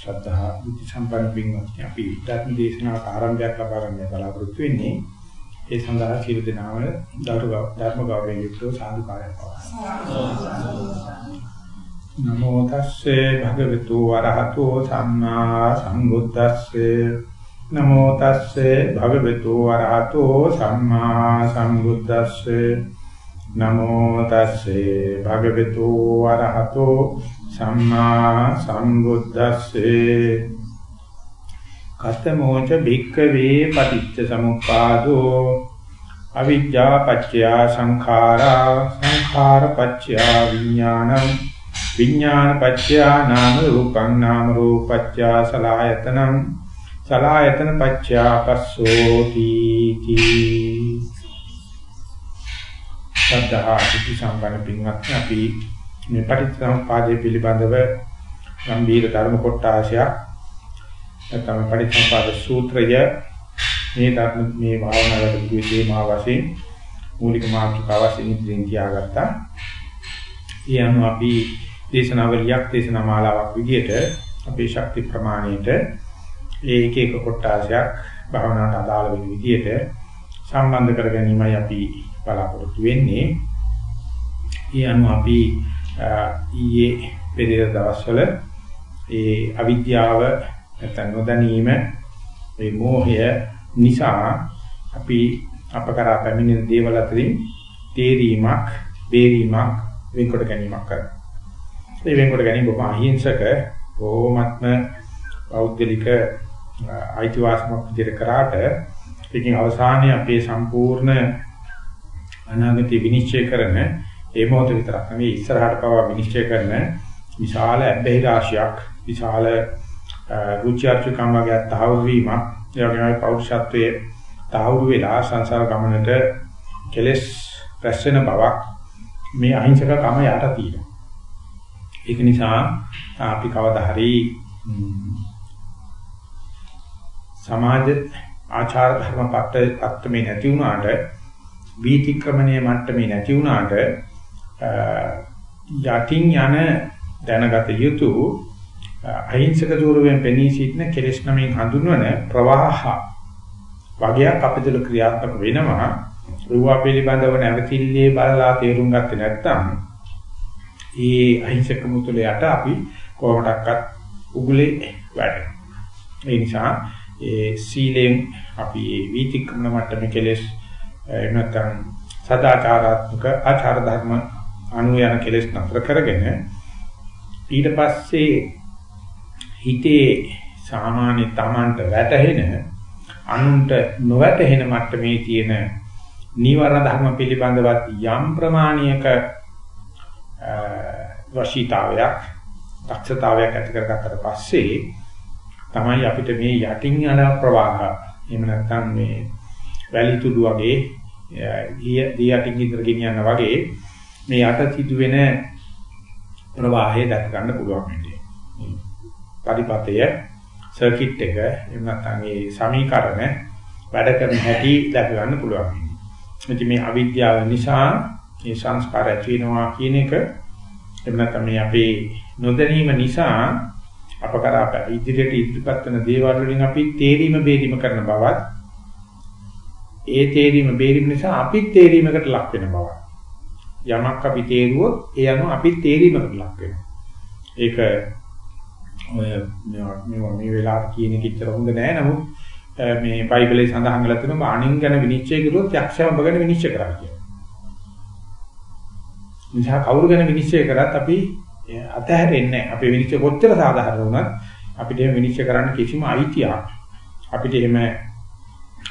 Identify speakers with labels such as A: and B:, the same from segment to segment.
A: ශ්‍රද්ධා බුද්ධ සම්පන්න පින්වත්නි අපි ධර්ම දේශනාවට ආරම්භයක් ලබා ගන්න බලාපොරොත්තු වෙන්නේ ඒ සඳහා සියලු දෙනාම ධර්ම ගෞරවයෙන් යුක්තව සාදු කාර්යයක් නමෝ තස්සේ භගවතු වරහතෝ සම්මා සම්බුද්දස්සේ. නමෝ තස්සේ භගවතු වරහතෝ සම්මා සම්බුද්දස්සේ. නමෝ තස්සේ භගවතු වරහතෝ සම්මා සම්බුද්දස්සේ. කතමෝච භික්ඛවේ පටිච්ච සමුප්පාදෝ. අවිජ්ජා පත්‍ය සංඛාරා. සංඛාර පත්‍ය විඥානං. විඥාන පත්‍ය නාම රූපං නාම රූපත්‍ය සලායතනං. සලායතන පත්‍ය පස්සෝති තී. සද්ධා සිටි සම්බන්ධ පින්වත්නි අපි මේ පටිච්චසමුප්පාදයේ පිළිබඳව ගම්භීර ධර්ම කොටාශයක් නැත්නම් පටිච්චසමුප්පාද සූත්‍රය මේ ධර්ම මේ භාවනාවට විදේ මා වශයෙන් මූලික මාතෘකාව වශයෙන් ඉදිරියෙන් තියාගත්තා. ඒ අනුව අපි දේශනාවලියක් දේශනා මාලාවක් විදිහට අපේ ශක්ති ප්‍රමාණයට ඒ එක එක කොටාශයක් භාවනාවට අදාළ වෙන විදිහට සම්බන්ධ කර ගැනීමයි අපි බලාපොරොත්තු වෙන්නේ. ඒ අනුව අපි ඊයේ පෙරේද දවස්වල ඒ අවිද්‍යාව නැත්නම් නොදැනීම මේ මෝහය නිසා අපි අප කරා පැමිණෙන දේවල් අතරින් තේරීමක්, බේරීමක්, වෙන්කොට ගැනීමක් කරනවා. මේ වෙන්කොට ගැනීම බොහොම අහිංසක, බොහොමත්ම පෞද්ගලික අයිතිවාසිකමක් විදිහට කරාට ඒකෙන් අවසානයේ අපේ සම්පූර්ණ අනාගතය විනිශ්චය කරන ඒ මොහොත විතරක් නෙවෙයි ඉස්සරහට පවා විනිශ්චය කරන විශාල ඇබ්බැහි රාශියක් විශාල රුචි අරුචිකම් වගේ තහවුරු වීමක් ඒ වගේම පෞරුෂත්වයේ තහවුරු වෙලා සංසාර ගමනට කෙලස් රැස් වෙන බවක් මේ අහිංසක කම යට තියෙනවා. ඒක නිසා අපි කවදා හරි සමාජ ආචාර ධර්ම පත්ත පත්තමේ නැති වුණාට වීතික්‍රමණයේ මට්ටමේ නැති වුණාට යටින් යන දැනගත යුතු අහිංසක දూరుවෙන් පෙනී සිටින කෙලෙස් නමින් හඳුන්වන ප්‍රවාහ වගයක් අපිටල ක්‍රියාත්මක වෙනවා. රූපා පිළිබඳව නැවතිල්ලේ බලලා තේරුම් ගත්තේ නැත්නම් ඒ අහිංසක මුතුලයට අපි කොහොමඩක්වත් උගුලේ වැටෙනවා ඒ නිසා ඒ සීලෙන් අපි වීතික්‍රම මට්ටමේ කෙලෙස් එහෙම නැත්නම් සදාචාරාත්මක ආචාර ධර්ම අනු යන කෙලෙස් නතර කරගෙන ඊට පස්සේ හිතේ සාමාන්‍ය තමන්ට වැටහෙන අනුන්ට නොවැටහෙන මට්ටමේ තියෙන නීවරණ ධර්ම පිළිබඳවත් යම් ප්‍රමාණයක වශීතාවයක් දක්ෂතාවයක් ඇති කරගත්තට පස්සේ තමයි අපිට මේ යටින් යන ප්‍රවාහ එහෙම නැත්නම් මේ වැලි තුඩු වගේ දී යටින් ඉදර ගෙනියන්න වගේ මේ යට සිදුවෙන ප්‍රවාහය දැක ගන්න පුළුවන් වෙන්නේ. පරිපතය සර්කිට් එක එහෙම නැත්නම් මේ සමීකරණ වැඩ කරන හැටි දැක ගන්න පුළුවන් වෙන්නේ. ඉතින් මේ අවිද්‍යාව නිසා මේ සංස්කාර ඇති වෙනවා කියන එක එහෙම නැත්නම් මේ අපේ නොදැනීම නිසා අප කරා ඉදිරියට ඉදිරිපත් කරන දේවල් වලින් අපි තේරීම බේරීම කරන බවත් ඒ තේරීම බේරීම නිසා අපිත් තේරීමකට ලක් වෙන බවක් යමක් අපි තේරුවොත් ඒ අනුව අපි තේරීමකට ලක් වෙනවා. ඒක ඔය මේ මේ වෙලාවට කියන එක ඉතර හොඳ නෑ නමුත් මේ බයිබලයේ සඳහන් කරලා තියෙනවා අනින් ගැන විනිශ්චය කළොත් යක්ෂයම ගැන විනිශ්චය කරා කියලා. නිසා කවුරු ගැන විනිශ්චය කරත් අපි අතහැරෙන්නේ නැහැ. අපේ විනිශ්චය කොච්චර සාධාරණ වුණත් අපිට එහෙම විනිශ්චය කරන්න කිසිම අයිතියක් අපිට එහෙම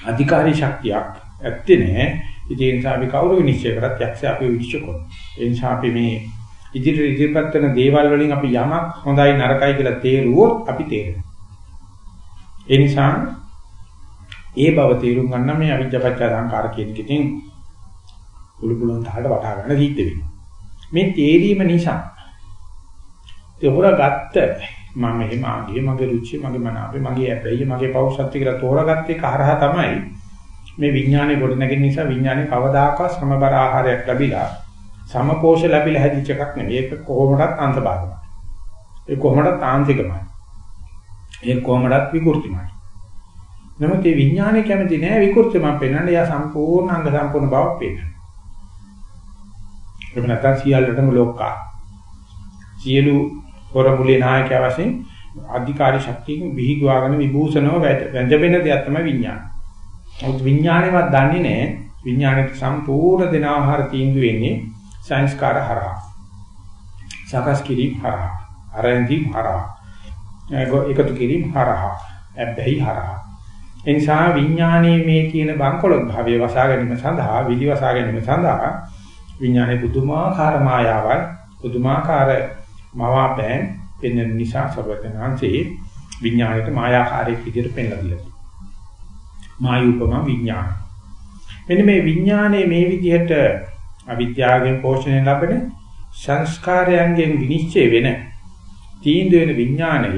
A: අධිකාරී ශක්තියක් ඇත්තේ නැහැ. ඒ නිසා අපි කවුරු විනිශ්චය කරත් යක්ෂය අපි විනිශ්චය කරනවා. ඒ නිසා අපි මේ ඉදිරි ඉදිරිපත් වෙන දේවල් වලින් අපි යමක් හොඳයි නරකයි කියලා තේරුවොත් අපි තේරෙනවා. ඒ නිසා ඒ බව තේරුම් ගන්න මේ අවිජ්ජාපච්ච සංකාර කියන එකෙන් පුළු පුළුවන් තාලට වටහා ගන්න සිද්ධ වෙනවා. මේ තේරීම නිසා තෝරාගත්ත මම එහෙම ආගේ මගේ රුචිය මගේ මනාපේ මගේ ඇබ්බැහි මගේ පෞෂත්ව කියලා තෝරාගත්ත එක හරහා තමයි මේ විඥානේ ගොඩ නැගෙන නිසා විඥානේ කවදාකවත් සමබර ආහාරයක් ලැබිලා සමපෝෂ ලැබිලා හැදිච්ච එකක් නෙවෙයි. ඒක කොහොමදත් අන්තභාගමයි. ඒ කොහොමදත් ආන්තිකමයි. ඒ කොහමදත් විකෘතිමයි. නමුත් මේ විඥානය කැමති නෑ විකෘතිමත් පෙන්වන්න. යා සම්පූර්ණ අංග සම්පූර්ණ බවක් පෙන්වනවා. ඒක නැත්නම් සියල්ලටම ලෝකා. සියලු පොරමුලේ නායකයා වශයෙන් අධිකාරී ශක්තියකින් විහිදුවාගෙන විභූෂණව වැඳෙන දෙයක් තමයි විඥාන. නමුත් විඥානයවත් දන්නේ නැහැ. විඥානයේ සම්පූර්ණ දෙන ආහාර තීන්දුව වෙන්නේ සංස්කාර හරහා. සකස් කිරීම හරහා. අරෙන්දි හරහා. ඒකතු කිරීම හරහා. හැබැයි හරහා. ඒ නිසා විඥානයේ මේ කියන බංකොලොත් භාවයේ වසා ගැනීම සඳහා විලි වසා ගැනීම සඳහා විඥානයේ පුදුමාකාර මායාවක් පුදුමාකාර මවාපෑම් පෙන්වන නිසා සර්වඥාන්සේ විඥාණයට මායාකාරයේ විදිහට පෙන්ලා දීලා තියෙනවා. මායූපම විඥාන. මෙන්න මේ විඥානයේ මේ විදිහට අවිද්‍යාවෙන් පෝෂණය ලැබෙන සංස්කාරයන්ගෙන් විනිශ්චය වෙන තීන්දුව වෙන විඥාණය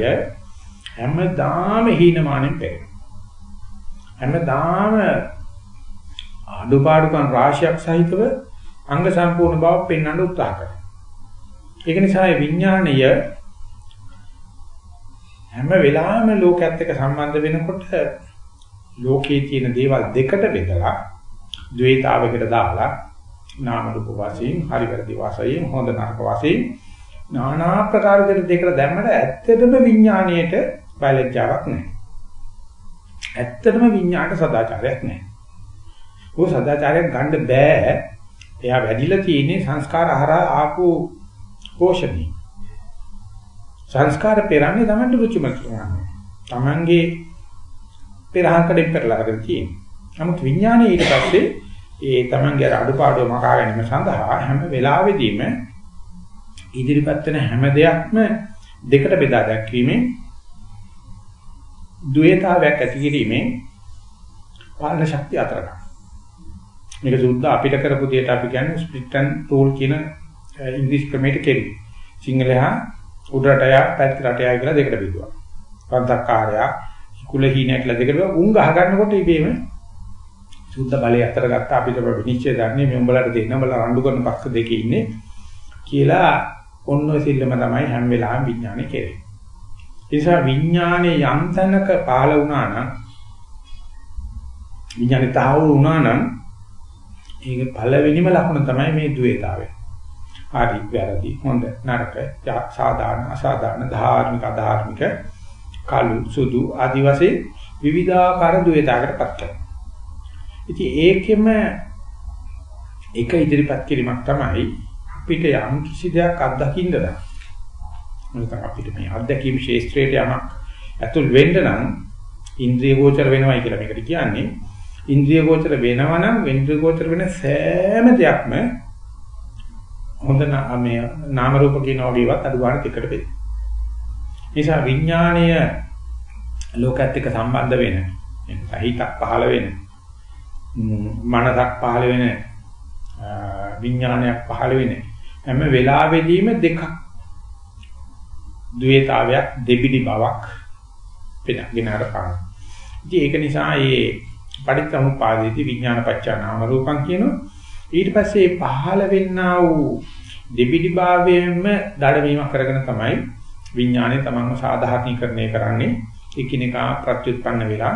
A: හැමදාම හීනමානෙන් පෙරේ. හැමදාම අඩුපාඩුකම් රාශියක් සහිතව අංග සම්පූර්ණ බව පෙන්වන්න උත්සාහ කරනවා. ඒක නිසා මේ විඥාණය හැම වෙලාවෙම ලෝකයේත් එක්ක සම්බන්ධ වෙනකොට ලෝකයේ තියෙන දේවල් දෙකට බෙදලා ද්වේතාවයකට දාලා නාම රූප වශයෙන් හරි වැරදි වශයෙන් හොඳ නරක වශයෙන් নানা ආකාර දෙකට දැම්මට ඇත්තටම විඥාණයට බයලජ්ජාවක් නැහැ. ඇත්තටම විඥාණයට සදාචාරයක් නැහැ. ਉਹ සදාචාරයක් ගන්න බෑ. එයා වැඩිලා තියෙන්නේ සංස්කාර හරහා ආපු පෝෂණය. සංස්කාර පෙරන්නේ Tamanට රුචිමත් කරනවා. Tamanගේ පෙරහකඩෙන් පෙරලාගෙන තියෙනවා. නමුත් විඥානය ඊට පස්සේ ඒ Tamanගේ අඩුපාඩු මකා ගැනීම සඳහා හැම වෙලාවෙදීම ඉදිරිපත් වෙන හැම දෙයක්ම දෙකට බෙදා දැක්වීමෙන් ද්වේතාවයක් ඇති කිරීමෙන් පාලන ශක්තිය අතර ගන්න. මේක සුද්ධ අපිට කරපු දෙයට අපි කියන්නේ ස්ප්ලිට් ඇන්ඩ් රූල් කියන ඉංග්‍රීසි ක්‍රමයට කෙරි. සිංහලයා උඩරට යා පැත්තට යා කියලා දෙකට බෙදුවා. පන්තක්කාරයා කුල හීනයක් කියලා දෙකට බෙදුවා. උන් ගහ ගන්නකොට ඉබේම සුද්ධ බලය අතර ගත්ත අපිට විනිශ්චය දන්නේ මේ උඹලට දෙන්න උඹලා රණ්ඩු කරන පක්ෂ දෙකේ ඉන්නේ කියලා ඔන්න ඔය සිල්ලම තමයි හැම වෙලාවෙම විඥානේ කෙරේ. ඒ නිසා විඥානේ යම් තැනක පහළ වුණා නම් විඥානේ තාවුරු වුණා නම් ඒක පළවෙනිම ලක්ෂණ තමයි මේ ද්වේතාවය. හරි වැරදි හොඳ නරක සාධාරණ අසාධාරණ ධාර්මික අධාර්මික කළු සුදු ආදි වශයෙන් විවිධාකාර ද්වේතාවකටපත් කරනවා. ඉතින් ඒකෙම එක ඉදිරිපත් කිරීමක් තමයි අපිට යම් කිසි දෙයක් අත්දකින්න නම් නැත්නම් අපිට මේ අත්දැකීම් ශේස්ත්‍රයට යමක් ඇතුල් වෙන්න නම් ඉන්ද්‍රිය ගෝචර වෙනවයි කියලා මේකට කියන්නේ ඉන්ද්‍රිය ගෝචර වෙනවා නම් ඉන්ද්‍රිය ගෝචර වෙන සෑම දෙයක්ම හොඳ මේ නාම රූප කියන වගේවත් අඩු ගන්න දෙකට බෙද. නිසා විඥාණය ලෝකත් එක්ක සම්බන්ධ වෙන. හිතක් පහළ වෙන. මනසක් පහළ වෙන. විඥානයක් පහළ වෙන. හැම වෙලාවෙදීම දෙකක් ද්වේතාවයක් දෙබිඩි බවක් වෙනගෙන අරපන. ඉතින් ඒක නිසා මේ පටිච්චසමුප්පාදයේදී විඥාන පත්‍යා නාම රූපං කියනවා. ඊට පස්සේ පහළ වෙන්නා වූ දෙබිඩිභාවයෙන්ම දඩවීමක් කරගෙන තමයි විඥානය තමන්ව සාධාරණීකරණය කරන්නේ එකිනෙකා ප්‍රත්‍යুৎපන්න වෙලා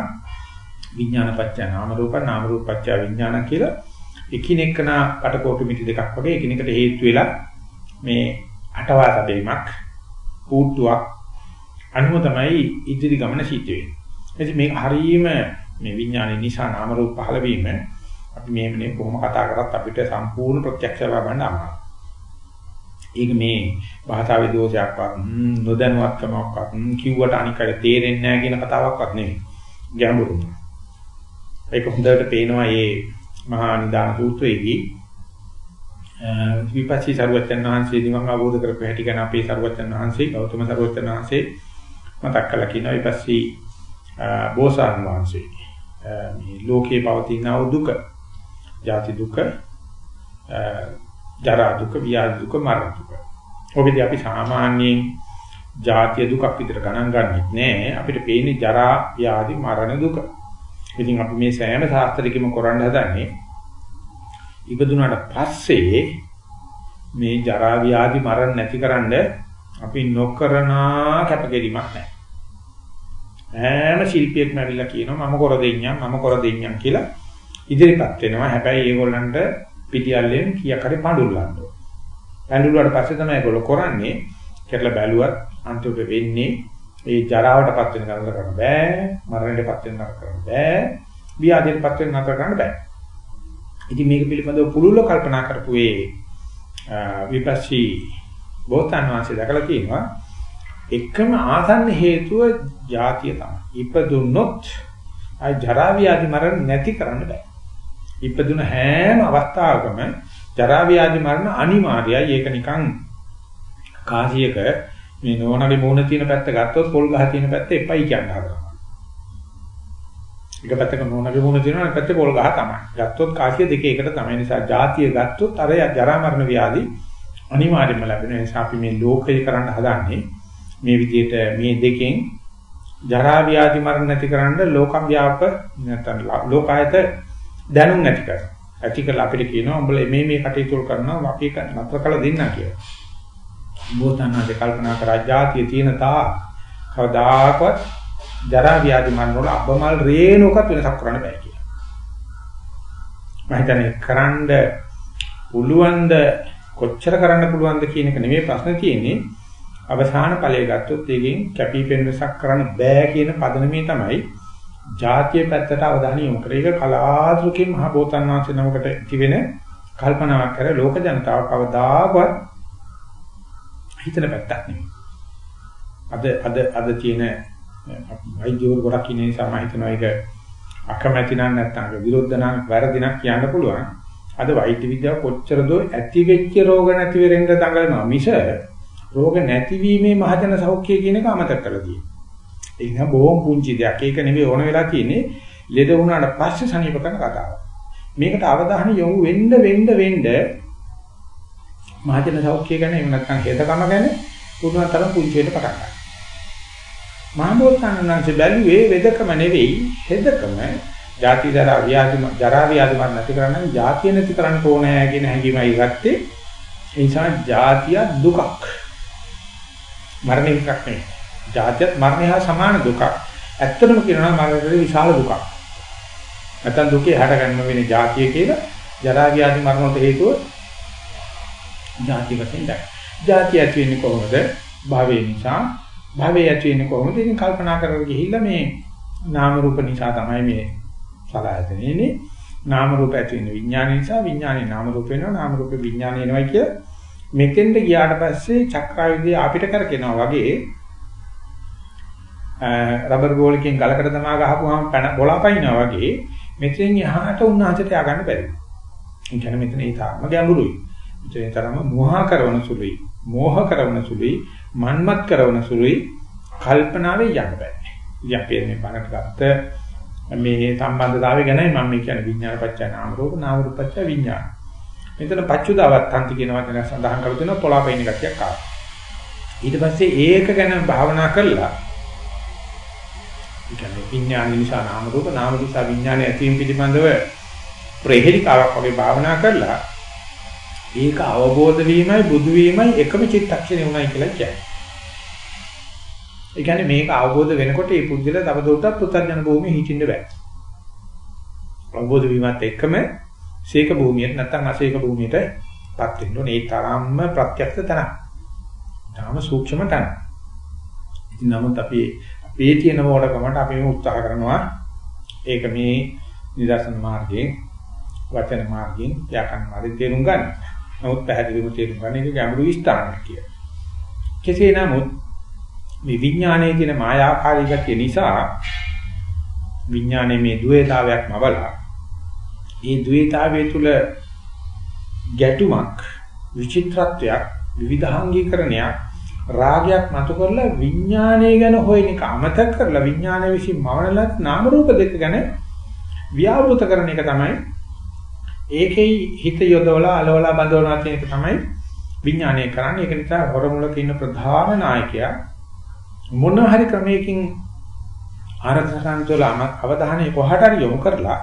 A: විඥානපච්චය නාම රූප නාම රූපපච්චය විඥාන කියලා එකිනෙකනා කටකෝටු මිටි දෙකක් වගේ එකිනෙකට හේතු වෙලා මේ අටවා තැබීමක් පුට්ටුවක් අනුව තමයි ඉදිරි ගමන සිද්ධ වෙන්නේ. එතින් මේක හරීම මේ විඥානයේ නිසා නාම රූප පහළ වීම අපි මේ මේ කොහොම කතා කරත් අපිට සම්පූර්ණ ප්‍රත්‍යක්ෂ ලබන්න අමාරුයි. ඒක මේ භාෂාවේ දෝෂයක්වත් නොදැනුවත්කමක්වත් කිව්වට අනිකට තේරෙන්නේ නැහැ කියන කතාවක්වත් නෙමෙයි. ගැඹුරුම. ඒක හොඳට පේනවා මේ මහා නිදාන සූත්‍රයේදී විපස්සී සර්වචන් වහන්සේ නිවන් අවබෝධ කරපු හැටි ගැන අපේ සර්වචන් වහන්සේ ගෞතම සර්වචන් වහන්සේ මතක් කළා කියනවා විපස්සී බෝසාන් වහන්සේ මේ ලෝකේ පවතින දුක ජාති දුක, ජරා දුක, ව්‍යාධි දුක, මරණ දුක. ඔබදී අපි සාමාන්‍යයෙන් ජාතිය දුකක් විතර ගණන් ගන්නෙත් නෑ. අපිට පේන්නේ ජරා, ව්‍යාධි, මරණ දුක. ඉතින් අපි මේ සෑම ශාස්ත්‍රිකෙම කරන්න හදන්නේ ඉපදුනාට පස්සේ මේ ජරා, ව්‍යාධි, මරණ නැතිකරන්න අපි නොකරන කැපකිරීමක් නැහැ. හැම ශිල්පියෙක්ම ඇවිල්ලා කියනවා මම කර දෙන්නම් මම කර දෙන්නම් කියලා ඉදිරිපත් වෙනවා. හැබැයි ඒගොල්ලන්ට පිටියල්ලෙන් කීයක් හරි පඳුල්ලන්න ඕන. පඳුල්ලුවාට පස්සේ තමයි ඒගොල්ලෝ කරන්නේ කියලා බැලුවත් අන්තිමට වෙන්නේ ඒ ජරාවටපත් වෙන කරන්න කරන්න බෑ මරණයටපත් වෙන කරන්න කරන්න බෑ ව්‍යාධියටපත් වෙන නතර කරන්න බෑ ඉතින් මේක පිළිබඳව පුළුල්ව කල්පනා කරපු ඒ විපස්සී බෝතන් වාසිය දැකලා තියෙනවා එකම ආසන්න හේතුව ಜಾතිය තමයි. ඉපදුනොත් ආ ජරා ව්‍යාධි මරණ නැති කරන්න බෑ. ඉපදුන හැම අවස්ථාවකම ජරා ව්‍යාධි මරණ අනිවාර්යයි. ඒක නිකන් කාසියක මේ නෝනගේ මූණ තියෙන පැත්ත ගත්තොත් පොල් ගහ තියෙන පැත්ත එපයි කියන හදනවා. එක පැත්තක නෝනගේ මූණ තියෙනවා අනිත් පැත්තේ පොල් ගහ තමයි. ගත්තොත් කාසිය දෙක එකට තමයි. නිසා ಜಾතිය ගත්තොත් අර ජරා මරණ ව්‍යාධි අනිවාර්යයෙන්ම ලැබෙන නිසා අපි මේ ලෝකය කරන්න හදන්නේ මේ විදිහට මේ දෙකෙන් ජරා ව්‍යාධි මරණ නැති කරන්න ලෝකම් ව්‍යාප නැත්නම් ලෝකායත දැනුම් නැති කර. ඇති කළ අපිට කියනවා උඹලා මේ මේ කටයුතු කරනවා අපි නතර කළ දෙන්න කියලා. බෝතනාද කල්පනා කරා જાතිය තියෙන තා කවදාකවත් ජරා ව්‍යාධි මරණ වල අබමල් රේණුකත් වෙනසක් කරන්න බෑ කියලා. මම හිතන්නේ කරන්න පුළුවන්ද කොච්චර කරන්න පුළුවන්ද කියන එක නෙමෙයි ප්‍රශ්නේ තියෙන්නේ. අවසාන ඵලය ගත්තොත් ඒකෙන් කැපිපෙන වෙනසක් කරන්න බෑ කියන පදනමේ තමයි ජාතිය පැත්තට අවධානය යොමු කරේ. ඒක කලාතුරකින් මහ බෝතන් වහන්සේ නමකට ඉතිවෙන කල්පනාවක් කර ලෝක ජනතාව කවදාකවත් හිතන පැත්තක් නෙමෙයි. අද අද අද තියෙන වෛද්‍යවරු ගොඩක් ඉන්නේ නිසා මම හිතනවා ඒක අකමැති නම් නැත්නම් විරුද්ධ නම් වැරදි නම් කියන්න පුළුවන්. අද වෛද්‍ය විද්‍යාව කොච්චර දෝ ඇති වෙච්ච රෝග නැති වෙරෙන්න දඟලනවා මිස රෝග නැතිවීමේ මහජන සෞඛ්‍යය කියන එක අමතක කරලා තියෙනවා. ඒක නම් බොහොම පුංචි දෙයක්. ඒක නෙමෙයි ඕන වෙලා තියෙන්නේ. ලෙඩ වුණාට පස්සේ සනීප කරන කතාවක්. මේකට අවධානය යොමු වෙන්න වෙන්න වෙන්න මහජන සෞඛ්‍ය ගැන එහෙම නැත්නම් හේතකම ගැන පුදුමතර පුංචි වෙන්න පටන් ගන්නවා. මහබෝසත්ණන්න්ස බැලුවේ වෙදකම නෙවෙයි හේතකම ಜಾති දරා ව්‍යාධි ජරා ව්‍යාධි මත නැති කරන්න ජාතිය නැති කරන්න ඕනෑ කියන හැඟීමයි ගත්තේ. ඒ නිසා ජාතිය දුකක්. මරණය එකක් නෙවෙයි. ජාතියත් මරණය හා සමාන දුකක්. ඇත්තම කියනවා මරණය විශාල දුකක්. නැත්නම් දුකේ හැටගන්න වෙන ජාතිය කියලා ජරා ව්‍යාධි මරණට හේතුව ජාති වශයෙන් දැක්ක. ජාතිය ඇති වෙන්නේ කොහොමද? භවය නිසා. භවය ඇති වෙන්නේ කොහොමද? ඉතින් කල්පනා කරගෙන ගිහිල්ලා මේ නාම රූප නිසා තමයි මේ සලආයතන ඉන්නේ. නාම රූප ඇති වෙන විඥානය නිසා විඥානේ නාම රූප වෙනවා නාම රූපේ විඥානය එනවා කියලා මෙතෙන්ට ගියාට පස්සේ චක්‍රායුධය අපිට කරකිනවා වගේ රබර් බෝලකින් ගලකට තමා ගහපුවාම පැන බොලාපයින්නවා වගේ මෙතෙන් එහාට උන්වහන්සේට ය아가න්න බැරි. ඒ කියන්නේ මෙතන ඒ තාම ගැඹුරුයි. ඒ තරම මෝහ කරන සුළුයි. මෝහ කරන සුළුයි මන්මත් කරන සුළුයි කල්පනාවේ යන්න බෑ. ඉතින් අපි මේ බණට ගත්ත මේ සම්බන්ධතාවය ගැනයි මම මේ කියන්නේ විඥාන පත්‍ය නාම රූප නාම රූප පත්‍ය විඥාන. මෙතන පච්චුදාවත් අන්ති කියන වචන සඳහන් කරලා තියෙනවා පොළාපයින් ගතියක් ආවා. ඊට පස්සේ ඒක ගැන භාවනා කළා. ඒ කියන්නේ විඥාන නිසා නාම රූප නාම නිසා විඥාන ඇතිවීම පිළිබඳව ප්‍රහේලිකාවක් වගේ භාවනා කළා. ඒක අවබෝධ වීමයි බුදු වීමයි එකම චිත්තක්ෂණය උනායි කියලා කියන්නේ. ඒ කියන්නේ මේක අවබෝධ වෙනකොට මේ පුද්ගල තවදුරටත් පුත්තජන භූමියේ හිටින්න බෑ. අවබෝධ වීමත් එක්කම සීක භූමියට නැත්නම් අසීක භූමියටපත් වෙන්න ඕනේ. ඒ තරම්ම ප්‍රත්‍යක්ෂ තැන. තාම සූක්ෂම තැන. ඉතින් නමුත් අපි අපේ තියෙන මොඩකමට අපි මේ උත්සාහ කරනවා ඒක මේ නිදර්ශන මාර්ගයෙන් වචන මාර්ගයෙන් ව්‍යාකරණ මාර්ගයෙන් තේරුම් ගන්න. නමුත් පැහැදිලිවම තේරුම් ගන්න එක ගැඹුරු විස්තරයක් කියලා. කෙසේ නමුත් මේ විඥානයේ තියෙන මායාකාරී ගතිය නිසා විඥානයේ මේ ද්වේතාවයක් නවලා ඒ ද්වේතාවය තුල ගැටුමක් විචිත්‍රත්වයක් විවිධාංගීකරණයක් රාගයක් මතු කරලා විඥානය ගැන හොයන එක අමතක කරලා විඥානය විසින් මවනලත් නාම රූප දෙක ගැන ව්‍යාවෘත කරන එක තමයි ඒකෙයි හිත යොදවලා අලවලා බඳවනවා කියන එක තමයි විඥානය කරන්නේ. ඒක නිසා හොරමුලක ඉන්න ප්‍රධාන නායකයා මොන හරි ක්‍රමයකින් ආරක්ෂකන්තවල අවධානය කොහට හරි යොමු කරලා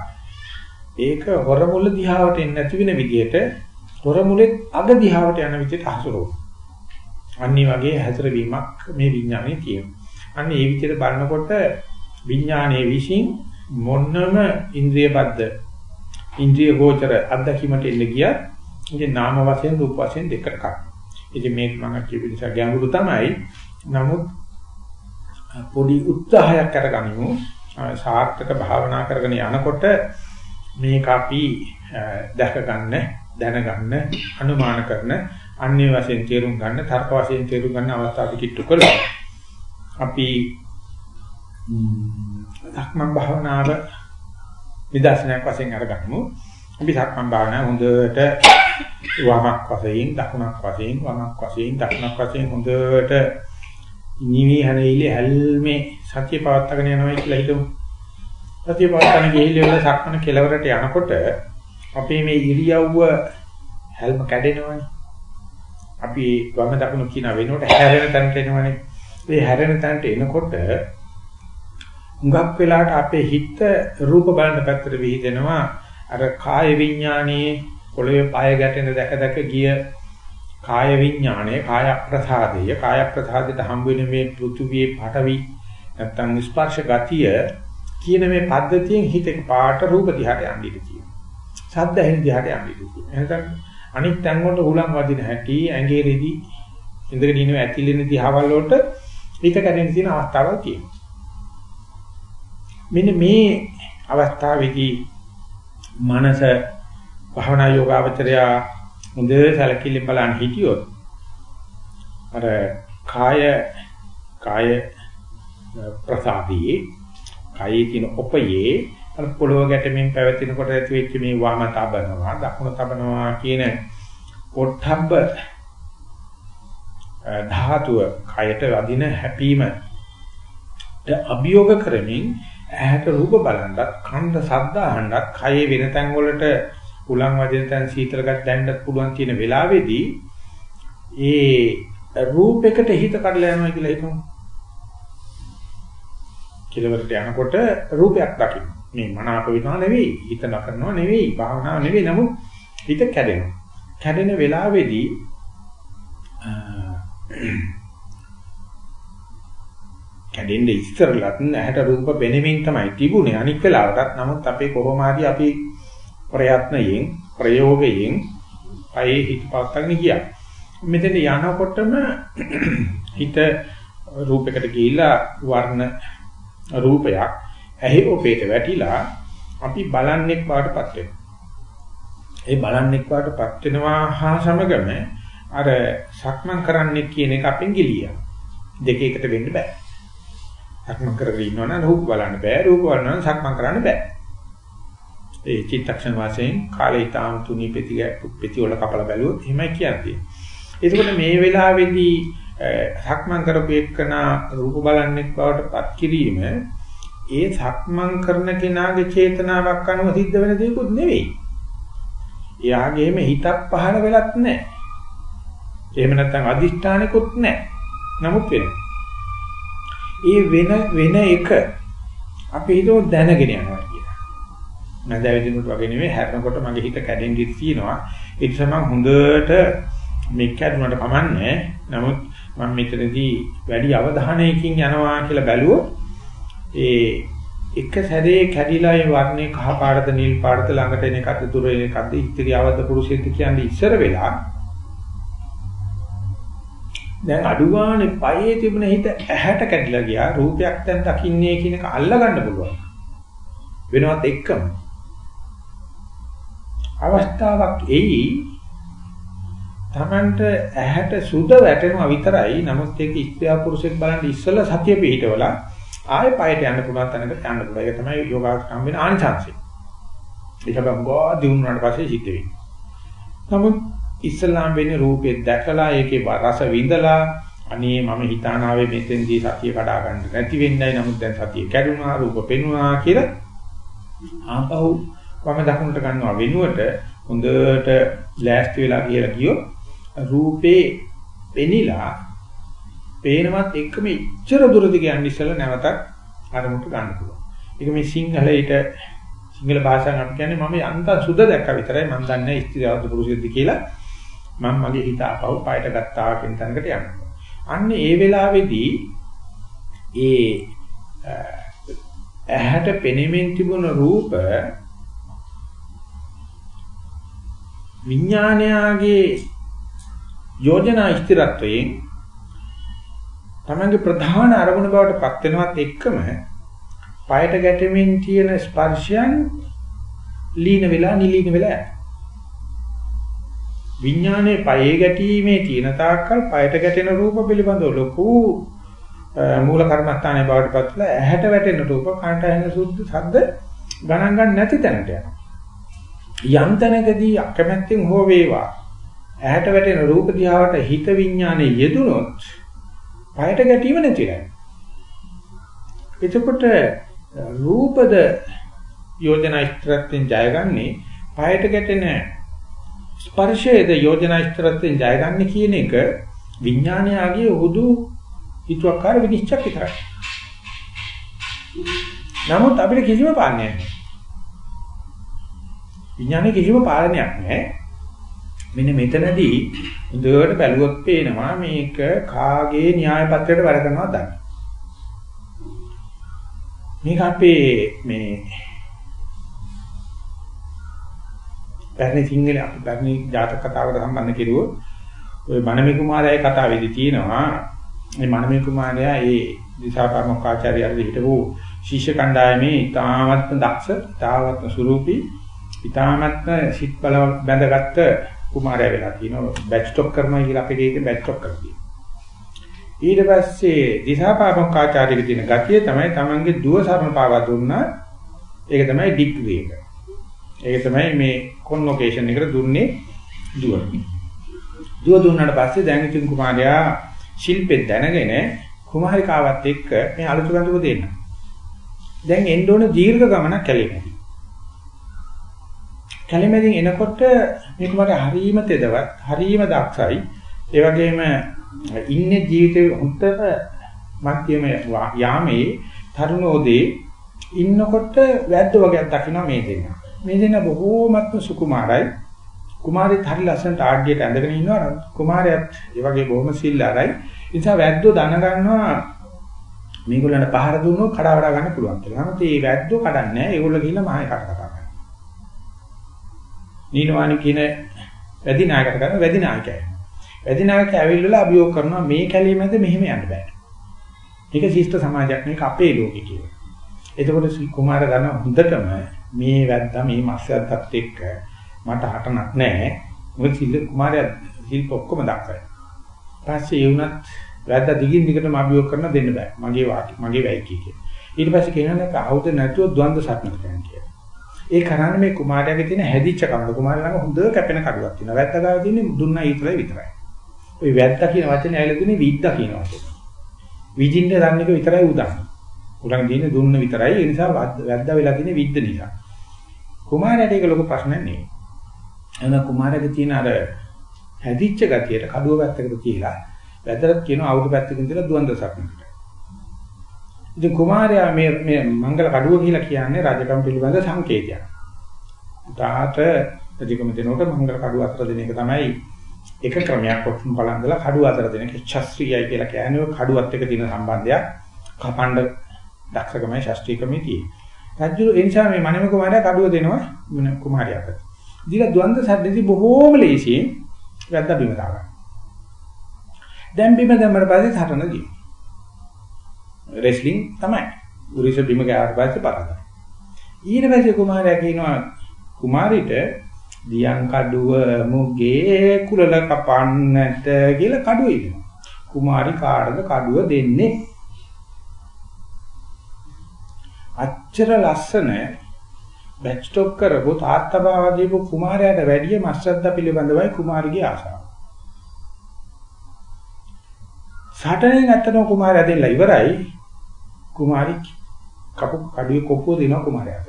A: ඒක හොරමුල දිහාවට එන්නේ නැති වෙන විදිහට හොරමුලෙත් අග දිහාවට යන විදිහට හසුරුවනවා. අනිත් වගේ හැතරවීමක් මේ විඥානයේ තියෙනවා. අන්න ඒ විදිහට බලනකොට විඥානයේ විශ්ින් මොන්නම ඉන්ද්‍රිය බද්ධ ඉන්ද්‍රිය ගෝචර අත්දැකීමට එන්න ගියා. ඉතින් නාම වශයෙන් රූප වශයෙන් දෙකට කක්. ඉතින් මේක මම කියපු නිසා ගැඹුරු තමයි. නමුත් පොඩි උත්සාහයක් අරගනිමු. සාර්ථක භාවනා කරගෙන යනකොට මේක අපි දැක ගන්න, දැනගන්න, අනුමාන කරන, අන්‍ය වශයෙන් තේරුම් ගන්න, තර්ක වශයෙන් තේරුම් ගන්න අවස්ථාව කිට්ටු කළා. අපි ධක්මං භාවනාව විදර්ශනාවක් වශයෙන් අරගමු. අපි ධක්මං භාවනාව හොඳට වමක් වශයෙන්, දකුණක් වශයෙන්, වමක් වශයෙන්, දකුණක් වශයෙන් හොඳට නිවි හැනෙයිලි හැල්මේ සතිය පවත්වාගෙන යනවා කියලා හිතමු. සතිය පවත්වාගෙන ගිහිල්ලා වල සක්මන කෙලවරට යනකොට අපේ මේ ඉරියව්ව හැල්ම කැඩෙනවනේ. අපි වම දකුණු කියන වෙනකොට හැරෙන තැනට එනවනේ. ඒ හැරෙන තැනට එනකොට හුඟක් වෙලාවට අපේ හිත රූප බලන පැත්තට විහිදෙනවා අර කාය විඥානයේ පොළවේ පාය ගැටෙන දැක දැක ගිය කාය විඥානයේ කාය ප්‍රසාදය කාය ප්‍රසාදයට හම් වෙන මේ පෘථුවියේ පටවි නැත්තම් ස්පර්ශ ගතිය කියන මේ පද්ධතියෙන් හිත පාට රූප දිහාට යන්න ඉඩ තියෙනවා. ශබ්ද ඇහෙන දිහාට යන්න ඉඩ තියෙනවා. එහෙනම් අනිත් තැන් වලට හුලං වදින හැටි ඇඟේ රෙදි ඉඳගෙන ඉන්න ඇතිලෙන දිහාවල් වලට හිත කැඩෙන තියෙන අවස්ථාවක් තියෙනවා. මෙන්න මේ අවස්ථාවේදී මනස භවනා යෝගාවචරය හොඳ සැලකිලි බලන් හිටියොත් අර කාය කාය ප්‍රසාදී කායේ තියෙන උපයේ අර පොළොව ගැටෙමින් පැවතිනකොට ඇති වෙච්ච මේ වම තබනවා දකුණ තබනවා කියන පොට්ටබ්බ ධාතුව කයට වදින හැපීම අභියෝග කරමින් ඇහැට රූප බලනවත් කන්ද ශබ්ද අහන්නත් කයේ වෙන තැන් වලට උලන් වදින තැන් සීතලකට දැන්නත් පුළුවන් තියෙන වෙලාවේදී ඒ රූපයකට හිත කඩලා යනවා කියලා හිතමු. කෙලවරට යනකොට රූපයක් දකින්න. මේ මනාප වෙනවා නෙවෙයි, හිත නකරනවා නෙවෙයි, භාවනාව නෙවෙයි, නමුත් හිත කැඩෙනවා. කැඩෙන වෙලාවේදී කැඩෙන්න ඉස්සරලත් ඇහැට රූප පෙනෙමින් තමයි තිබුණේ අනික් වෙලාවටත් නමුත් අපේ කොහොම හරි අපි ප්‍රයත්නයෙන් ප්‍රයෝගයෙන් අයේ හිත පවත්වාගෙන ගියා. මෙතන යනකොටම හිත රූපයකට ගිහිල්ලා වර්ණ රූපයක් ඇහි ඔපේට වැටිලා අපි බලන්නේ පාටපත් වෙනවා. ඒ බලන්නේ පාටපත් වෙනවා හා සමගම අර සක්මන් කරන්නේ කියන එක අපෙන් ගිලියා. දෙක එකට වෙන්න බෑ. සක්මන් කරගෙන ඉන්නවනම් රූප බලන්න බෑ රූප බලනවා සක්මන් කරන්න බෑ ඒ චිත්තක්ෂණ වශයෙන් කාලේ ඊටාම් තුනී පෙති පෙති වල කපලා බැලුවොත් එහෙමයි කියන්නේ එතකොට මේ වෙලාවේදී සක්මන් කරපු එක්කන රූප බලන්නේ බවට පත් කිරීම ඒ සක්මන් කරන කෙනාගේ චේතනාවක් අනුව සිද්ධ වෙන දෙයක්වත් නෙවෙයි එයාගේම හිතක් පහළ වෙලත් නැහැ එහෙම නැත්නම් අදිෂ්ඨානිකුත් නැහැ නමුත් වෙනවා ඒ වෙන වෙන එක අපි හිතුව දැනගෙන යනවා කියලා. මම දැවිදිනුත් වගේ නෙමෙයි හැරෙනකොට මගේ හිත කැඩෙන්න ඉඩ තියෙනවා. ඒ නිසා මම හොඳට මේක කැඩුනට කමන්නේ. නමුත් මම මෙතනදී වැඩි අවධානයකින් යනවා කියලා බැලුවොත් ඒ එක සැරේ කැඩිලා ඒ වර්ණේ කහ පාටද නිල් පාටද ළඟට එන එකද දුර එන එකද ඉත්‍ත්‍යාවද පුරුෂයෙක්ද කියන්නේ ඉස්සර වෙලා දැන් අඩුවානේ පයේ තිබුණ හිත ඇහැට කැඩිලා ගියා. රූපයක් දැන් දකින්නේ කියන එක අල්ලා ගන්න පුළුවන්. වෙනවත් එක්කම. අවස්ථාවක් එයි. Tamanට ඇහැට සුද වැටෙනවා විතරයි. නමුත් ඒක ඉස්ත්‍යා පුරුෂෙක් බලන්න ඉස්සෙල්ලා සතිය පිහිටවලා ආයෙ පයට යන්න පුළුවන් තැනකට යන්න පුළුවන්. ඒක තමයි යෝගාස්කම් වෙන ආනිසංසය ඒක බංගෝ දිනුනාට පස්සේ සිද්ධ වෙන්නේ. නමුත් ඉස්ලාම් වෙන්නේ රූපේ දැකලා ඒකේ රස විඳලා අනේ මම හිතානාවේ මෙතෙන්දී සතිය කඩා ගන්න නැති වෙන්නයි. නමුත් දැන් සතිය කැඩුනා රූප පෙනුනා කියලා ආපහු වම දකුණට ගන්නවා වෙනුවට හොඳට ලෑස්ති වෙලා කියලා කියෝ රූපේ පෙනිලා පේනවත් එක්කම ඉච්ඡර දුරදි යන්න ඉස්සලා නැවතත් අරමුණට ගන්න පුළුවන්. ඒක මේ සිංහලයට සිංහල භාෂාවෙන් අපි කියන්නේ මම යන්තම් සුද්ධ දැක්ක විතරයි මම දන්නේ ස්ත්‍රීවද පුරුෂයද කියලා මම මගේ හිත අපව පායට ගත්තා කියන තැනකට යනවා. අන්න ඒ වෙලාවේදී ඒ ඇහැට පෙනෙමින් තිබුණ රූප විඥානයාගේ යෝජනා ස්ථිරත්වයෙන් තමන්ගේ ප්‍රධාන අරමුණ බවට පත් වෙනවත් එක්කම পায়ට ගැටෙමින් තියෙන ස්පර්ශයන් ලීන වෙලා නිලීන වෙලා විඥානයේ পাයේ ගැටීමේ තියෙන තාක්කල් পায়ට ගැටෙන රූප පිළිබඳව ලොකු මූල කර්මස්ථානයේ බවට පත් වෙලා ඇහැට වැටෙන රූප කනට ඇහෙන සුද්ධ ශබ්ද ගණන් ගන්න නැති තැනට යනවා. යම් තැනකදී අකමැත්තෙන් හෝ වේවා. ඇහැට වැටෙන රූප දිහාවට හිත විඥානයේ යෙදුනොත් පයට ගැටීම නැතිලා. එතකොට රූපද යෝජනා ඉස්තරයෙන් ජයගන්නේ පයට ගැටෙන ස්පර්ශයේද යෝජනා ඉස්තරයෙන් ජයගන්නේ කියන එක විඥානයාගේ උදු හිතුවක්කාර විනිශ්චයක් විතරයි. නමුත් අපිට කිසිම පාලනයක් නැහැ. විඥානයේ කිසිම පාලනයක් නැහැ. මෙන්න මෙතනදී හොඳට බැලුවොත් පේනවා මේක කාගේ න්‍යාය පත්‍රයට වැඩ කරනවා දන්නේ. මේක අපේ මේ පැරණි සිංහල අපි පැරණි ජාතක කතාවකට සම්බන්ධ කෙරුවොත් ඔය මනමේ කුමාරයාගේ කතාවේදී තියෙනවා මේ මනමේ කුමාරයා ඒ දිසාපාමොක්කාචාර්යයන් හිටපු ශිෂ්‍ය කණ්ඩායමේ ඉතාමත්ම දක්ෂ, ඉතාමත්ම සුරූපී, ඉතාමත්ම සිත් බල බැඳගත්තු කුමාරයා වෙලා තියෙනවා. බැච් ස්ටොක් කරනවා කියලා අපේ දෙයක බැච් ස්ටොක් කරලා තියෙනවා. ඊට පස්සේ දිසාපාපකාචාර්යගේ තියෙන ගතිය තමයි Tamange දුව සරණ පාවා දුන්නා. ඒක තමයි ඩිග්‍රී එක. ඒක තමයි මේ කොන්වොකේෂන් එකට දුන්නේ දුව. දුව දුන්නාට පස්සේ දැන් ඉතින් කුමාරයා ශිල්පෙත් දැනගෙන කුමාරිකාවත් එක්ක මේ අලුත් ගඳුව දෙන්න. දැන් එන්න ඕන දීර්ඝ ගමනක් කැලේ කැලෙමෙන් එනකොට මේක මට හරීම තෙදවත් හරීම දක්ෂයි. ඒ වගේම ඉන්නේ ජීවිතේ හුත්තම මධ්‍යම යාමේ තරුණෝදේ ඉන්නකොට වැද්ද වගේක් දකින්න මේ දෙන්න. මේ දෙන්න බොහෝමත්ම සුකුමාරයි. කුමාරයෙක් හරි ලස්සනට ආඩ්‍යයට ඇඳගෙන ඉන්නවා කුමාරයාත් ඒ වගේ බොහොම සිල්ලාරයි. ඒ නිසා වැද්දෝ දන ගන්නවා මේගොල්ලන්ට පහර දුන්නොත් කඩා වඩා ගන්න පුළුවන් කියලා. නමුත් මේ වැද්දෝ කඩන්නේ නැහැ. ඒගොල්ලෝ ගිහිල්ලා මහේ කට කතා කරනවා. නීනවානි කියන වැඩි නායකට කරන වැඩි නායකයයි. වැඩි නායකයා ඇවිල්ලා අභියෝග කරනවා මේ කැලේ මැද මෙහෙම යන්න බෑ. ඒක ශිෂ්ට සමාජයක් නෙක අපේ ලෝකේ කියලා. එතකොට කුමාර ගන්න හොඳටම මේ වැද්දා මේ මස්සයත් එක්ක මට හටනක් නැහැ. මොකද සිල් කුමාරයා ශිල්ප ඔක්කොම දක්වයි. පස්සේ ඒ වුණත් වැද්දා දිගින් දිගටම අභියෝග කරන දෙන්න බෑ. මගේ වාක්‍ය මගේ වැයි කිය. ඊට පස්සේ කියනවා ආවුද නැතුව ද්වන්ද සටනකට යන්න කියලා. ඒ කරන්නේ මේ කුමාරයාගේ තියෙන හැදිච්ච කම. කුමාරයා ළඟ හොඳ කැපෙන කඩුවක් තියෙනවා. වැද්දා ගාව තියෙන්නේ දුන්නා ඊතරයි විතරයි. ওই වැද්දා කියන වචනේ ඇවිල්ලා තියෙන්නේ විද්දා කියන වචනේ. විජින්න දන්න එක විතරයි උදන්. උඩන් තියෙන්නේ දුන්න විතරයි. ඒ නිසා වැද්දා වෙලා තියෙන්නේ විද්ද නිසා. කුමාරයාට ඒක ලොකු ප්‍රශ්නයක් නෙවෙයි. එන කුමාරයාගේ තියෙන අර හැදිච්ච ගතියට කඩුව පැත්තකට තියලා වැද්දාට කියනවා අවුරු පැත්තකින් තියලා දුවන්ද සක්නකට. ඉතින් කුමාරයා මේ මේ මංගල කඩුව කියලා කියන්නේ රජකම් පිළිබඳ සංකේතයක්. උදාට රජකම දෙනකොට මංගල කඩුව අතර දෙන එක තමයි එක ක්‍රමයක් ඔක්කොම බලන්දලා කඩුව අතර දෙන එක ශාස්ත්‍රීයයි කියලා කියන්නේ කඩුවත් එක්ක තියෙන සම්බන්ධයක් කපණ්ඩ දක්ෂකමයි ශාස්ත්‍රීයකමයි තියෙන්නේ. රජු ඒ නිසා මේ මනම කුමාරයා කඩුව දෙනවා කුමාරයාට. ඉතින් ද්වන්ද සද්දේදී බොහෝම ලේසියෙන් වැද්දා බිම දාගන්න. දැන් බිම දැම්මට පස්සේ හටන ගියේ. රෙස්ලිං තමයි. උරිස බිම ගෑවට පස්සේ පරාදයි. ඊට පස්සේ කුමාරයා කියනවා කුමාරිට දියන් කඩුව මුගේ කුලල කපන්නට කියලා කඩුව ඉන්නවා. කුමාරි කාටද කඩුව දෙන්නේ? අච්චර ලස්සන බැච් ස්ටොප් කරපු තාත්තා බාව දීපු කුමාරයාට වැඩිය මස්සද්ද පිළිබඳවයි කුමාරිගේ ආසාව. සටනෙන් ඇත්තටම කුමාරයා දෙල්ල ඉවරයි. කුමාරි කපු කඩුවේ කොපුව දෙනවා කුමාරයාට.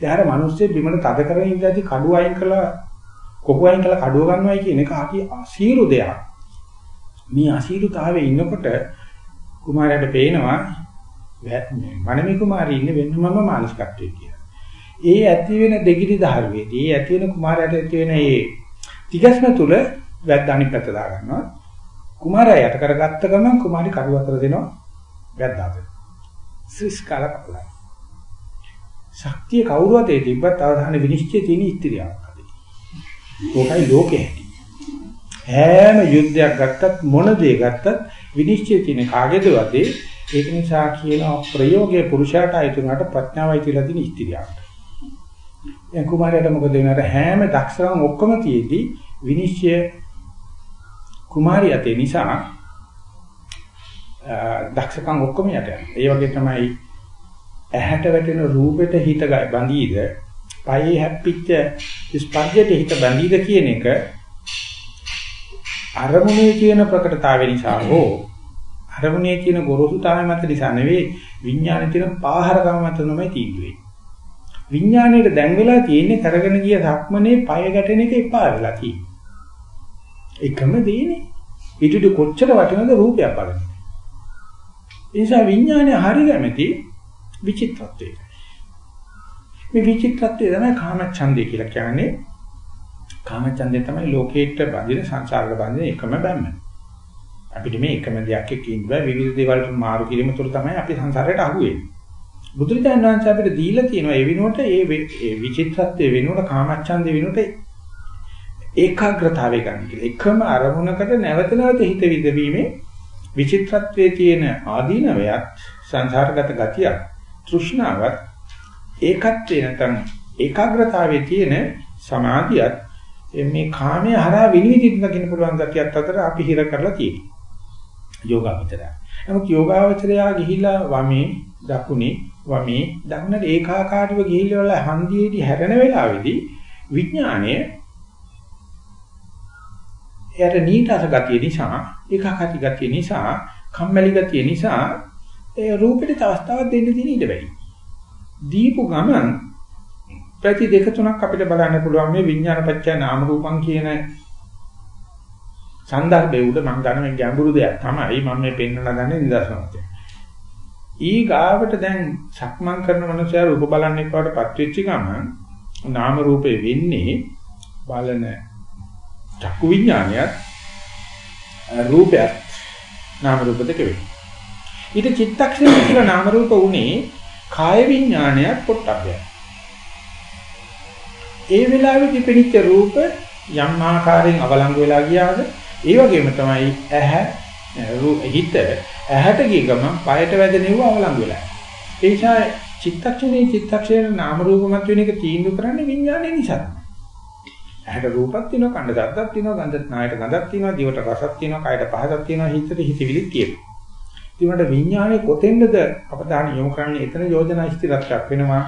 A: දැන් අර මිනිස්සේ බිමට තද කරගෙන ඉඳදී කඩුව අයින් කළා කොපුව අයින් කළා කඩුව ගන්නවයි කියන එක අකි අසීරු දෙයක්. මේ අසීරුතාවයේ ඉන්නකොට කුමාරයාට පේනවා මනමේ කුමාරී ඉන්නේ වෙනමම මානසිකත්වයේ කියලා. ඒ ඇති වෙන දෙගිඩි ධාරුවේදී ඒ ඇති වෙන කුමාරයාට ඇති වෙන ඒ තිගස්ම තුල වැද්ද අනිත් පැත්ත දා ගන්නවා. කුමාරයා යට කරගත්ත ගමන් කුමාරි කඩුව අතර දෙනවා වැද්දාට. ස්විස් කාලා කපලා. ශක්තිය කවුරුවත් ඒ තිබ්බත් අවධාන විනිශ්චය තියෙන ඉස්ත්‍රියක් හදේ. ඕකයි ලෝකේ හැටි. හැම යුද්ධයක් ගත්තත් මොන දේ ගත්තත් විනිශ්චය තියෙන කාගේද වදේ ඒක නිසා කියන ප්‍රයෝගයේ පුරුෂයාට අයිතුනට ප්‍රඥාවයි කියලා තියෙන ඉස්ත්‍රියක්. දැන් කුමාරයාට මොකද වෙනවද හැම දක්ෂකම් ඔක්කොම තියේදී විනිශ්චය කුමාරියතේ නිසා දක්ෂකම් ඔක්කොම යට යනවා. ඒ වගේ තමයි ඇහැට වැටෙන රූපෙට හිත බඳීද, පයේ හැප්පිච්ච ස්පර්ශයට හිත බඳීද කියන එක අරමුණේ තියෙන ප්‍රකටතාවය නිසා හෝ අරමුණේ තියෙන ගොරෝසුතාවය මත නිසා නෙවෙයි විඥානයේ තියෙන පාහරකම මත තමයි තීන්දුවේ. විඥාණයට දැන් වෙලා තියෙන්නේ කරගෙන ගිය ධක්මනේ පය ගැටෙන එක එපා වෙලා තියෙන්නේ. එකම දෙයනේ. ඊටු කොච්චර වටිනවද රූපයක් බලන්න. ඒ නිසා විඥානය හරි කැමැති විචිත්‍රත්වයට. මේ විචිත්‍රත්වය තමයි කාමච්ඡන්දය කියලා කියන්නේ. කාමච්ඡන්දය තමයි ලෝකේට බඳින සංසාරවල බඳින එකම බැම්ම. අපිට මේ එකම දෙයක් එක්ක ඉන්න බෑ විවිධ දේවල් මාරු කිරීම තුළ තමයි අපි සංසාරයට අහු වෙන්නේ. බුදුරජාණන් වහන්සේ අපිට දීලා තියෙනවා ඒ වෙනුවට ඒ විචිත්‍රත්වයේ වෙනුවට කාමච්ඡන්දේ වෙනුවට ඒකාග්‍රතාවය ගන්න කියලා. එකම අරමුණකට නැවත නැවත හිත විදවීමේ විචිත්‍රත්වයේ තියෙන ආදීනවයත් සංසාරගත ගතියක් තෘෂ්ණාවත් ඒකත්වේ නැත්නම් ඒකාග්‍රතාවයේ තියෙන සමාධියත් මේ කාමයේ හරහා විනිවිදින්න දකින්න පුළුවන් ගතියත් අතර අපි හිර කරලා තියෙනවා. යෝගාවචරය. නමුත් යෝගාවචරයා ගිහිලා වමේ දකුණේ වමේ දකුණට ඒකාකාරීව ගිහිල්ලා හන්දියේදී හැරෙන වෙලාවේදී විඥාණය එයාට නීතස ගතිය නිසා ඒකාකාරී ගතිය නිසා කම්මැලි ගතිය නිසා ඒ රූපෙට අවස්ථාවක් දෙන්න තියෙන ඉඩ වැඩි. දීපු ගමන් පැති දෙක තුනක් අපිට බලන්න පුළුවන් මේ විඥානපච්චය නාම රූපං කියන සන්දර්භයේ උඩ මම ගන්න මේ ගැඹුරු දෙයක් තමයි මම මේ පෙන්වලා ගන්න නිදර්ශනයක්. ඊ ගාවට දැන් සක්මන් කරන මනුස්සයා රූප බලන්නේ කවටපත් වෙච්ච ගමන් නාම රූපේ වෙන්නේ බලන චක්කු විඥානයත් රූපයත් නාම රූප දෙක වෙන්නේ. ඊට චිත්තක්ෂණය කියලා නාම රූප උනේ කාය විඥානයත් පොට්ටබ්බයත්. ඒ වෙලාවේදී පිළිච්ච රූප යම් ආකාරයෙන් අවලංගු වෙලා ගියාද ඒ වගේම තමයි ඇහැ හිත ඇහැට ගිය ගමන් පයට වැදෙනව අවලංගු වෙලා. ඒ නිසා චිත්තක්ෂණේ චිත්තක්ෂණේ නාම රූප මත වෙන එක තීන්දුව කරන්නේ විඥානය නිසා. ඇහැට රූපක් තියෙනවා, කණ්ඩ ශබ්දක් තියෙනවා, ගන්ධ නායට ගඳක් තියෙනවා, දිවට රසක් තියෙනවා, කයට පහසක් තියෙනවා, හිතට හිතවිලිත් තියෙනවා. ඊට විඥානයේ කොතෙන්ද අපදාන යොමු කරන්නේ එතන යෝජනා ස්ථිරත්වයක් වෙනවා.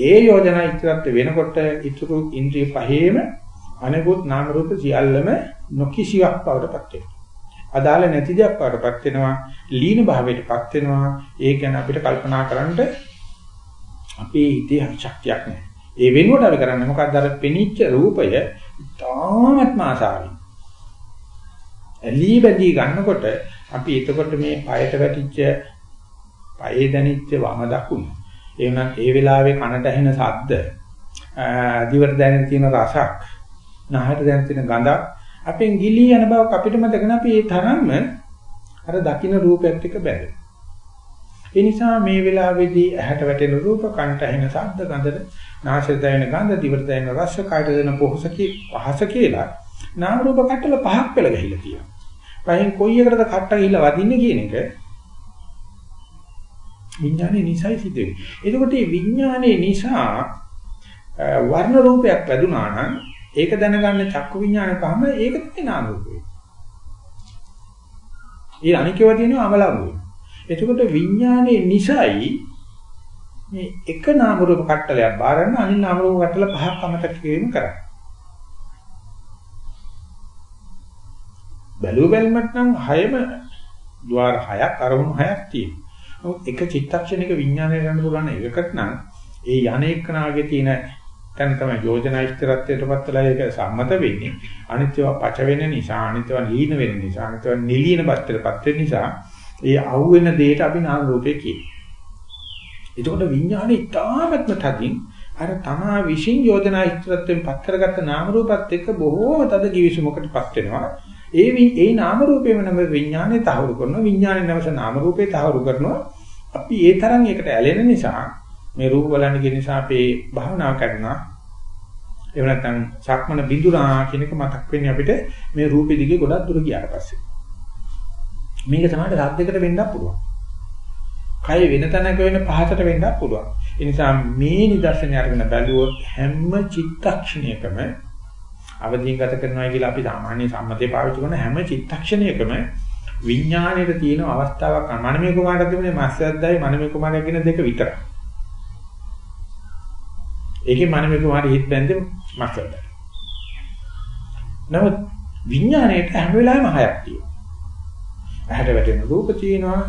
A: ඒ යෝජනා ඉදිරියට වෙනකොට ඉතුරු ඉන්ද්‍රිය පහේම අනෙකුත් නාම රූප සියල්ලම නොකිසියක් බවටපත් වෙනවා. අදාළ නැති දෙයක් බවටපත් වෙනවා. ලීන භාවයටපත් වෙනවා. ඒ ගැන අපිට කල්පනා කරන්න අපේ හිතේ ශක්තියක් නැහැ. ඒ වෙනුවට අපි කරන්නේ මොකක්ද අර පෙනිච්ච රූපය තාමත්ම ආසාවෙන්. ඇලී බැඳී ගන්නකොට අපි එතකොට මේ পায়ට වැටිච්ච পাයේ දැනිච්ච වම දකුණ. ඒ වුණත් ඒ වෙලාවේ කනට ඇහෙන ශබ්ද, දිවට දැනෙන තියෙන රසක්, නහයට දැනෙන තියෙන ගඳක් අපෙන් ගිලී යන බවක් අපිට මතක නැපි ඒ තරම්ම අර දකින්න රූපයත් එක්ක බැඳෙනවා. ඒ නිසා මේ වෙලාවේදී ඇහැට වැටෙන රූප, කනට ඇහෙන ශබ්ද, ගඳට, නාසයට දැනෙන ගඳ, දිවට දැනෙන රස, කයට දැනෙන පොහසකී පහස කියලා නාම රූප කට්ටල පහක් පෙළ ගහිලා තියෙනවා. පහෙන් කොයි එකටද කට්ට ගිහිල්ලා වදින්නේ කියන එක විඥානේ නිසයි සිද්ධ වෙන්නේ. එතකොට මේ විඥානේ නිසා වර්ණ රූපයක් වැදුනා නම් ඒක දැනගන්න චක්කු විඥාන පහම ඒක තමයි නාම රූපේ. ඒ අනිකේව තියෙනවා අමලංගු. එතකොට විඥානේ නිසයි මේ එක නාම රූප කට්ටලයක් බාරන්න අනිත් නාම රූප කට්ටල පහක් අමතක කිරීම කරන්නේ. බැලුව බැලමට නම් හයම ద్వාර හයක් අරමුණු හයක් තියෙනවා. නමුත් එක චිත්තක්ෂණයක විඥානය ගන්න පුළුවන් එකකට නම් ඒ යන්නේකනාගේ තියෙන තැන තමයි යෝජනා ඉස්තරත්වයටපත් වෙලා ඒක සම්මත වෙන්නේ. අනිත්‍යව පච වෙන නිසා, අනිත්‍යව ලීන වෙන නිසා, අනිත්‍යව නිලීන බත්තරපත් වෙන නිසා ඒ අහුවෙන දෙයට අපි නාම රූපේ කියනවා. එතකොට විඥානෙ ඉතාමත්ම තදින් අර තමා විශ්ින් යෝජනා ඉස්තරත්වයෙන් පත් කරගත්ත නාම රූපත් එක්ක බොහෝම තද කිවිසුමකටපත් වෙනවා. ඒ ඒ නාම රූපේම නම විඥානේ තහවුරු කරනවා විඥානේ නමස නාම රූපේ තහවුරු කරනවා අපි ඒ තරම් ඒකට ඇලෙන නිසා මේ රූප බලන්න කියන නිසා අපේ භාවනාව කරනවා. එහෙම නැත්නම් සක්මන බිඳුනා කියන එක මතක් වෙන්නේ අපිට මේ රූපෙ දිගේ ගොඩක් දුර ගියාට පස්සේ. මේක තමයි සාද්දයකට වෙන්නත් පුළුවන්. කය වෙන තැනක වෙන පහතට වෙන්නත් පුළුවන්. ඒ නිසා මේ නිදර්ශනය අරගෙන බැලුවොත් හැම චිත්තක්ෂණයකම අවදීන් ගත කරනවා කියලා අපි සාමාන්‍ය සම්මතේ පාවිච්චි කරන හැම චිත්තක්ෂණයකම විඥාණයට තියෙන අවස්ථාවක් මනමේ කුමාරට තිබුණේ මාස්යද්දයි මනමේ කුමාරය කියන දෙක විතරයි. ඒකේ මනමේ කුමාරය හිට බැඳෙ මාස්යද්දයි. නමුත් විඥාණයට හැම වෙලාවෙම හයක් තියෙනවා. ඇහැට වැටෙන රූප තියෙනවා,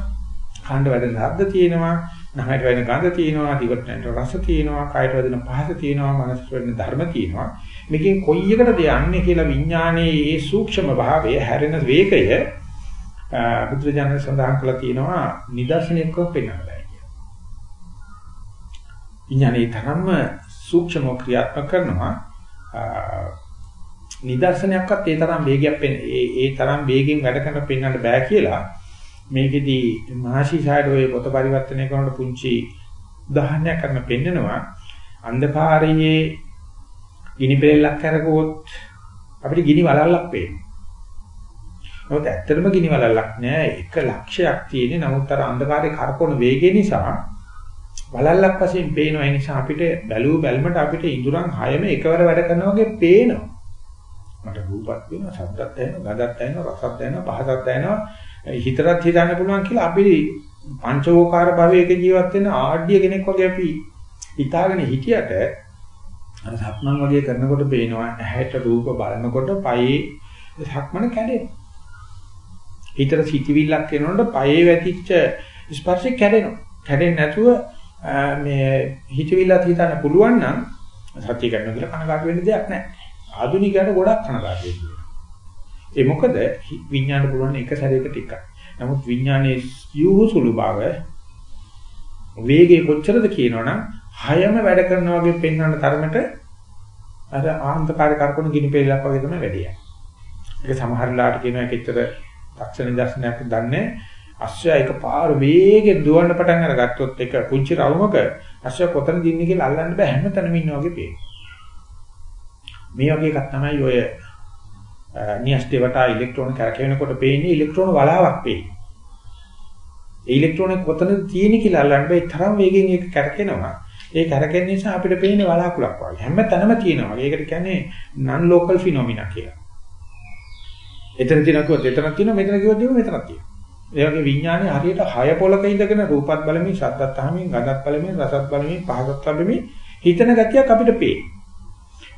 A: කනට වැටෙන ශබ්ද තියෙනවා, නහයට වැටෙන ගඳ තියෙනවා, දිවට වැටෙන රස තියෙනවා, කයට වැටෙන පහස තියෙනවා, මනසට වැටෙන ධර්ම තියෙනවා. මේකෙන් කොයි එකටද යන්නේ කියලා විඥානයේ ඒ සූක්ෂම භාවය හැරෙන වේගය බුදුරජාණන් සඳහන් කළා තියෙනවා නිදර්ශනයක පෙන්වන්න බෑ කියලා. විඥානයේ තරම්ම සූක්ෂම ක්‍රියාත්මක කරනවා නිදර්ශනයක්වත් ඒ තරම් වේගයක් ඒ ඒ තරම් වේගෙන් වැඩ කරන පෙන්වන්න බෑ කියලා මේකෙදි මහසි සායඩෝයේ පොත පරිවර්තනය කරනකොට පුංචි උදාහරණයක් කරන පෙන්නනවා අන්ධකාරයේ ගිනි පෙරෙල්ලක් කරගොත් අපිට ගිනි වලල්ලක් පේනවා. නමුත් ඇත්තටම ගිනි වලල්ලක් නෑ එක ලක්ෂයක් තියෙන්නේ නමුත් අර අන්ධකාරයේ කරකවන වේගය නිසා වලල්ලක් වශයෙන් පේනවා ඒ නිසා අපිට බැලුව බැලමට අපිට ඉඳුරන් හයම එකවර වැඩ කරනවා වගේ පේනවා. මට රූපත් වෙනවා, ශබ්දත් ඇහෙනවා, ගඳත් ඇහෙනවා, රසත් ඇහෙනවා, පහසත් ඇහෙනවා. හිතරත් හිතන්න පුළුවන් කියලා අපි පංචවෝකාර භවයක ජීවත් වෙන ආඩ්‍ය කෙනෙක් වගේ අපි හිතාගෙන හිටියට අර සක්මන් වගේ කරනකොට පේනවා ඇහැට රූප බලනකොට පයේ සක්මන කැඩෙනවා. හිතට සිටිවිල්ලක් එනකොට පයේ වැටිච්ච ස්පර්ශය කැඩෙනවා. කැඩෙන්නේ නැතුව මේ හිතවිල්ලත් හිතන්න පුළුවන් නම් සත්‍ය කරනවා කියලා කනගාටු වෙන්න දෙයක් නැහැ. ආධුනිකයන්ට ගොඩක් කනගාටු වෙනවා. ඒ මොකද විඥාණයට පුළුවන් එක සැරයකට එකයි. නමුත් විඥානයේ යොහුසුළු බව වේගය කොච්චරද කියනවනම් හයම වැඩ කරනවා වගේ පෙන්වන්න තරමට අර ආන්තකාරී කරකවන ගිනි පෙරලක් වගේ තමයි වැඩි යන්නේ. ඒක සමහර ලාට කියනවා ඒකෙච්චර දක්ෂණ දර්ශනයක් දන්නේ අශ්වය එකපාර වේගෙන් දුවන්න පටන් අරගත්තොත් ඒක කුංචි රවුමක අශ්වය කොතනද ඉන්නේ කියලා අල්ලන්න බෑ හැමතැනම ඉන්නා වගේ පේනවා. මේ වගේ එකක් තමයි ඔය නියස්ටේ වටා ඉලෙක්ට්‍රෝන කරකැවෙනකොට පේන්නේ ඉලෙක්ට්‍රෝන වලාවක් පේන්නේ. ඒ ඉලෙක්ට්‍රෝන කොතනද තියෙන්නේ කියලා අල්ලන්න බෑ තරම් වේගෙන් ඒක කරකෙනවා. ඒ කරකෙන නිසා අපිට පේන්නේ වලාකුලක් වගේ. හැමතැනම තියෙනවා. ඒකට කියන්නේ non local phenomena කියලා. එතන තියෙනවා කිව්වොත් එතනක් තියෙනවා මෙතන කිව්වොත් මෙතනක් තියෙනවා. ඒ වගේ විඥානේ හරියට හය පොලක ඉඳගෙන රූපත් බලමින් ශබ්දත් අහමින් ගඳත් බලමින් රසත් බලමින් පහසත් ලැබෙමින් හිතන ගතියක් අපිට පේනවා.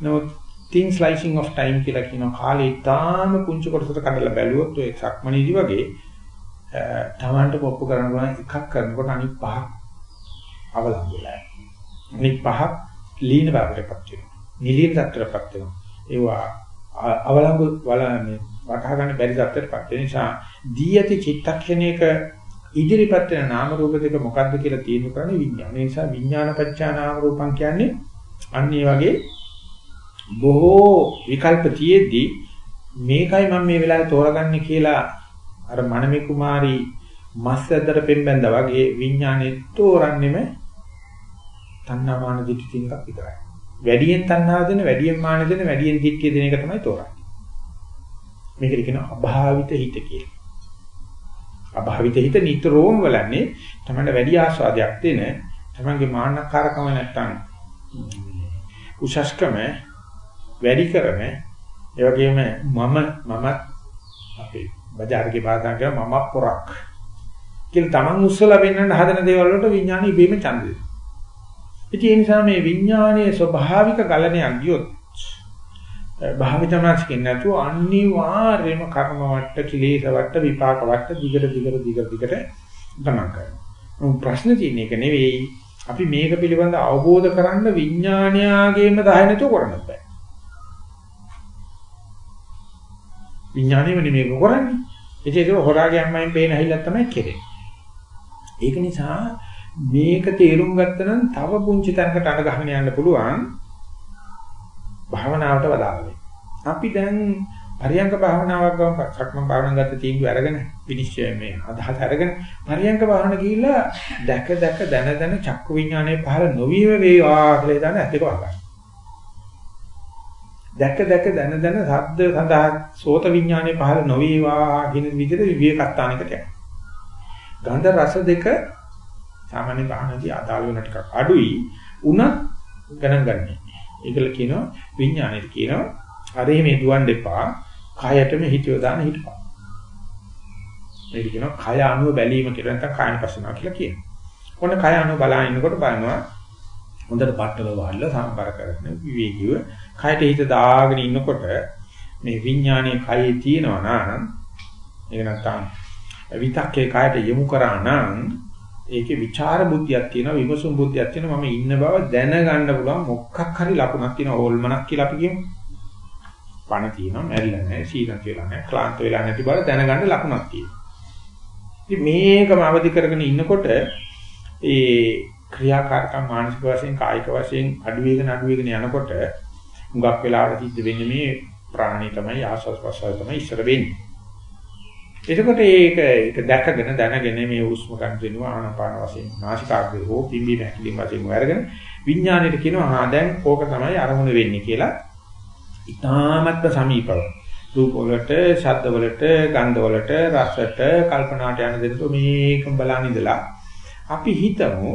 A: නමුත් thin slicing of time කියලා කියන කාලේ ඊටාම කුංචු කොටසට කඩලා බැලුවොත් ඔය සක්මණේදි වගේ තමන්ට පොප්පු කරන්න පුළුවන් එකක් කරනකොට අනිත් පහක් අවලංගු වෙලා. අනිත් පහක් ලීන බවටපත් වෙනවා. නිලීන තත්ත්වයටපත් වෙනවා. ඒවා අවලංගු වලන්නේ වටහා ගන්න බැරි තත්ත්වයටපත් වෙන නිසා දී ඇති චිත්තක්ෂණයක ඉදිරිපත් වෙන නාම රූප දෙක මොකද්ද කියලා තීන්දුව කරන්නේ විඥාන. ඒ නිසා විඥානපච්චා නාම රූපං කියන්නේ අන්න ඒ වගේ බොහෝ විකල්ප තියෙද්දි මේකයි මම මේ වෙලාවේ තෝරගන්නේ කියලා අර මනමේ කුමාරි මස් ඇද්දට පෙම්බැඳා වගේ විඥානේ තෝරන්නෙම තණ්හාමාන දිට්ඨි තිනක් විතරයි. වැඩියෙන් තණ්හාව දෙන, වැඩියෙන් මාන දෙන, වැඩියෙන් දිට්ඨිය දෙන එක තමයි තෝරන්නේ. මේකට කියන අභාවිත හිත කියලා. අභාවිත හිත නිතරම බලන්නේ තමයි වැඩි ආස්වාදයක් දෙන තමන්ගේ මාන්නකාරකම නැත්තම් උසස්කම වැඩි කරන ඒ වගේම මම මමත් අපේ බજારගේ භාෂාවෙන් කියන මම පොරක් කියලා තමන් උස්සලා වෙන්නන්න හදන දේවල් වලට විඥානය ඉබේම ඡන්ද දෙනවා. ඉතින් ඒ නිසා මේ විඥානයේ ස්වභාවික ගලණයක් ගියොත් භාවිතමාස්කින් නැතුව අනිවාර්යයෙන්ම කර්ම වට, කිලේශ වට, විපාක වට දිගට දිගට දිගට දිගට ගමන් කරනවා. ප්‍රශ්න තියෙන එක නෙවෙයි අපි මේක පිළිබඳ අවබෝධ කරන්න විඥානයාගේම දහය නැතුව කරන්න බෑ. විඥාණයම නෙමෙයි කරන්නේ. ඒක හොරාගේ අම්මෙන් පේන හැයිලක් තමයි කෙරෙන්නේ. ඒක නිසා මේක තේරුම් ගත්තනම් තව පුංචි තැනකට අඩ ගහගෙන යන්න පුළුවන්. භාවනාවට වදාළේ. අපි දැන් පරියංග භාවනාවක් ගම සක්මන් භාවනාවක් ගත්ත තීන්දුව අරගෙන විනිශ්චය මේ අදහස අරගෙන පරියංග භාවන ගිහිල්ලා දැක දැක දන දන චක්කු විඥානයේ පහළ නොවීම වේවා කියලා හිතන ඇත්තක වහගන්න. දැක දැක දන දන ශබ්ද සඳහා සෝත විඥානයේ පහළ නොවේවා කියන විදිහට විවේකත්තානිකට යනවා. ගන්ධ රස දෙක සාමාන්‍ය භාවනාවේ අදාළ වෙන ටිකක් අඩුයි. උනත් ගණන් ගන්නෑ. ඒකල කියනවා විඥානෙට කියනවා හරි මේ දුවන් දෙපා කයටම හිතියෝ දාන හිටපන්. මේක කියනවා කය අනුව බැලීම කියලා නැත්නම් කායන පස්සනවා කියලා කියනවා. ඔන්න කය අනුව බලා ඉන්නකොට බලනවා හොඳට පట్టල වහල්ල සම්පර කරගෙන විවේකීව කයට හිත දාගෙන ඉන්නකොට මේ විඥානයේ කයේ තියෙනවා නම් ඒක නැත්නම් විතක්කේ කයට යොමු කරා නම් ඒකේ ਵਿਚාර බුද්ධියක් තියෙනවා විමසුම් බුද්ධියක් තියෙනවා මම ඉන්න බව දැනගන්න පුළුවන් මොකක් හරි ලකුණක් තියෙනවා ඕල්මනක් කියලා අපි කියමු. පණ තියෙනවා මැරිලා නැහැ සීලන්ත වෙලා නැහැ ක්ලාන්ත වෙලා නැති බව දැනගන්න ලකුණක් තියෙනවා. ඉතින් මේකම අවදි කරගෙන ඉන්නකොට ඒ ක්‍රියාකාරකම් මානසික වශයෙන් කායික වශයෙන් අඩු වේගන අඩු වේගන යනකොට හුඟක් වෙලාවට සිද්ධ වෙන්නේ මේ ප්‍රාණී තමයි ආස්වාස් ප්‍රසවාස තමයි ඉස්සර වෙන්නේ. එතකොට ඒක ඒක දැකගෙන දැනගෙන මේ උස්ම ගන්න දෙනවා ආනාපාන වශයෙන් නාසිකාග්‍රේ හෝ පිම්බි නැකිලිම වශයෙන් වර්ගන විඥාණයට කියනවා හා දැන් ඕක තමයි අරමුණ වෙන්නේ කියලා. ඊ타මත්ම සමීපව රූප වලට, ශබ්ද වලට, ගන්ධ වලට, රසට, කල්පනාට යන දෙන්න මේකම බලන් ඉඳලා අපි හිතමු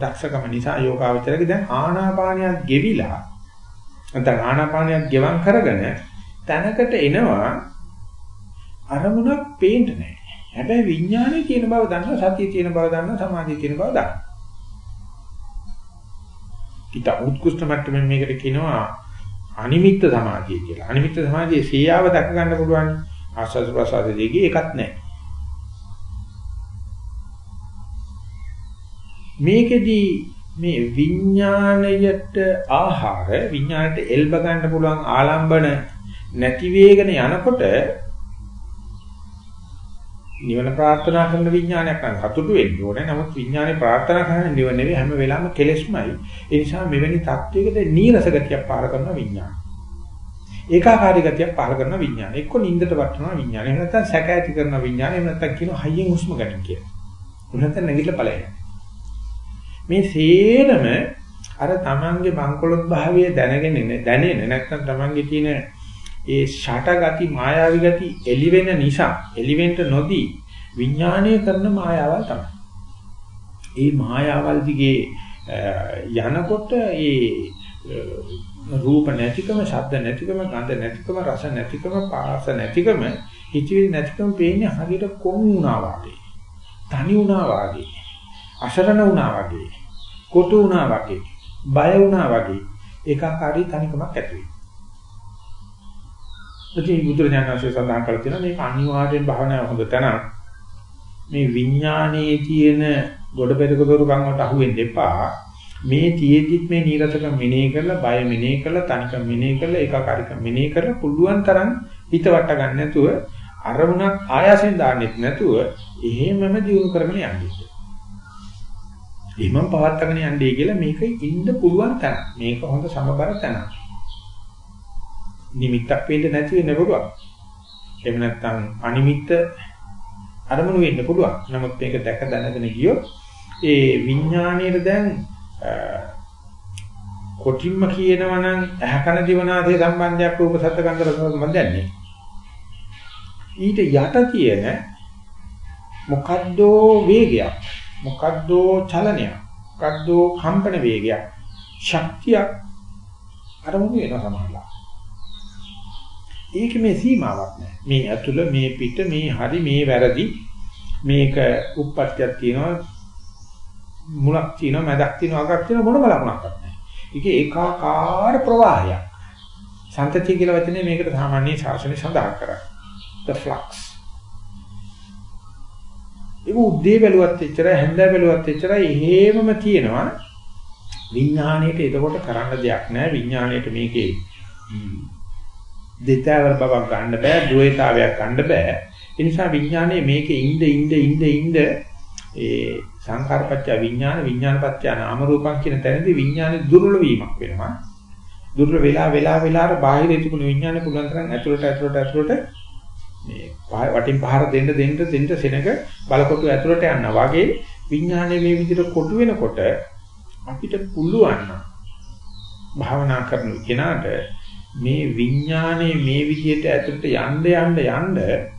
A: දක්ෂකම නිසා යෝගාවචරයේ දැන් ආනාපානියත් ගෙවිලා නැත්නම් ආනාපානියත් ගෙවම් කරගෙන තැනකට එනවා අරමුණක් පේන්න නැහැ. හැබැයි විඥානයේ තියෙන බව දන්නවා, සතියේ තියෙන බව දන්නවා, සමාධියේ තියෙන බව දන්නවා. ඊට උත්කෘෂ්ඨ මට්ටමින් මේකට කියනවා අනිමිත්ත සමාධිය කියලා. අනිමිත්ත සමාධියේ සියාව දක ගන්න පුළුවන්. ආස්වාද ප්‍රසාද දෙකේ එකක් නැහැ. මේකෙදී මේ විඥාණයට ආහාර විඥාණයට එල්බ ගන්න පුළුවන් ආලම්බන නැති වේගන යනකොට නිවන ප්‍රාර්ථනා කරන විඥානයක් නම් සතුටු වෙන්න ඕනේ. නමුත් විඥානේ ප්‍රාර්ථනා කරන නිවන නෙවෙයි හැම වෙලාවෙම කෙලෙස්මයි. ඒ නිසා මෙවැනි තත්වයකට නීරස ගතියක් පහල කරන විඥාන. ඒකාකාරී ගතියක් පහල කරන විඥාන. එක්ක නින්දට වටනවා විඥාන. එහෙම නැත්නම් සැක ඇති කරන විඥාන. එහෙම නැත්නම් කියන හයියෙන් හුස්ම ගන්න කියලා. එහෙම නැත්නම් නැගිටලා ඵලයන්. මේ සේරම අර තමන්ගේ බංකොලොත් භාවය දැනගෙන දැනෙන නැත්නම් තමන්ගේ තියෙන ඒ ෂට ගති මායාවි ගති එලි වෙන නිසා එලිවෙන්ට නොදී විඥාණය කරන මායාවල් තමයි. ඒ මායාවල් දිගේ යනකොට ඒ රූප නැතිකම, ශබ්ද නැතිකම, ගන්ධ නැතිකම, රස නැතිකම, පාස නැතිකම, හිතවිලි නැතිකම පේන්නේ හරියට කොන් වුණා වගේ. තනි වුණා වගේ. අසරණ වුණා වගේ. කොටු වුණා වගේ. බය වුණා වගේ. ඒකාකාරී තනිකමක් ඇති වෙනවා. ඉතින් බුදුරජාණන් වහන්සේ සඳහන් කරලා තියෙනවා මේක අනිවාර්යෙන් භාවනාවේ හොඳ තැනක්. මේ විඥානයේ තියෙන ගොඩ පෙරක දොරුකම් වලට අහු වෙන්න එපා. මේ තියේදිත් මේ නීරසකම් මෙනෙහි කරලා බය මෙනෙහි කරලා තනිකම් මෙනෙහි කරලා ඒකාකාරීකම් මෙනෙහි කරලා පුළුවන් තරම් හිත වට ගන්න නැතුව අරමුණක් ආයාසෙන් දාන්නෙත් නැතුව එහෙමම දියුණු කරගෙන යන්නේ. එහෙමම පවත්වාගෙන යන්නේ කියලා මේක ඉන්න පුළුවන් තැන. මේක හොඳ සමබර තැනක්. නිමිත්තක් වෙන්න නැති වෙන්න පුළුවන්. එහෙම නැත්නම් අනිමිත්ත අරමුණු වෙන්න පුළුවන්. නමුත් මේක දැක දැනගෙන ගියොත් ඒ විඥාණයට දැන් කොටින්ම කියනවා නම් ඇහැකන දිවනාදී සම්බන්ධයක් රූප සත්ත්ව ගන්ධ රස සම්බන්ධයන්නේ. ඊට යට තියෙන මොකද්දෝ වේගයක් මොකද්දෝ චලනයක් මොකද්දෝ කම්පන වේගයක් ශක්තියක් අරමුණු වෙනවා සමහරවිට. ඒක මේ සීමාවක් නෑ. මේ ඇතුළ මේ පිට මේ හරි මේ වැරදි මේක උප්පත්තියක් තියෙනවා මුලක් තියෙනවා මැදක් තියෙනවා අගක් තියෙනවා මොනම ලකුණක්වත් නැහැ. ඒක ඒකාකාර ප්‍රවාහයක්. සන්තතිය කියලා වචනේ මේකට සාමාන්‍ය ශාසනය සඳහන් කරා. the flux. ඒක උද්දී බැලුවත් එච්චරයි හැන්දෑ බැලුවත් එච්චරයි එහෙමම තියෙනවා. විඥාණයට එතකොට කරන්න දෙයක් නැහැ. විඥාණයට මේකේ දෙතෑවර බවක් ගන්න බෑ, ද්වේතාවයක් ගන්න බෑ. ඒ නිසා විඥානයේ මේකේ ඉඳ ඉඳ ඉඳ ඉඳ ඒ සංඛාරපච්චය විඥාන විඥානපච්චය නාම රූපං කියන තැනදී විඥානේ දුර්වල වීමක් වෙනවා. දුර්වල වෙලා වෙලා වෙලා අර බාහිර තිබුණු විඥානේ පුළුවන් තරම් ඇතුළට ඇතුළට ඇතුළට මේ වටින් පහර දෙන්න දෙන්න දෙන්න සෙනඟ බලකොටු ඇතුළට යනවා වගේ විඥානේ මේ විදිහට කොටු වෙනකොට අපිට පුළුවන් නම් භාවනා කරන කෙනාට මේ විඥානේ මේ විදිහට ඇතුළට යන්න යන්න යන්න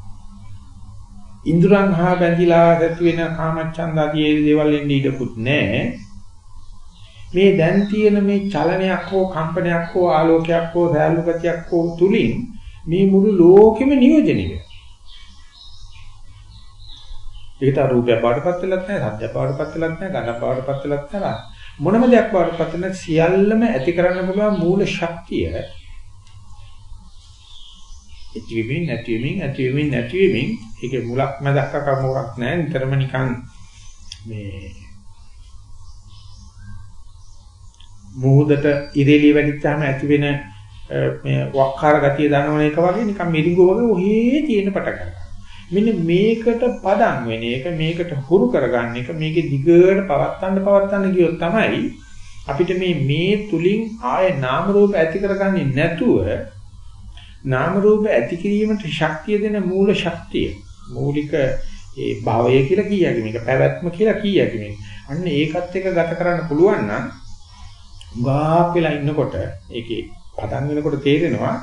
A: ඉන්ද්‍රයන් හා බැඳිලා ඇති වෙන කාමච්ඡන්ද ආදී දේවල් එන්නේ ඉඩකුත් නැහැ. මේ දැන් තියෙන මේ චලනයක් හෝ කම්පනයක් හෝ ආලෝකයක් හෝ සෑලු ගතියක් හෝ තුලින් මේ මුළු ලෝකෙම නියෝජනය වෙනවා. ඒකට රූපය පාඩපත් වෙලත් නැහැ, සත්‍ය පාඩපත් වෙලත් නැහැ, ඝන පාඩපත් වෙලත් නැහැ. මොනම දෙයක් පාඩපත් වෙන සියල්ලම ඇති කරන්න පුළුවන් මූල ශක්තිය ඇතිවීමින් නැතිවීමින් ඇතිවීමින් නැතිවීමින් ඒකේ මුලක් මැදක් අකමොක් නැහැ නිතරම නිකන් මේ මුහුදට ඉරේලිය වැඩිච්චාම ඇති වෙන මේ වක්කාර ගතිය දනවන එක වගේ නිකන් මිරිඟුව වගේ ඔහේ තියෙන පට ගන්නවා. මෙන්න මේකට පදම් වෙන එක මේකට හුරු කරගන්න එක මේකේ දිගට පවත්තන්න පවත්තන්න ගියොත් තමයි අපිට මේ මේ තුලින් ආයේ නාම රූප ඇති කරගන්නේ නැතුව නාම රූප ඇති කිරීමට ශක්තිය දෙන මූල ශක්තිය මූලික ඒ භවය කියලා කියයි මේක පැවැත්ම කියලා කියයි මේක. අන්න ඒකත් එක්ක ගත කරන්න පුළුවන් නම් ගාක් වෙලා ඉන්නකොට ඒකේ පටන් වෙනකොට තේරෙනවා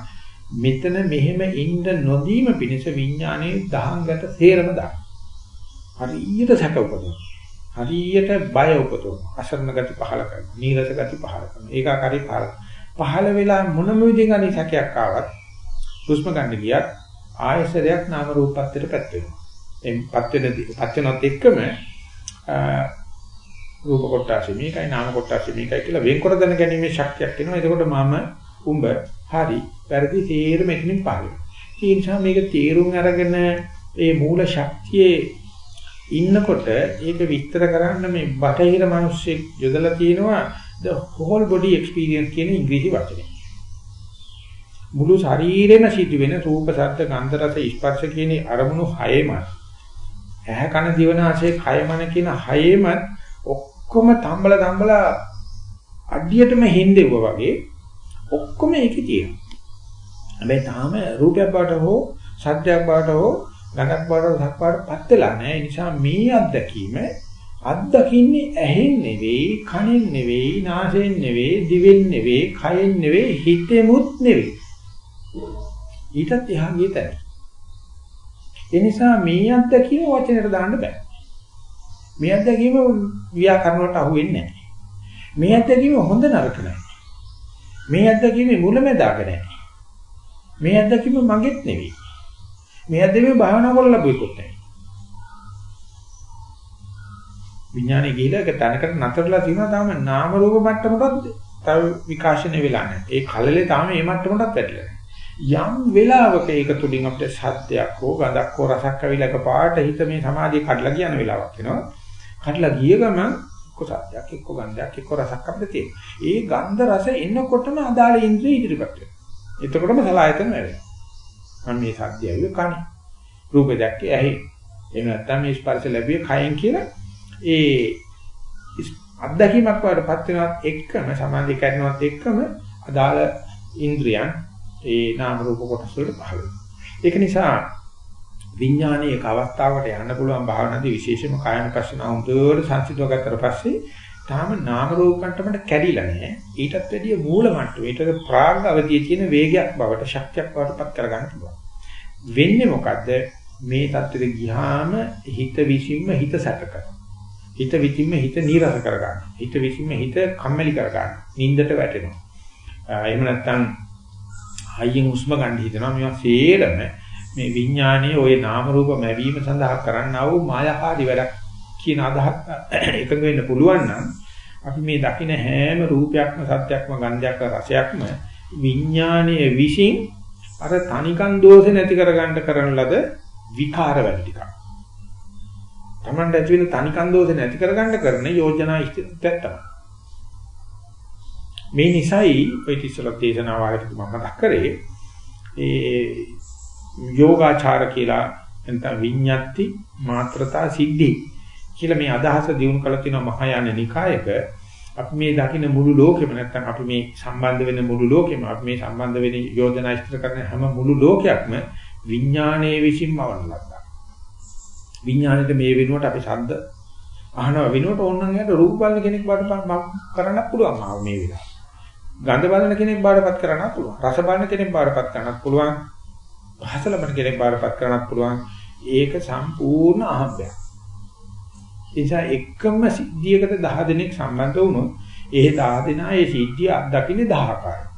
A: මෙතන මෙහෙම ඉන්න නොදීම පිණිස විඥානයේ දහංගට තේරම දාන. හරියට සැක උපදිනවා. හරියට බය උපදිනවා. අසරණ ගති පහල කරනවා. නීරස ගති පහල කරනවා. ඒකාකාරී පහල. පහල වෙලා මොනම විදිහකින් අනිත් සැකයක් ආවත් හුස්ම ගන්න ගියත් ආයසරයක් නාම රූපත්තට පැත් වෙනවා. එම් පත් වෙන පත් වෙනත් එක්කම රූප කොටාසි මේකයි නාම කොටාසි මේකයි කියලා වෙන්කර දැන ගැනීමේ ශක්තියක් එනවා. එතකොට මම උඹ හරි වැරදි තේරෙම එතනින් පාරේ. ඒ නිසා මේක තේරුම් අරගෙන ඒ මූල ශක්තියේ ඉන්නකොට ඒක විස්තර කරන්න මේ බටහිර මිනිස්සෙක් යොදලා තියෙනවා the whole body experience කියන ඉංග්‍රීසි වචනේ. මුළු ශරීරෙම සිදුවෙන රූප, ශබ්ද, ගන්ධ, රස, ස්පර්ශ කියන අරමුණු හයෙම ඇහැ කන දිව නාසය කය මන කියන හයෙම ඔක්කොම තම්බල තම්බල අඩියටම හින්දෙව්වා වගේ ඔක්කොම ඒකේ තියෙනවා. හැබැයි තාම රූපයක් බවට හෝ සත්‍යයක් බවට හෝ ගණක් බවට සක්පාට පත් වෙලා නැහැ. ඒ නිසා මේ අත්දැකීම අත්දකින්නේ ඇහෙන් නෙවෙයි, කනෙන් නෙවෙයි, නාසයෙන් නෙවෙයි, දිවෙන් නෙවෙයි, කයෙන් නෙවෙයි, හිතෙමුත් නෙවෙයි. ඊටත් එහා ගිය තැන. ඒ නිසා මේ අත්දැකීම වචනයට දාන්න බෑ. මේ අත්දැකීම ව්‍යාකරණ වලට අහු වෙන්නේ නැහැ. මේ අත්දැකීම හොඳ නරක නැහැ. මේ අත්දැකීමේ මුලැමැදාක නැහැ. මේ අත්දැකීම මගේත් නෙවෙයි. මේ අත්දැකීම භාවනා කරලා ලැබුවෙකුත් නැහැ. විඥානේ ගිහිලා ඒක තනකට නතරලා තියෙනවා තාම නාම රූප මට්ටමකත් තව විකාශනය වෙලා නැහැ. ඒ කලලේ තාම මේ මට්ටමකටත් වැටිලා නැහැ. යම් වෙලාවක ඒක තුලින් අපිට සත්‍යයක් හෝ ගඳක් හෝ රසක් අවිලා එකපාරට හිත මේ සමාධිය කඩලා කියන වෙලාවක් එනවා. කඩලා ගිය ගමන් එක්ක සත්‍යයක් එක්ක ගන්ධයක් එක්ක රසක් අපිට තියෙනවා. ඒ ගන්ධ රස එන්නකොටම අදාළ ඉන්ද්‍රිය ඉදිරිපත් වෙනවා. එතකොටම සලායතන වැඩෙනවා. මම මේ සත්‍යය ඇවිල්ලා කන්නේ. රූපේ දැක්කේ ඇහි. එහෙම නැත්නම් මේ ස්පර්ශ ලැබුවේ කයෙන් කියලා ඒ අත්දැකීමක් වඩපත් වෙනවත් එක්කම සමාධිය කරනවත් එක්කම අදාළ ඉන්ද්‍රියන් ඒ නාම රූප කොටස් වලට පහළ වෙනවා. ඒක නිසා විඥානයේ එක අවස්ථාවකට යන්න පුළුවන් භාවනාවේ විශේෂම කායන පස්සන හොඳට සංසිඳව ගත්තට පස්සේ තාම නාම රූපකන්ටමට කැඩිලා නැහැ. ඊටත් වැඩිය මූල මට්ටම. ඊට ප්‍රාග් අවධියේ තියෙන වේගයක් බවට ශක්තියක් බවට පත් කරගන්න පුළුවන්. වෙන්නේ මොකද්ද? මේ தත්ත්වෙට ගියාම හිත විසින්ම හිත සැක හිත විසින්ම හිත නීරස කරගන්න. හිත විසින්ම හිත කම්මැලි කරගන්න. නින්දට වැටෙනවා. එහෙම නැත්නම් හයියෙන් හුස්ම ගන්න හිතනවා මේවා සේරම මේ විඥානයේ ওই නාම රූප මැවීම සඳහා කරන්නා වූ මායාකාරී වැඩක් කියන අදහස් එකඟ වෙන්න පුළුවන් නම් අපි මේ දකින හැම රූපයක්ම සත්‍යක්ම ගන්ධයක්ම රසයක්ම විඥානයේ විශ්ින් අර තනිකන් දෝෂ නැති කරගන්න කරන ලද විකාර වැඩ ටිකක්. Tamanට ඇති වෙන තනිකන් දෝෂ නැති කරගන්න කරන යෝජනා ඉස්තත් තමයි. මේ නිසයි ඔය තිස්සලක් දේශනාව ආයතන මම මතක් කරේ ඒ යෝගාචාර කියලා නැත්නම් විඤ්ඤාති මාත්‍රතා සිද්ධි කියලා මේ අදහස දිනු කළ තියෙන මහායාන නිකායක අපි මේ දකින්න මුළු ලෝකෙම නැත්තම් අපි මේ සම්බන්ධ වෙන මුළු ලෝකෙම අපි මේ සම්බන්ධ වෙන යෝජනා ඉදිරි කරන හැම මුළු ලෝකයක්ම විඥානයේ විසින්ම වඩලක්. විඥානෙට මේ වෙනුවට අපි ශබ්ද අහනවා වෙනුවට ඕනනම් යට රූප බලන කෙනෙක් බාටපත් කරන්නත් පුළුවන් මාව මේ වෙලාව. ගන්ධ බලන කෙනෙක් බාටපත් කරන්නත් පුළුවන්. රස බලන කෙනෙක් බාටපත් කරන්නත් පුළුවන්. භාෂ ලබන කෙනෙක් බාටපත් කරන්නත් පුළුවන්. ඒක සම්පූර්ණ අහඹයක්. නිසා එකම සිද්ධියකට 10 දෙනෙක් සම්බන්ධ වුණොත් ඒ 10 දෙනා ඒ සිද්ධිය අත්දකින්නේ 10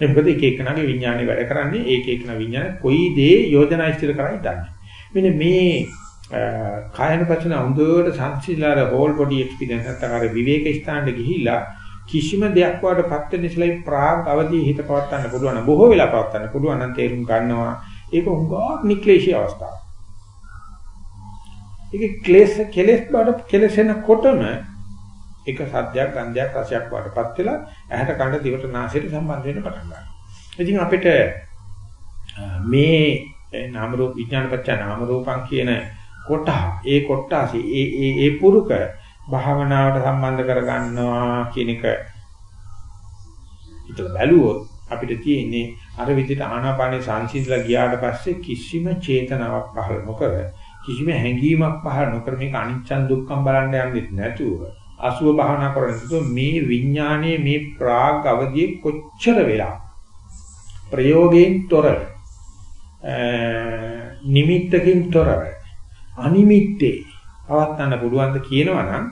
A: ඒ මොකද එක එකනාගේ විඥානේ වැඩ කරන්නේ ඒක එකන විඥාන කොයි දේ යෝජනා ඉස්තර කරයි දන්නේ. මෙන්න මේ කායනපචන හොඳට සංසිලාර හෝල් බොඩි එක්ස්පීරියන්ස් නැත්නම් අර විවේක ස්ථානට ගිහිලා කිසිම දෙයක් වඩපත් වෙන ඉස්සෙල්ලා ප්‍රාග් අවදී හිත පවත්වන්න පුළුවන් බොහෝ වෙලා පවත්වන්න පුළුවන් නම් තේරුම් ගන්නවා ඒක උංගා නික්ලේශී අවස්ථාවක්. ඒක ක්ලේශ කෙලෙස් බඩ කෙලසෙනකොටම එක සද්දයක් ගන්ධයක් රසයක් වඩපත් වෙලා ඇහැට කන දිවට නාසයට සම්බන්ධ වෙන්න පටන් ගන්නවා. ඉතින් අපිට මේ නාම රූප විඥානපච්ච නාම රූපං කියන කොට ඒ කොටාසි ඒ ඒ ඒ පුරුක භාවනාවට සම්බන්ධ කර ගන්නවා කියන එක. හිතලා බැලුවොත් අපිට තියෙන්නේ අර විදිහට ආනාපානේ සංසිඳලා ගියාට පස්සේ කිසිම චේතනාවක් පහළ නොකර කිසිම හැඟීමක් පහළ නොකර මේක අනිච්චන් දුක්ඛම් බලන්න යන්නේ නැතුව අසුව භාවනා කරන්නේ මේ විඥානයේ මේ ප්‍රාග් අවදියේ කොච්චර වෙලා ප්‍රයෝගයෙන් තොරව නිමිත්තකින් තොරව අනිමිත්තේ පවත්න්න පුළුවන් ද කියනවනම්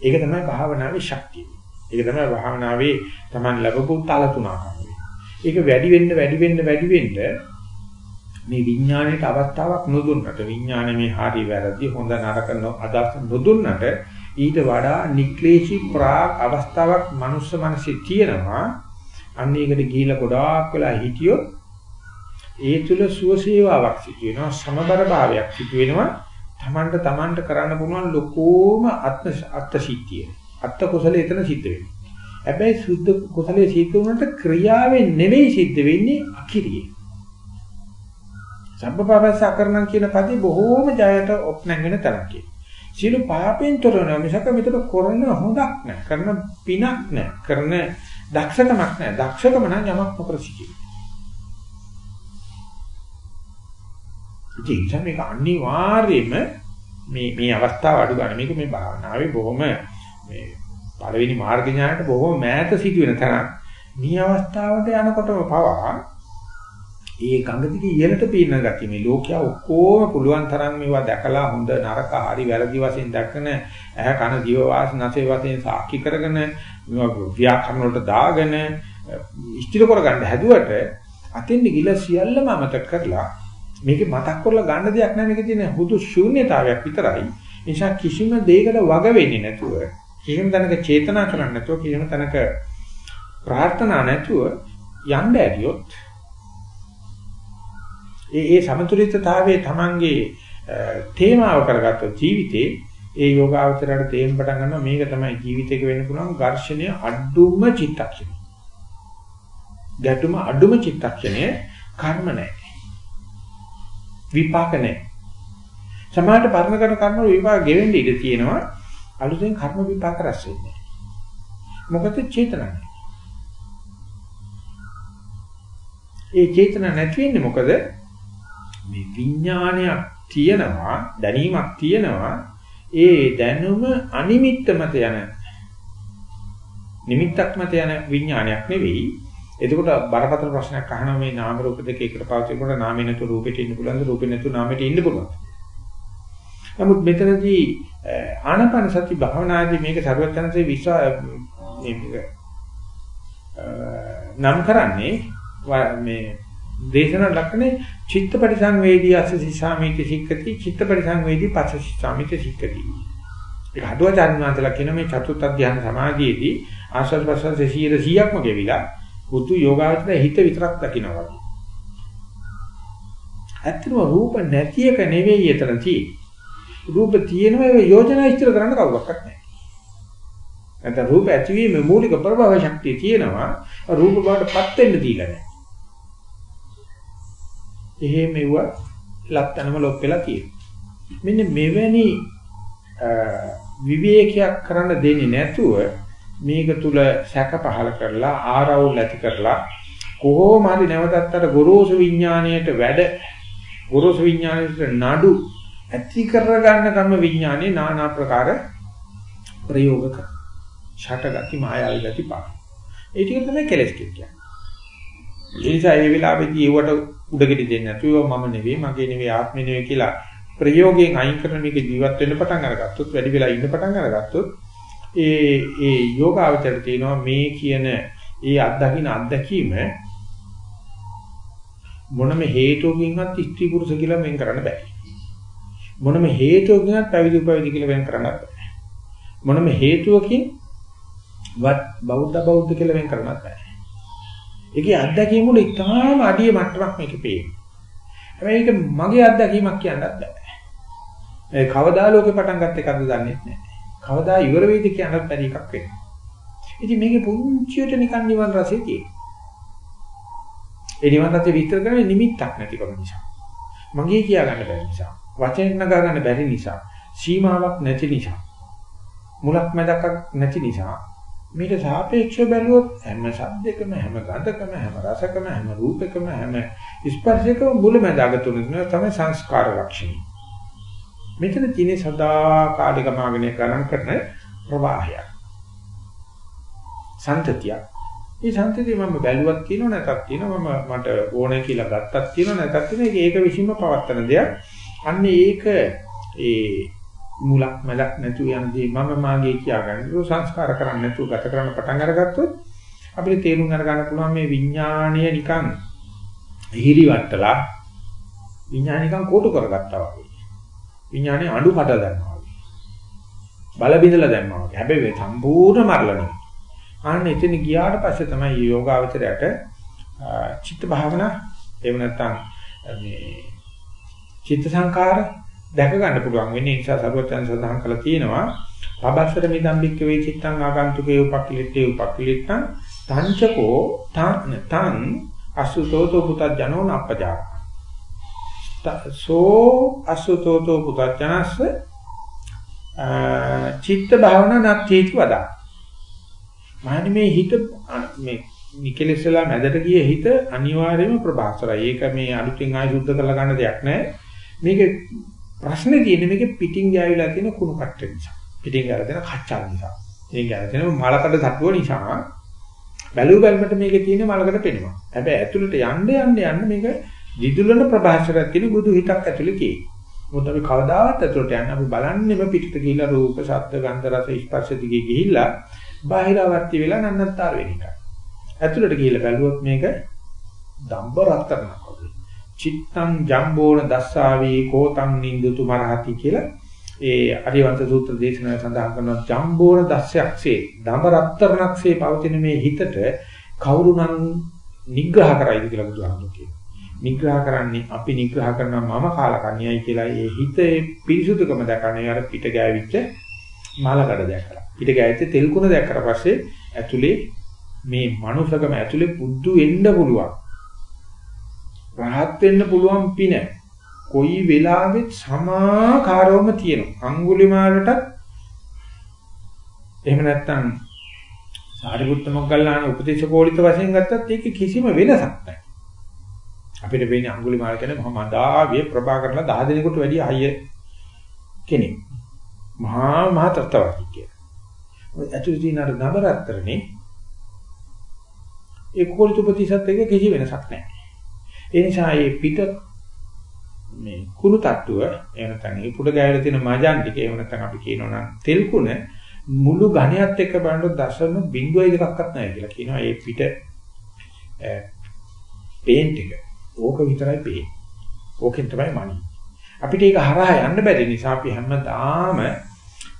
A: ඒක තමයි භාවනාවේ ශක්තිය. ඒක තමයි භාවනාවේ Taman ලැබපු තල තුනක්. ඒක වැඩි වෙන්න වැඩි වෙන්න වැඩි වෙන්න මේ විඥාණයට අවස්ථාවක් නොදුන්නට විඥාණය මේ හරි වැරදි හොඳ නරක අදර්ශ නොදුන්නට ඊට වඩා නික්ලේශී ප්‍රාග් අවස්ථාවක් මනුස්ස මනසේ තියෙනවා අන්න ඒකට ගිහිලා ගොඩාක් වෙලා හිටියොත් ඒ තුල සුවසේවාවක් සිදු වෙනවා සමබර භාවයක් සිදු වෙනවා තමන්ට තමන්ට කරන්න පුළුවන් ලොකෝම අත්ම අත්ත්‍ය සිද්ධිය අත්ත්‍ය කුසලයේ එතන සිද්ධ වෙනවා හැබැයි සුද්ධ කුසලයේ සිද්ධ වුණාට ක්‍රියාවෙන් නෙවෙයි සිද්ධ වෙන්නේ අකිරියේ. සම්පපවස අකරණම් කියන පදේ බොහෝම ජයට ඔප්නංගෙන තරක් සියලු පාපෙන් තොරව මිසක මෙතන කරන හොඳක් නැහැ. කරන පිනක් නැහැ. කරන දක්ෂකමක් නැහැ. දක්ෂකම නම් යමක් නොකර සිටීම. ඉතින් මේක අනිවාර්යයෙන්ම මේ මේ අවස්ථාව අඩු ගන්න මේක මේ භාවනාවේ බොහොම මේ පළවෙනි මාර්ග ඥානයට බොහෝ මෑත සිදුවෙන තරම් මේ අවස්ථාවට යනකොටම පවා ඒ ගඟ දිගේ ඉහළට පීනන ගතිය මේ ලෝකයා ඔක්කොම පුළුවන් තරම් මේවා දැකලා හොඳ නරක හරි වැරදි වශයෙන් දැකන ඇහ කන දිව වාස නැසේ වශයෙන් සාක්ෂි කරගෙන මේවා ව්‍යාකරණ වලට දාගෙන ඉෂ්ටිර කරගන්න හැදුවට අතින් ගිල සියල්ලම අමතක කරලා මේක මතක් කරලා ගන්න දෙයක් නැහැ මේකේ තියෙන හුදු ශූන්‍යතාවයක් විතරයි නිසා කිසිම දෙයකට වග වෙන්නේ නැතුව කිසිම තැනක චේතනා කරන්නේ නැතුව කිසිම තැනක ප්‍රාර්ථනා නැතුව යන්න ඇරියොත් ඒ ඒ සමතුලිතතාවයේ Tamange තේමාව කරගත්ත ජීවිතේ ඒ යෝගාවචරයට තේම පටන් ගන්නවා මේක තමයි ජීවිතේක වෙන්න පුළුවන් ඝර්ෂණය අඩුම චිත්තක්ෂණය. ගැටුම අඩුම චිත්තක්ෂණය කර්ම නැහැ. විපාක නැහැ. සමාහට පරණ කරන කර්ම විපාක ගෙවෙන්න ඉඩ තියෙනවා. අලුතෙන් කර්ම විපාක රැස් වෙන්නේ. මොකද චේතනා ඒ චේතනා නැති වෙන්නේ මොකද? මේ විඥානයක් තියෙනවා, දැනීමක් තියෙනවා. ඒ දැනුම අනිමිත්ත මත යන නිමිත්තක් මත යන විඥානයක් නෙවෙයි. එතකොට බරපතල ප්‍රශ්නයක් අහනවා මේ නාම රූප දෙක එකට පාවිච්චි කරනකොට නාමේ නැතු රූපෙට ඉන්න පුළුවන්ද රූපේ නැතු නාමෙට ඉන්න පුළුවන්ද? නමුත් මෙතනදී ආනාපාන සති භාවනාදී මේක ਸਰවඥන්සේ විශ්වා මේ නම් කරන්නේ මේ දේශන ලක්ෂණේ චිත්ත පරිසංවේදී අසසිසාමිති සික්කති චිත්ත පරිසංවේදී පස්සසිසාමිති සික්කති. ඒක හදුවාචාර්ය වහන්සේලා කියන මේ චතුත් අධ්‍යාන සමාධියේදී ආශ්වාස ප්‍රශ්වාස 100%ක්ම ගෙවිලා බුදු යෝගාවචර හිත විතරක් දකිනවා වගේ. ඇත්තම රූප නැති එක නෙවෙයි එතන තියෙන්නේ. රූප තියෙනවා ඒ යෝජනා ඉස්තර කරන්න කවුරක්වත් නැහැ. නැත්නම් රූප ඇතිවීමේ මූලික ප්‍රභව ශක්තිය තියෙනවා රූප බවට පත් වෙන්න දීලා නැහැ. එහෙම මෙව ලත්තනම ලොප් වෙලා තියෙනවා. මෙන්න මෙවැනි විවේකයක් කරන්න දෙන්නේ නැතුව මේක තුල සැක පහල කරලා ආරවුල් ඇති කරලා කොහොම හරි නැවතත් අර ගොරෝසු විඥාණයට වැඩ ගොරෝසු විඥාණයට නඩු ඇති කරගන්න කම විඥානේ নানা ආකාර ප්‍රයෝග කර. ෂටගති මායාවී ගති පා. ඒ ටික තමයි කෙලස් කියන්නේ. ඒ නිසා මේ වෙලාවේදී ඒවට උඩගෙඩි දෙන්නේ නැතුව මම නෙවෙයි මගේ නෙවෙයි ආත්මෙ නෙවෙයි කියලා ප්‍රයෝගයෙන් අයින් කරන මේක ජීවත් වෙන්න පටන් අරගත්තොත් වැඩි වෙලා ඉන්න පටන් අරගත්තොත් ඒ ඒ යෝගාවචර තියෙනවා මේ කියන ඒ අත්දකින්න අත්දැකීම මොනම හේතුවකින්වත් ස්ත්‍රී පුරුෂ කියලා වෙන් කරන්න බෑ. මොනම හේතුවකින්වත් පැවිදි උපවිදි කියලා වෙන් කරන්නත් බෑ. මොනම හේතුවකින් වත් බෞද්ධ බෞද්ධ කියලා වෙන් කරන්නත් බෑ. ඒකේ අත්දැකීම වල ඉතාම අඩිය මට්ටමක් මේකේ පේනවා. හැබැයි ඒක මගේ අත්දැකීමක් කියන්නත් බෑ. ඒ කවදා ලෝකේ පටන් ගත්ත එකක්ද දන්නේ නැහැ. කවදා ඉවර වෙයිද කියන්නත් බැරි එකක් වෙනවා. ඉතින් මේකේ පුංචියට නිකන් නිවන් රසය තියෙනවා. ඒ නිවන් රසය විස්තර කරන්නේ නිමිත්තක් නැතිකම නිසා. මගේ කියා ගන්න බැරි නිසා. වචෙන් නගා ගන්න බැරි නිසා. සීමාවක් නැති නිසා. මුලක් මැදක් නැති නිසා මේට සාපේක්ෂව බැලුවොත් හැම ශබ්දයකම හැම ගඳකම හැම රසකම හැම රූපකම හැම ස්පර්ශයකම මුල මැද අග තුන තමයි සංස්කාර ලක්ෂණ. මෙතන තියෙන සදා කාලික මාගණය ගණන් කරන ප්‍රවාහයක්. සන්තතියක්. මේ සන්තතිය මම බැලුවක් කියනව නැතත් කියනව මම මට ඕනේ කියලා ගත්තක් කියනව නැතත් කියනව ඒක විශ්ීම පවත්තන දෙයක්. අන්න ඒක ඒ මුලක් මලක් නැතු යනදී මම මාගේ කියාගන්න සංස්කාර කරන්නේ නැතුව ගත කරන්න පටන් අරගත්තොත් අපිට තේරුම් අරගන්න පුළුවන් මේ විඥාණය නිකන් හිරිවට්ටලා විඥානිකන් කොටු කරගත්තා වගේ. විඥානේ අඬු කට දැම්මා වගේ. බල බිඳලා දැම්මා වගේ. හැබැයි සම්පූර්ණ මරලා නෙවෙයි. අන්න එතන ගියාට පස්සේ තමයි යෝගාවචරයට චිත්ත භාවනා එහෙම නැත්නම් මේ චිත්ත සංකාර දැක ගන්න පුළුවන් වෙන්නේ. ඒ නිසා සරුවචන් සඳහන් කළා තියෙනවා පබස්සර මිදම්බික්ක වේ චිත්තං ආගන්තුකේ උපක්ඛලිටේ උපක්ඛලිටං තංචකෝ තං තං අසුතෝතෝ පුතජනෝ නප්පජා සෝ අසුතෝතෝ පුතජනස්ස චිත්ත භාවනා නැත්‍යිති වදා මහනි මේ හිත මේ නිකලෙසලා මැදට ගිය හිත අනිවාර්යයෙන්ම ප්‍රභාසරයි. ඒක මේ අලුතින් ආය සුද්ධ කරලා ගන්න දෙයක් නෑ. මේක ප්‍රශ්නේ තියෙන්නේ මේකේ පිටින් ගෑවිලා තියෙන කුණු කට්ට නිසා. පිටින් ගෑලා තියෙන කච්චා නිසා. ඒ ගෑලා තියෙන මලකඩ තට්ටුව නිසා බැලු බැලමට මේකේ තියෙන මලකඩ පෙනෙනවා. හැබැයි ඇතුළට යන්න යන්න යන්න මේක දිදුලන ප්‍රභාෂරයක් තියෙන බුදු හිතක් ඇතුළේ තියෙනවා. මොකද අපි කවදාවත් ඇතුළට යන්න අපි බලන්නේම පිටට ගිහිලා රූප, ශබ්ද, ගන්ධ, රස, ස්පර්ශ දිගේ ගිහිල්ලා බාහිරවර්ති වෙලා නන්නත්තර වෙන එක. ඇතුළට ගිහිල්ලා බැලුවොත් මේක දම්බ රත්තරණක් වගේ. චිත්තං ජම්බෝන දස්සාවි කෝතං නින්දුතු මරහති කියලා ඒ අරිවන්ත සූත්‍ර දේශනාවේ සඳහන් කරන ජම්බෝන දස්සයක්සේ දඹ රත්තරණක්සේ පවතින මේ හිතට කවුරුනම් නිග්‍රහ කරයිද කියලා බුදුහාමුදුරුවෝ කියනවා. නිග්‍රහ කරන්නේ අපි නිග්‍රහ කරනවා මම කාලකන්‍යයි කියලා ඒ හිතේ පිරිසුදුකම දක්වන්නේ අර පිට ගෑවිච්ච මාලකඩ දැක්කලා. පිට ගෑවිච්ච තෙල් කුණ දැක්කට පස්සේ ඇතුලේ මේ මනුෂකම ඇතුලේ බුද්ධ වෙන්න පුළුවන්. රහත් වෙන්න පුළුවන් පින කොයි වෙලාවෙත් සමාකාරවම තියෙනවා. අඟුලිමාලටත් එහෙම නැත්නම් සාරිපුත්ත මොග්ගල්ලාන උපදේශකෝලිත වශයෙන් ගත්තත් ඒක කිසිම වෙනසක් නැහැ. අපිට වෙන්නේ අඟුලිමාල කියන්නේ මහා මදාවිය ප්‍රභාකරලා 10 දිනකට වැඩිය හයිය කෙනෙක්. මහා මහා තත්ත්වවාදී කියන. ඇතුළේ තියෙන අර නබරත්තරනේ ඒ කෝලිත උපදේශත් එක කිසි වෙනසක් නැහැ. ඒ නිසා මේ පිට මේ කුණු තට්ටුව එහෙම නැත්නම් ඒ පුඩ ගෑවිලා තියෙන මජන් ටික එහෙම නැත්නම් අපි කියනවා නම් තෙල් කුණ මුළු ඝණයත් එක්ක බලනකොට දශම බිඳුවයි දෙකක්වත් නැහැ කියලා කියනවා ඒ පිට පේන්ට් එක. ඕක විතරයි පේන්නේ. ඕකෙන් තමයි මනි. අපිට ඒක හරහා යන්න බැරි නිසා අපි හැමදාම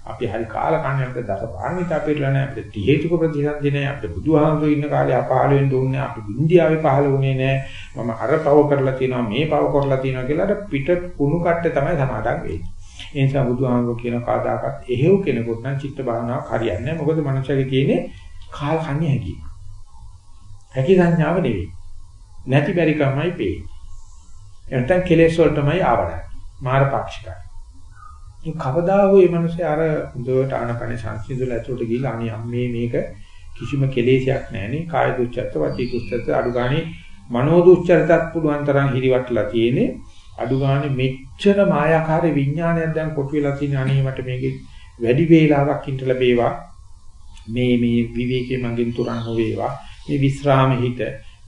A: අපි හරි කාලකන්ණි අපිට දස පාරමිතා පිළිලා නැහැ. අපිට ත්‍රි හේතුක ප්‍රතිසන්දි නැහැ. අපිට බුදුහාමුදුරු ඉන්න කාලේ අපහළ වෙන්න ඕනේ. අපි ඉන්දියාවේ පහළ වුණේ නැහැ. මම අර පව කරලා තියෙනවා මේ පව කරලා තියෙනවා කියලා අර පිට කුණු කට්ටේ තමයි සමාදන් වෙන්නේ. ඒ නිසා බුදුහාමුදුරු කියන කාදාකත් එහෙව් කෙනෙකුට නම් චිත්ත භාවනාවක් හරියන්නේ නැහැ. මොකද මනුෂ්‍යගේ තියෙන්නේ කාලකන්ණි හැකි හැකි සංඥාව නෙවෙයි. නැති බැරි කමයි පේන්නේ. එතන කෙලෙස් වලටමයි ආවඩන්නේ මාර පාක්ෂිකයි. මේ කවදා හෝ මේ මිනිස්සේ අර හොඳට ආනපන සංසිඳුල ඇතුළට ගිහිල්ලා අනේ අම්මේ මේක කිසිම කෙලෙසයක් නැහැනේ කාය දුච්චත්ත වචී දුච්චත්ත අඩු ගානේ මනෝ දුච්චරිතත් පුළුවන් තරම් හිරිවටලා තියෙන්නේ. අඩු ගානේ මෙච්චර මායාකාර විඥානයක් දැන් කොටු වෙලා තියෙන අනේ මට මේකේ වැඩි වේලාවක් ඉඳ ලැබේවා. මේ මේ විවේකයේ මගෙන් තුරන් නොවේවා. මේ විස්රාම හිත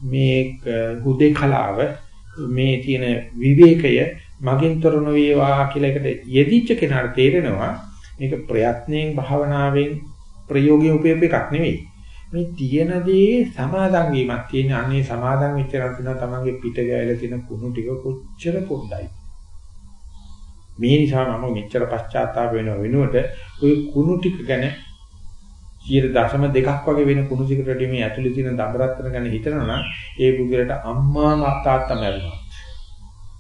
A: මේ හුදේකලාව මේ තියෙන විවේකය මගෙන් තොර නොවේවා කියලා එකට යෙදිච්ච කෙනාට තේරෙනවා මේක ප්‍රයත්නයෙන් භාවනාවෙන් ප්‍රයෝගයෙන් උපයප එකක් නෙවෙයි. මේ තියෙන දේ සමාදන් වීමක් තියෙන අන්නේ සමාදන් වෙච්ච රන්තුන තමන්ගේ පිට ගෑයලා තියෙන කුණු ටික කොච්චර පොඩ්ඩයි. මේ නිසා මම මෙච්චර පශ්චාත්තාප වෙනව වෙනුවට ওই කුණු ටික ගැන 0.2ක් වගේ වෙන කුණු ටිකට මේ ඇතුලේ තියෙන දඹරත්තර ගැන හිතනවා නම් ඒ බුදුරට අම්මා තාත්තා මැරුණා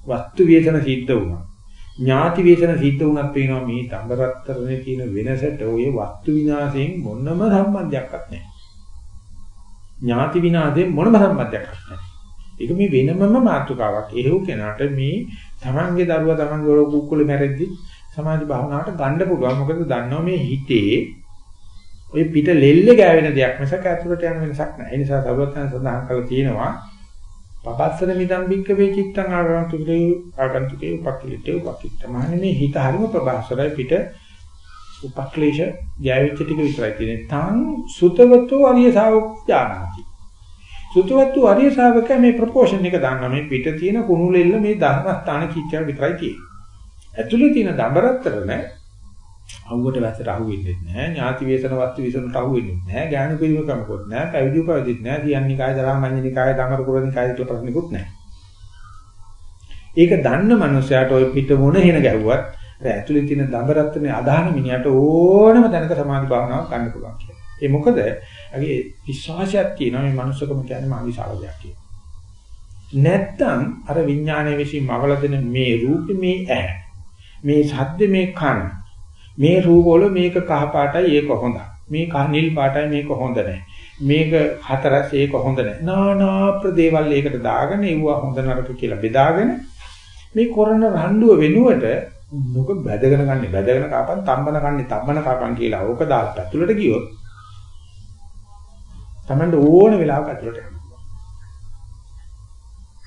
A: වස්තු වේදන සිද්ධ වුණා ඥාති වේදන සිද්ධ වුණත් පේනවා මේ දඹරත්තරනේ තියෙන වෙනසට ඔය වස්තු විනාශයෙන් මොනම සම්බන්ධයක්වත් නැහැ ඥාති විනාශයෙන් මොනම සම්බන්ධයක්වත් නැහැ ඒක මේ වෙනමම මාතෘකාවක්. එහෙව් කෙනාට මේ තමන්ගේ දරුවා තමන්ගේ වල කුක්කුලේ මැරෙද්දි සමාධි භාවනාවට ගන්න පුළුවන්. මොකද දන්නවා මේ හිතේ ඔය පිට ලෙල්ලේ ගෑවෙන දෙයක් මිසක ඇතුළට යන වෙනසක් නැහැ. ඒ නිසා සර්වඥයන් සඳහන් කරලා තියෙනවා පපස්සර මිදම් බික්ක වේ චිත්තං ආගන්තුකේ ආගන්තුකේ උපක්ඛලිතේ උපක්ඛිත. මහන්නේ මේ හිත හරිම ප්‍රබාසරයි පිට උපක්ලේශ ගෑවිච්ච ටික විතරයි තියෙන්නේ. තං සුතවතෝ අරිය ශාවක ඥානති. සුතවත්තු අරිය ශාවකයා මේ ප්‍රොපෝෂන් එක දානවා මේ පිට තියෙන කුණුලෙල්ල මේ ධර්මස්ථාන කිච්චා විතරයි තියෙන්නේ. ඇතුලේ තියෙන දඹරත්තර නෑ. අවුවට වැසට අහු වෙන්නේ නැහැ. ඥාති වේසන වස්තු විසනට අහු වෙන්නේ නැහැ. ඥාන පිළිමකමකුත් නැහැ. පැවිදි උපවිදිත් නැහැ. දියන්නේ කාය දරා මඤ්ඤනි කාය දඟර කුරණි කාය කියලා ප්‍රශ්නිකුත් නැහැ. ඒක දන්න මනුස්සයාට ওই පිට මොන හින ගැහුවත් ඇතුලේ තියෙන දඹරත්තනේ අදහන මිනිහට ඕනම දැනක සමාධි භාවනාවක් ගන්න පුළුවන් කියලා. ඒ මොකද අගේ විශ්වාසයක් තියෙනවා මේ මනුස්සකම කියන්නේ මා විශාල දෙයක් කියලා. නැත්තම් අර විඥානයේ විසින් මවල දෙන මේ රූපේ මේ ඇහැ මේ ශබ්ද මේ කන මේ රූපවල මේක කහ පාටයි ඒක හොඳයි මේ කහ නිල් පාටයි මේක හොඳ නැහැ මේක හතරස් ඒක හොඳ නැහැ නානා ප්‍රදේවල් ඒකට දාගෙන ඒවා හොඳ නරක කියලා බෙදාගෙන මේ කරන රණ්ඩුව වෙනුවට මොක බැදගෙන ගන්නේ? බැදගෙන කාපන් තම්බන කන්නේ තම්බන කාපන් කියලා ඕක දාලා පැතුලට ගියොත් Tamand ඕන වෙලාවක ඇතුළට යනවා.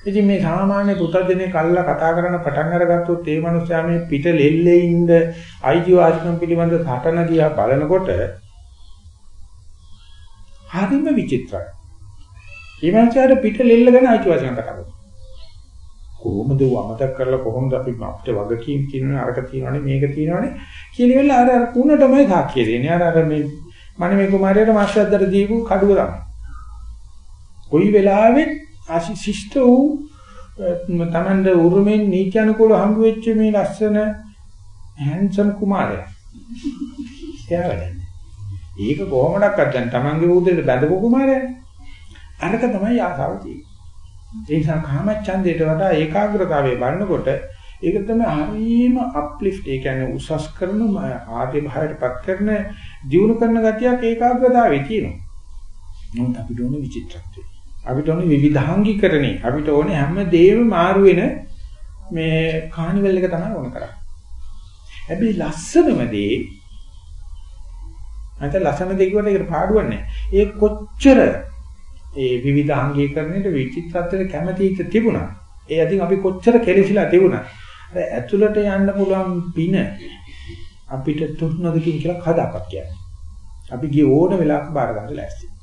A: ඉතින් මේ සාමාන්‍ය පුතර්ජනේ කල්ලා කතා කරන පටන් අරගත්තොත් ඒ මනුස්සයා මේ පිට ලෙල්ලේ ඉඳ අයිතිවාසිකම් පිළිබඳ සටන දිහා බලනකොට හරිම විචිත්‍රයි. ඒ මනුස්සයාට පිට ලෙල්ල ගැන අයිතිවාසිකම් කතා කරනවා. කොහොමද වමතක් කරලා කොහොමද අපි අපිට වගකීම් තියෙනවනේ අරක තියෙනවනේ මේක තියෙනවනේ කියන වෙලාව අර අර කුණටමයි සාක්ෂිය දෙන්නේ. අර අර මේ මනමේ කුමාරයාට මාස්ටර්දර දීපු කඩුව තමයි. කොයි වෙලාවෙත් අශිෂ්ට වූ තමන්ද උරුමෙන් නීති අනුකූල හම්බ වෙච්ච මේ ලස්සන හැන්සම් කුමාරයා. එයා වැඩන්නේ. ඒක කොහොමඩක්වත් දැන් තමන්ගේ උදේට බැඳපු කුමාරයා. අරක තමයි ආසාව තියෙන්නේ. ඒ නිසා කාමච්ඡන්දයට වඩා ඒකාග්‍රතාවයේ බලනකොට ඒක තමයි හරිම අප්ලිෆ්ට් ඒ කියන්නේ උසස් කරන ආර්ය භාවයටපත් කරන දියුණු කරන ගතියක් ඒකාග්‍රතාවේ තියෙනවා. නමුත් අපිට ඕනේ විචිත්‍රත්වය. අපිට ඕනේ විවිධාංගීකරණේ. අපිට ඕනේ හැම දෙයක්ම මාරු වෙන මේ කානිවල් එක තමයි ඕන කරන්නේ. හැබැයි ලස්සනම දේ අන්ත ලස්සන දේ කියවට ඒකට පාඩුවක් නැහැ. ඒ කොච්චර ඒ විවිධාංගීකරණයට විචිත්‍රත්වයට කැමැති තිබුණා. ඒ අදින් අපි කොච්චර කෙලෙසිලා තිබුණා. අර ඇතුළට යන්න පුළුවන් පින අපිට තුන්නදකින් කියලා කදාපක් කියන්නේ. අපි ගිය ඕන වෙලාවක බාර ගන්න ලෑස්ති.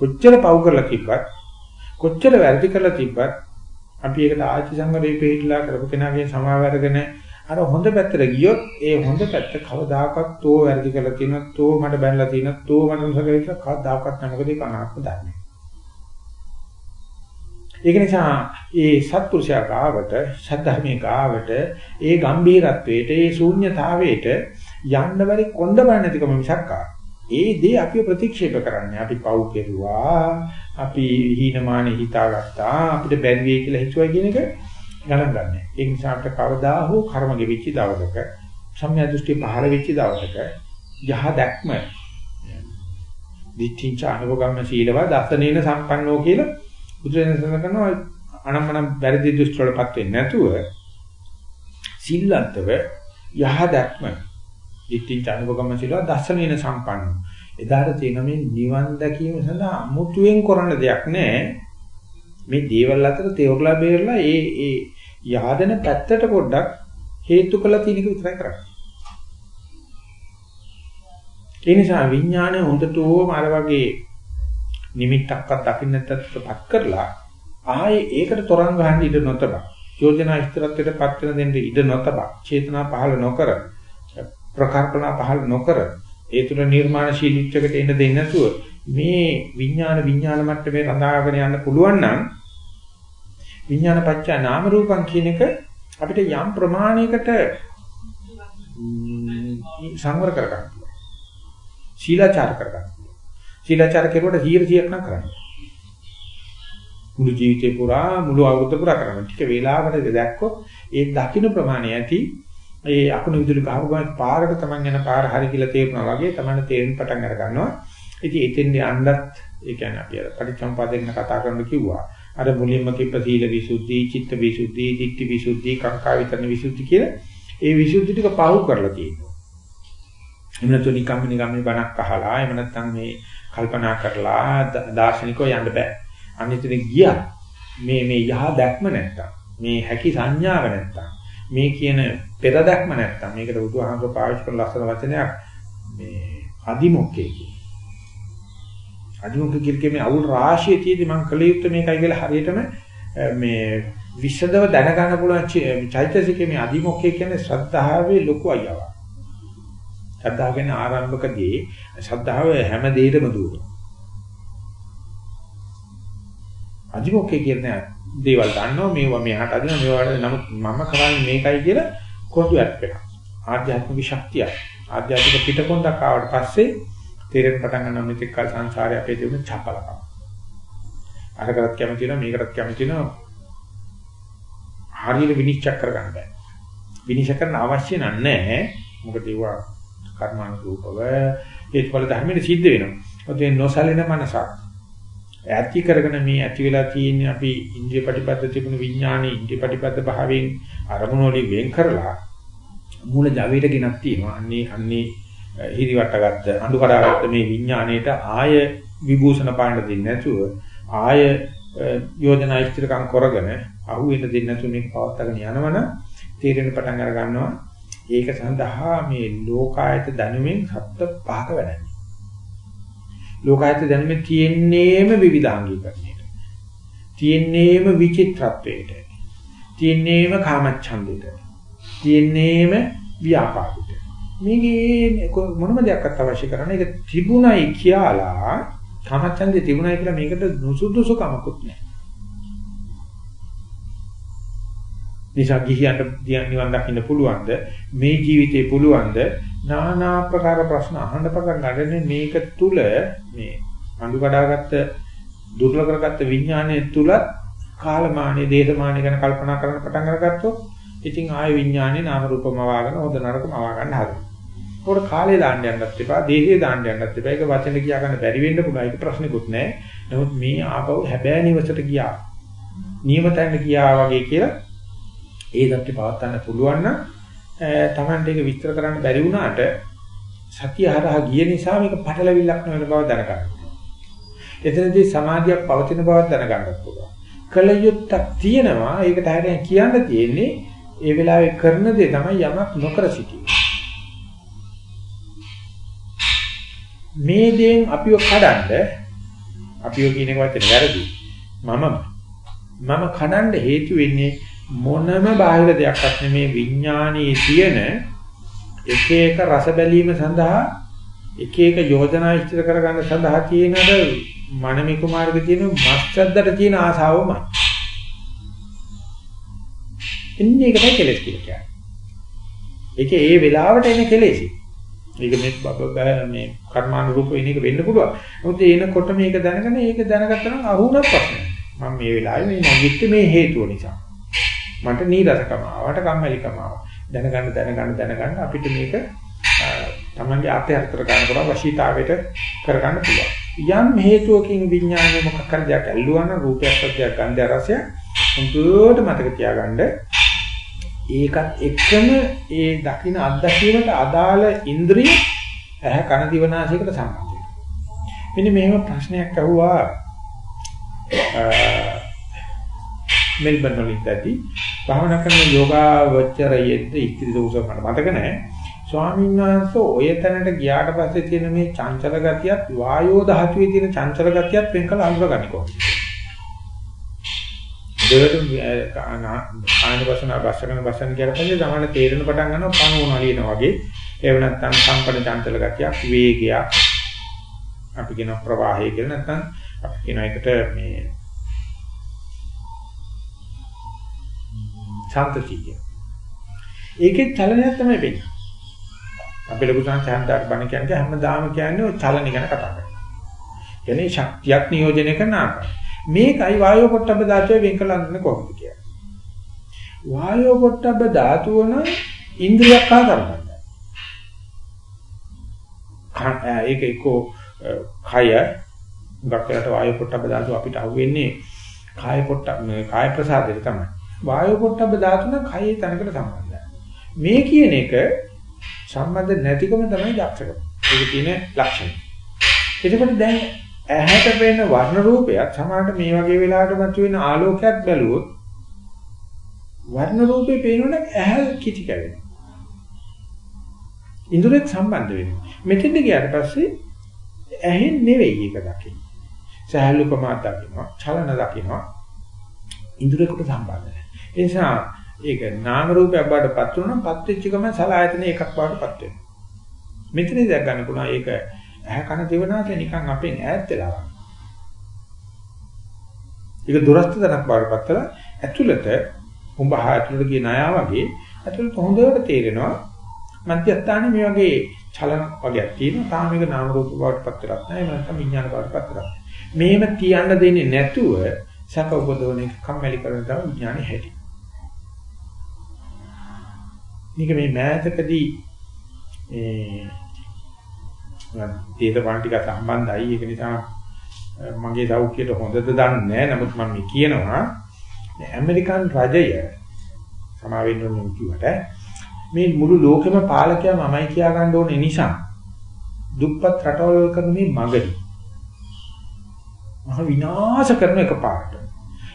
A: කොච්චර පව් කරලා තිබ්බත් කොච්චර වැරදි කරලා තිබ්බත් අපි ඒකට ආචි සංවරේ පිළිලා කරපු කෙනාගේ සමාව අරගෙන අර හොඳ පැත්තට ගියොත් ඒ හොඳ පැත්ත කවදාකවත් තෝ වැරදි කරලා තියෙනත් තෝ මට බැනලා තියෙනත් තෝ මට මොකද කියලා කවදාකවත් නැහැ මොකද ඒක අනාත්ම ධර්මයක්. ඒක නිසා ඒ සත්පුරුෂයා ගාවට සද්ධර්මයේ ගාවට ඒ ගම්බීරත්වයට ඒ ශූන්‍යතාවයට යන්න බැරි කොන්ද බල නැතිකම මිසක් ඒ දේ අපි ප්‍රතික්ෂේප කරන්නේ අපි පව් කෙරුවා අපි හීනමානෙ හිතාගත්තා අපිට බැරි වෙයි කියලා හිතුවා කියන එක ගණන් ගන්න. ඒ නිසා අපිට කවදා හෝ කර්ම ගෙවිච්ච දවසක සම්‍යක් දෘෂ්ටි පහළ වෙච්ච දවසක යහ දැක්ම දිට්ඨිංච අනුභවගම්ම සීලව දසනේන සම්පන්නෝ කියලා බුදුරජාණන් සඳහන් කරනවා අනම්මනම් වැරදි දෘෂ්ටි වලපත් වෙන්නේ නැතුව සිල්ලන්තව යහ දැක්ම ඉතින් චනුපගම සිලව දර්ශනීන සම්පන්න. එදාට තියෙන මේ නිවන් දැකීම සඳහා අමුතුවෙන් කරන්න දෙයක් නැහැ. මේ දේවල් අතර තේරුලා බේරලා ඒ ඒ යහදෙන පැත්තට පොඩ්ඩක් හේතු කළ තියෙනක විතරයි කරන්නේ. ඒ නිසා විඥානය හොඳටම අර වගේ නිමිත්තක්වත් දකින්න නැත්තත්පත් කරලා ආයේ ඒකට තරංග ගන්න ඉඩ නොතබ යෝජනා ස්ථිරත්වයට පත් වෙන දෙන්න ඉඩ නොතබ චේතනා පහළ නොකර ප්‍රකල්පනා පහළ නොකර ඒ තුන නිර්මාණශීලීත්වයකට එන්න දෙන්නේ නැතුව මේ විඥාන විඥාන මට්ටමේ රඳාගෙන යන්න පුළුවන් නම් විඥාන පත්‍ය නාම රූපං කියන එක අපිට යම් ප්‍රමාණයකට සංවර කරගන්න. ශීලාචාර කරගන්න. ශීලාචාර කෙරුවට 100ක් නම් කරන්න. මුළු ජීවිතේ පුරා මුළු අවුරුද්ද පුරා කරන්න. ටික වේලාවකට දැක්කොත් ඒ දකින්න ප්‍රමාණය ඇති ඒ අකුණු විදුලි ගහපු ගමන් පාරට තමන් යන පාර හරි කියලා තේරුණා වගේ තමන්න තේරෙන්න පටන් අර ගන්නවා. ඉතින් එතෙන්ද යන්නත් ඒ කියන්නේ අපි අර පරිච්ඡම්පාදයෙන් කතා කරන්න කිව්වා. අර මුලින්ම කිව්ව සීල විසුද්ධි, චිත්ත විසුද්ධි, ධිට්ඨි විසුද්ධි, කාංකා විතරන විසුද්ධි කියලා ඒ විසුද්ධි ටික පහු කරලා තියෙනවා. එහෙම නැත්නම් නිකම්ම නිකම්ම බණක් අහලා එහෙම නැත්නම් මේ කල්පනා කරලා දාර්ශනිකව යන්න බෑ. අනිතින් ගියා මේ මේ යහ දැක්ම නැත්තම් මේ හැකි සංඥාව නැත්තම් මේ කියන පෙර දැක්ම නැත්තම් මේකට බුදුහාමර පාවිච්චි කරන ලස්සන වචනයක් මේ අදිමොක්කේ කියන. අදිමොක්කේ කියන්නේ මේ අවුල් රාශිය තියදී මම කළ යුත්තේ මේකයි කියලා හරියටම මේ විශදව දැනගන්න පුළුවන් චෛතසිකයේ මේ අදිමොක්කේ කියන්නේ ශ්‍රද්ධාවේ ලොකු අයවා. ශ්‍රද්ධාව කියන්නේ ආරම්භකදී ශ්‍රද්ධාව හැම දෙයකම දුවනවා. අදිමොක්කේ කියන්නේ දේවල් දන්නවා මේවා මෙහාට අදිනවා මේවාට නමුත් මම කරන්නේ මේකයි කියලා කොහොමද වෙනවා. ආධ්‍යාත්මික ශක්තිය ආධ්‍යාත්මික පිටකොන්දක් ආවට පස්සේ තේරෙන්න පටන් ගන්නවා මෙතෙක් කල සංසාරේ අපේ තිබුණ චපලකම. අරකටත් කැමති වෙනවා මේකටත් කැමති වෙනවා. හරියට විනිශ්චය කරගන්න බෑ. විනිශ්චය කරන්න අවශ්‍ය නැහැ. මොකද ඒවා කර්මානුරූපව හේතුඵල ධර්මෙට සිද්ධ වෙනවා. ඔතේ නොසලෙන මනසක්. ඇති කරගෙන මේ ඇති වෙලා තියෙන අපි ඉන්ද්‍රිය ප්‍රතිපද තිබුණු විඥානේ ඉන්ද්‍රිය ප්‍රතිපද භාවයෙන් අරමුණු වලින් වෙන් කරලා මූල ජවයට ගෙනත් තියෙනවා. අන්නේ අන්නේ හිරිවට ගත්ත අඬු කඩාගත්ත මේ විඥාණයට ආය විභූෂණ පාණ්ඩ දෙන්නේ නැතුව ආය යෝජනා ඉස්තිරකම් කරගෙන අහුවෙන්න දෙන්නේ නැතුව මේක පවත්වාගෙන යනවනම් තීරණ පටන් අර ගන්නවා ඒක සඳහා මේ ලෝකායත දැනුමෙන් සත්‍ය පහක වැඩන්නේ. ලෝකායත දැනුමේ තියෙන්නේම විවිධාංගීකරණයට. තියෙන්නේම විචිත්‍රත්වයට. තියෙන්නේම කාමච්ඡන්දයට. තියෙන්නේම ව්‍යාපාදයට. මේකේ මොනම දෙයක්වත් අවශ්‍ය කරන්නේ ඒක තිබුණයි කියලා කාමච්ඡන්දේ තිබුණයි කියලා මේකට නුසුදුසු කමකුත් නැහැ. නිසා ගිහියන්ට නිවන් දකින්න පුළුවන්ද මේ ජීවිතේ පුළුවන්ද নানা ආකාර ප්‍රශ්න අහන්න පටන් ගන්න මේක තුල මේ අඳු කඩාගත්ත දුර්ල කරගත්ත විඥානය තුල කාලමානීය දේශමානීය ගැන කල්පනා කරන්න පටන් අරගත්තොත් ඉතින් ආය විඥානේ නාම රූපම වාගෙන හොද නරකම වා ගන්න හදනවා. ඒකට කාලේ දාන්න යන්නත් එපා, දේහේ දාන්න යන්නත් එපා. ඒක වචන කියා ගන්න බැරි වෙන්න පුළුවන්. ඒක ප්‍රශ්නෙකුත් නෑ. නමුත් මේ ආපහු හැබෑ නිවසට ගියා. නියමතෙන් ගියා වගේ කියලා ඒ தත්ති පවත් ගන්න පුළුවන් නම් Tamante එක විස්තර කරන්න බැරි වුණාට සතිය හරහා ගිය නිසා මේක පටලවිල්ලක් නෙවෙයි බව දැනගන්න. එතනදී සමාධියක් පවතින බව දැනගන්නත් පුළුවන්. කලයුත්තක් තියෙනවා ඒකට හැරෙන් කියන්න තියෙන්නේ ඒ වෙලාවේ කරන දේ තමයි යමක් නොකර සිටීම. මේ දේෙන් අපිව කඩන්න අපිව කියන එක වචනේ වැරදි. මම මම කඩන්න හේතු වෙන්නේ මොනම බාහිර දෙයක්වත් නෙමේ විඥානයේ තියෙන එක එක රස බැලීම සඳහා එක එක යෝජනා ඉදිරි කරගන්න සඳහා තියෙනද මනමි කුමාරගේ තියෙන මස්චද්දට තියෙන ආසාවමයි. ඉන්නේ ඒකයි කෙලස් කියන්නේ. ඒකේ ඒ වෙලාවට එන කෙලෙසි. ඒක මේ මේ කර්මානුරූප වෙන එක වෙන්න පුළුවන්. මොකද එනකොට මේක දැනගෙන ඒක දැනගත්තා නම් අහුණක් ප්‍රශ්නයක්. මම මේ වෙලාවේ මේ නැගිට්ටේ මේ හේතුව නිසා. මට නීරසකම ආවට කම්මැලිකම ආවා. දැනගන්න දැනගන්න දැනගන්න අපිට මේක තමන්ගේ අත්‍යර්ථ ගන්න පුළුවන් වශීතාවයට කරගන්න පුළුවන්. යම් හේතුවකින් විඥානය මොකක් හරි දෙයක් ඇල්ලුවා නම් රූපයක් සත්‍යයක් ගන්ධය රසය හොඳට මතක තියාගන්න ඒකත් එක්කම ඒ දකින්න අත්දැකීමට අදාළ ඉන්ද්‍රිය ඇහ කන දිව නාසයකට සම්බන්ධ වෙනවා. මෙන්න මේව ප්‍රශ්නයක් අහුවා මෙල්බන් වලින් දැටි භාවනා කරන යෝගාවචරයෙද්ද ඉතිරි දවස මට මතක නැහැ. ස්වාමීන් වහන්සේ ඔය තැනට ගියාට පස්සේ තියෙන මේ චංචල ගතියත් වායෝ ධාතුවේ තියෙන චංචල ගතියත් වෙන් කළ අඳුරගන්නේ කොහොමද? දෙවට ආයන වසන වසන වසන කියලා පස්සේ තමයි තේරෙන පටන් ගන්නවා පණුවන අලියන වගේ. ඒව නැත්නම් සම්පන්න චංචල ගතියක් වේගයක් අපි කියන ප්‍රවාහය කියලා නැත්නම් අපි කියන එකට මේ ශාන්තතිය. ඒකේ චලනයක් තමයි වෙන්නේ. අපි ලොකු සංසහන්දාට බණ කියන්නේ හැමදාම කියන්නේ ඔය චලන ගැන කතා කරනවා. කියන්නේ ශක්තියක් නියෝජනය කරන ආකාරය. මේකයි වායෝ පොට්ටබ්බ ධාතුවේ වෙන් කළ අඳින කොහොමද කියන්නේ. වායෝ පොට්ටබ්බ ධාතුව නම් ඉන්ද්‍රියක් ආ කරගන්න. ඒක එක්කෝ කය ගක්කලට වායෝ පොට්ටබ්බ ධාතුව අපිට අහුවෙන්නේ කාය පොට්ටබ්බ කාය ප්‍රසාදෙට තමයි. වායෝ පොට්ටබ්බ ධාතුව නම් කයේ තනකට සම්බන්ධයි. මේ කියන එක සම්බන්ධ නැතිකම තමයි දක්ෂකම. ඒක තියෙන ලක්ෂණ. එතකොට දැන් ඇහැට පෙනෙන වර්ණ රූපයක් සමහරට මේ වගේ වෙලාවට මතුවෙන ආලෝකයක් බැලුවොත් වර්ණ රූපේ පේනොත් ඇහැ කිචි කැවෙනවා. ඉන්ද්‍රියක් සම්බන්ධ වෙනවා. මෙතෙන්ද ගියාට පස්සේ ඇහෙන් නෙවෙයි ඒක දකින්නේ. සහැල්ලුකම දකින්නවා, චලන දකින්නවා. ඉන්ද්‍රියකට සම්බන්ධ නැහැ. ඒ නිසා ඒක නාම රූපයක් බාටපත් වුණා පත් වෙච්ච ගමන් සලආයතන එකක් බාටපත් වෙනවා. මෙතනදී දැක් ගන්න පුළුවන් ඒක ඇහැ කන දිවනාට නිකන් අපෙන් ඈත් වෙලා. ඒක දුරස්ත තනක් බාටපත් වෙලා ඇතුළත උඹ ආයතනට ගිය ණයා වගේ ඇතුළත හොඳට තේරෙනවා මධ්‍යස්ථානේ මේ වගේ චලන වගේක් තියෙනවා. තාම මේක නාම රූප බවටපත් වෙලක් නැහැ. එහෙම නැත්නම් විඥාන බවටපත් වෙලක්. මේව තියන්න දෙන්නේ නැතුව සැප උපදවන එක කම්මැලි කරන තමයි විඥානේ හැටි. මේක මේ මෑතකදී ඒ දේශපාලන ටික සම්බන්ධයි. ඒක නිසා මගේ සෞඛ්‍යයට හොඳද දන්නේ නැහැ. නමුත් මම මේ කියනවා ඇමරිකන් රජය සමාවෙන්න ඕන කිව්වට මේ මුළු ලෝකෙම පාලකයා මමයි කියා ගන්න ඕනේ නිසා දුප්පත් රටවල් කරන මේ මගදී මහ විනාශ කරන එක පාට.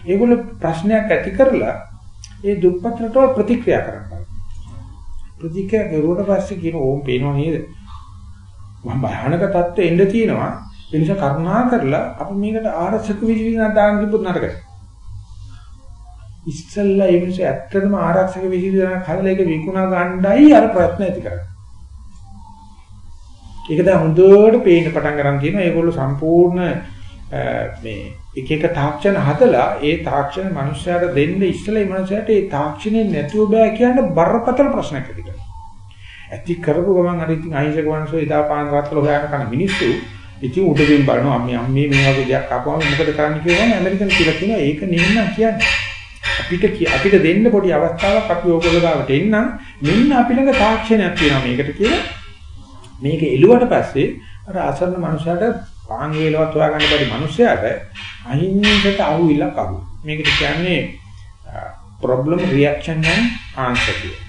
A: ඒගොල්ල ප්‍රශ්නයක් ඇති කරලා ඒ දුප්පත් රටවල් ප්‍රතික්‍රියා කරනවා. ප්‍රතික්‍රියා කරුවට පස්සේ කියන ඕම් පේනව නේද? මම භයානක තත්ත්වෙ එන්න තියෙනවා. ඒ නිසා කරුණා කරලා අපි මේකට ආරක්ෂක විධිවිධ දාන්න තිබුත් නරකයි. ඉස්සල්ලා ඒ මිනිස්සු ඇත්තටම ආරක්ෂක විහිදෙන කලල එක විකුණා ගන්නයි අර ප්‍රයත්න ඇති කරන්නේ. ඒක දැන් හොඳට පේන්න පටන් ගන්න තියෙනවා. ඒගොල්ලෝ සම්පූර්ණ මේ එක එක තාක්ෂණ හදලා ඒ තාක්ෂණ මිනිස්සයාට දෙන්න ඉස්සලා ඒ මිනිස්සයාට ඒ තාක්ෂණේ නැතුව බෑ කියන බරපතල ප්‍රශ්නයක් ඇති කරනවා. ඇති කරපු ගමන් අර ඉතින් අහිංසක මිනිස්සු එදා පාන් රත්වල හොයාගෙන කන මිනිස්සු ඉතින් උඩින් බලනවා අම්මේ අම්මේ මේ වගේ දෙයක් ආපුවම මොකද කරන්න කියලා ඇමරිකන් කියලා කියනවා ඒක නෙන්න කියන්නේ. අපිට අපිට දෙන්න පොඩි අවස්ථාවක් අපි ඕගොල්ලෝ ගාවට එන්නම් මෙන්න අපි ළඟ තාක්ෂණයක් තියෙනවා මේකට කියලා මේක එළුවට පස්සේ අර අසරණ මනුස්සයාට පාන් වේලවත් හොයාගන්න බැරි මනුස්සයාට අහිංසකට අහුවිලා කරු මේකට කියන්නේ problem reaction and answer කියලා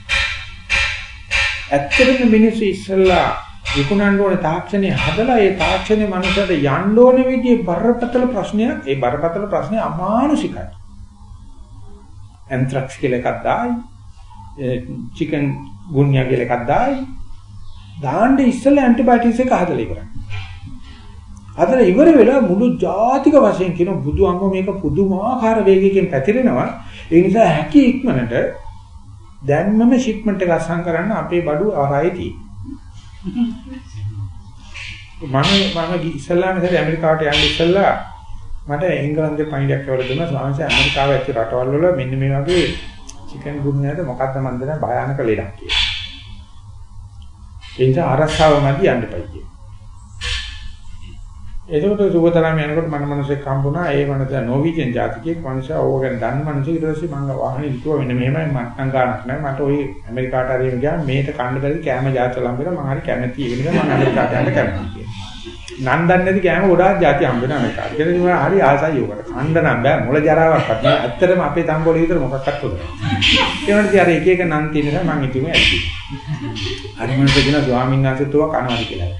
A: ඇත්තටම මිනිස්සු ඉස්සල්ලා විකුණන්න ඕනේ තාක්ෂණය හදලා ඒ තාක්ෂණය මනුස්සයට යන්න ඕනේ විදිහේ බරපතල ප්‍රශ්නයක් ඒ බරපතල ප්‍රශ්නේ අමානුෂිකයි ඇන්ත්‍රැක්ස් කියලා එකක් දායි. චිකන් ගුන්යා කියලා එකක් දායි. දාන්න ඉස්සෙල්ලා ඇන්ටිබයොටික්ස් එක හදලා ඉවරයි. හදලා ඉවර වෙලා මුළු ජාතික වශයෙන් කියන බුදු අම්ම මේක පුදුමාකාර වේගයකින් පැතිරෙනවා. ඒ නිසා හැකි ඉක්මනට දැන්මම ෂිප්මන්ට් එක අසං කරන්න අපේ බඩු ආරයි තියෙන්නේ. මම මම ඉස්සල්ලාම ඉතින් ඇමරිකාවට යන්න ඉස්සල්ලා මට එංගලන්තේ පණිඩයක් කියලා දුන්නා ස්වාමීන් ඇමරිකාව ඇතුළු රටවල් වල මෙන්න මේ වගේ චිකන් ගුණයද මොකක්ද මන් දන්නේ භයානක ලෙඩක් කියලා. ඒ නිසා ආරක්ෂාව මැදි යන්න එපයි කියලා. එතකොට සුගතරම් යනකොට මන මනසෙක් හම්බුණා ඒ මනස නොවිජෙන් ජාතිකයෙක් මනුෂයා ඕව ගැන දන්න මනුෂය ඊට පස්සේ මම වාහනේ හිතුවා මෙන්න මෙහෙමයි මට්ටම් ගන්නක් නෑ මට ওই ඇමරිකාට හරි ගියාම මේකට කන්න බැරි කෑම ජාත ලම්බෙලා මම හරි කැමති ඒ නිසා මම ඇමරිකාට යන්න කැමති කියලා. නන් දන්නේ නැති කෑම ගොඩාක් ජාති හම්බෙන ඇමරිකාට. ඒක නිසා හරි ආසයි උකට. කන්න නම් බෑ මොළ ජරාවක්වත් නෑ. ඇත්තටම අපේ තම්බෝලේ විතර මොකක්වත් උදේ. ඒ වුණාට ඉතින් අර එක එක නන් තියෙන නිසා මම හිතුවේ ඇති. හරි මනුෂයා කියන ස්වාමීන් වහන්සේත් ඔවා කනවා කියලා.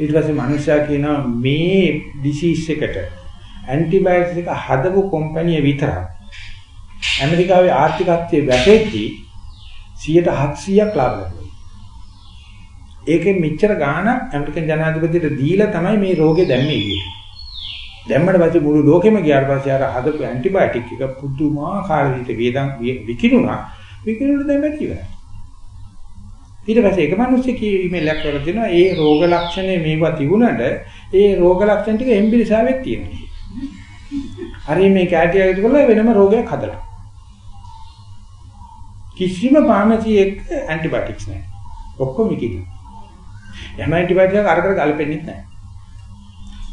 A: ඊට පස්සේ මිනිස්සයා කියනවා මේ ඩිසීස් එකට ඇන්ටිබයොටික්ස් එක හදපු කම්පැනි විතරක් ඇමරිකාවේ ආර්ථිකත්වයේ වැටෙද්දී 100ක් ලාභ ලැබුවා. ඒකෙන් මෙච්චර ගාණක් ඇමරිකන් ජනාධිපතිට දීලා තමයි මේ රෝගේ දැම්මේ ගියේ. දැම්මට පස්සේ මුළු ලෝකෙම ගියාට පස්සේ අර හදපු ඇන්ටිබයොටික් එක පුදුමාකාර විදිහට වේදන් විකිණුණා. විකිණුණු දැන් වැඩි ඉවරයි. ඊට පස්සේ එක මිනිස්සෙක් ඊමේල් එකක් කරලා දෙනවා ඒ රෝග ලක්ෂණ මේවා තිබුණාට ඒ රෝග ලක්ෂණ ටික එම්බිරිසාවෙත් තියෙනවා. හරි මේ කැටිය එකතු කරලා වෙනම රෝගයක් හදලා. කිසිම ෆාමසි එක ඇන්ටිබයොටික්ස් නැහැ. ඔක්කොම කිදි. එහෙම ඇන්ටිබයොටික් අර කර ගලපෙන්නේ නැහැ.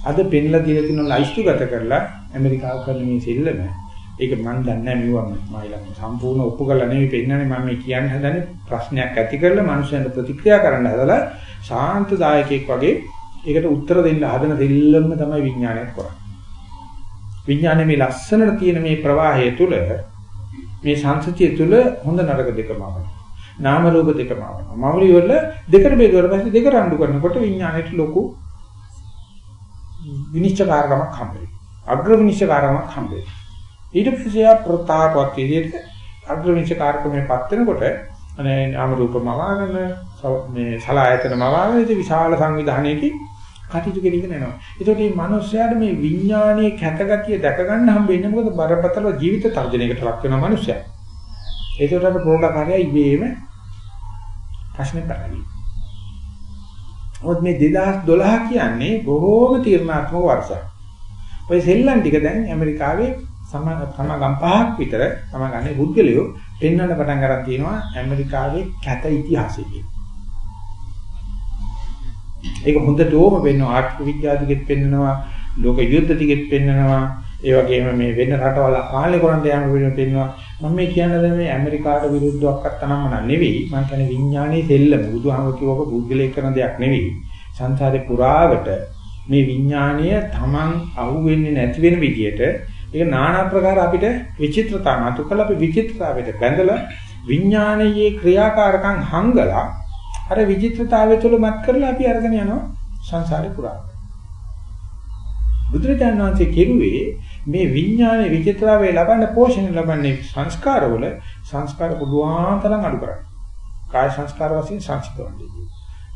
A: අද පෙන්ලා දීලා තියෙන ලයිස්තු ගත කරලා ඇමරිකාව කරන මේ සෙල්ලම ඒක මම දන්නේ නැහැ මෙවුවා මයිලම් සම්පූර්ණ ඔප්පු කරලා නෙවෙයි පෙන්නන්නේ මම මේ කියන්න හදන්නේ ප්‍රශ්නයක් ඇති කරලා මිනිස්සුන්ට ප්‍රතික්‍රියා කරන්න හදලා ශාන්ත දායකයෙක් වගේ ඒකට උත්තර දෙන්න හදන දෙල්ලම තමයි විඥානයක් කරන්නේ. විඥානයේ මේ ලස්සනට තියෙන මේ ප්‍රවාහය තුල මේ සංසතිය තුල හොඳ නරක දෙකම ආවනවා. නාම රූප දෙකම ආවනවා. මෞලිය වල දෙකට බෙදුවට පස්සේ දෙක රණ්ඩු කරනකොට විඥාණයට ලොකු විනිශ්චයකාරකමක් හම්බෙයි. අග්‍ර විනිශ්චයකාරකමක් හම්බෙයි. ඊට පස්සේ ප්‍රතාපවත් විදිහට අග්‍ර විනිශ්චයකාරකමේ පත් වෙනකොට අනේ නාම රූපම ආවගෙන මේ සලායතනම ආවගෙන ඉතින් විශාල සංවිධානයකින් කටයුතු කෙරෙගෙන යනවා. ඒකට මේ මිනිස්යාට මේ විඥානයේ කැතගතිය දැක ගන්න හම්බෙන්නේ මොකද බරපතල ජීවිත තර්ජනයකට ලක් වෙන මිනිස්යා. ඒකට අර ප්‍රෝග්‍රාමකාරයා ඉබේම ප්‍රශ්නේ පැනවි. ඔත් මේ 2012 කියන්නේ බොහෝම තීරණාත්මක වර්ෂයක්. ඔය සෙල්ලම් ටික දැන් ඇමරිකාවේ සම සමගම් පහක් විතර සමගන්නේ පුද්ගලයෝ පෙන්වන්න පටන් ගන්න තියෙනවා ඇමරිකාවේ කැත ඉතිහාසයේ. ඒක හොඳටම වෙන්නවා ආර්ථික විද්‍යාවදිගෙත් පෙන්නනවා ලෝක යුද්ධ දිගෙත් පෙන්නනවා ඒ වගේම මේ වෙන රටවල් පාලනය කරන්න යාම වෙන පෙන්නනවා මම මේ කියන්නේ මේ ඇමරිකාට විරුද්ධවක්වත් තනම නෙවෙයි. මම කියන්නේ විඥානයේ දෙල්ලම බුදුහාම කිව්වක බුද්ධලේ කරන දෙයක් නෙවෙයි. සංසාරේ පුරාවට මේ විඥානය Taman අහුවෙන්නේ නැති වෙන විදියට ඒක নানা ආකාර අපිට විචිත්‍රතාව නතු කළ අපි විචිත්‍රතාවයට බැඳලා විඥානයේ ක්‍රියාකාරකම් හංගලා අර විචිත්‍රතාවය තුළ මත් කරලා අපි අරගෙන යනවා සංසාරේ පුරා. බුදුරජාණන් වහන්සේ කෙරුවේ මේ විඥානයේ විචිත්‍රතාවය ලබන්න පෝෂණය ලබන්නේ සංස්කාරවල සංස්කාර පුදුආන් තරම් අඩු කරන්නේ. කාය සංස්කාර වශයෙන් සංසිඳවන්නේ.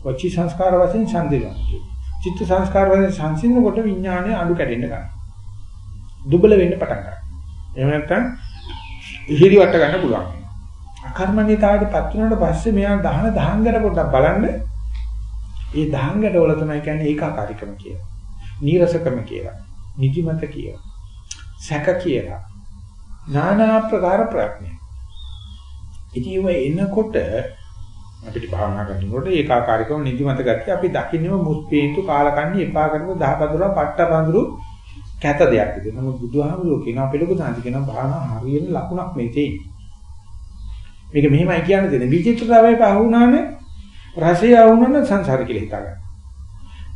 A: වචී සංස්කාර වශයෙන් සංදිවන්නේ. චිත්ත සංස්කාර වශයෙන් සංසිඳනකොට විඥානය අඩු කැඩෙන්න ගන්නවා. දුබල වෙන්න පටන් ගන්නවා. එහෙම නැත්නම් ඉහිරි වට ගන්න පුළුවන්. අකර්මණ්‍යතාවයටපත් වුණාට පස්සේ මෙයා දහන දහංගට පොඩ්ඩක් බලන්න. ඒ දහංගට වල තමයි කියන්නේ ඒකාකාරීකම කියලා. නීරසකම කියලා. නිදිමත කියලා. සැක කියලා. নানা ආකාර ප්‍රඥා. ඉතින් ඒ එනකොට අපිට භාවනා කරනකොට ඒකාකාරීකම නිදිමත ගතිය අපි දකින්නම මුස්පීන්තු කාලකන්ණි එපා කරන දහපදුරා පට්ට බඳුරු කැත දෙයක් විදිහට. නමුත් බුදුහාමුදුරුවෝ කියනවා පිළිගු සාන්ති කියනවා භාවනා හරියන ලකුණක් මේ තියෙන්නේ. මේක මෙහෙමයි කියන්න දෙන්නේ. විචිත්‍රතාවය පහ වුණාම රසය වුණාම සංසාර කියලා හිතා ගන්න.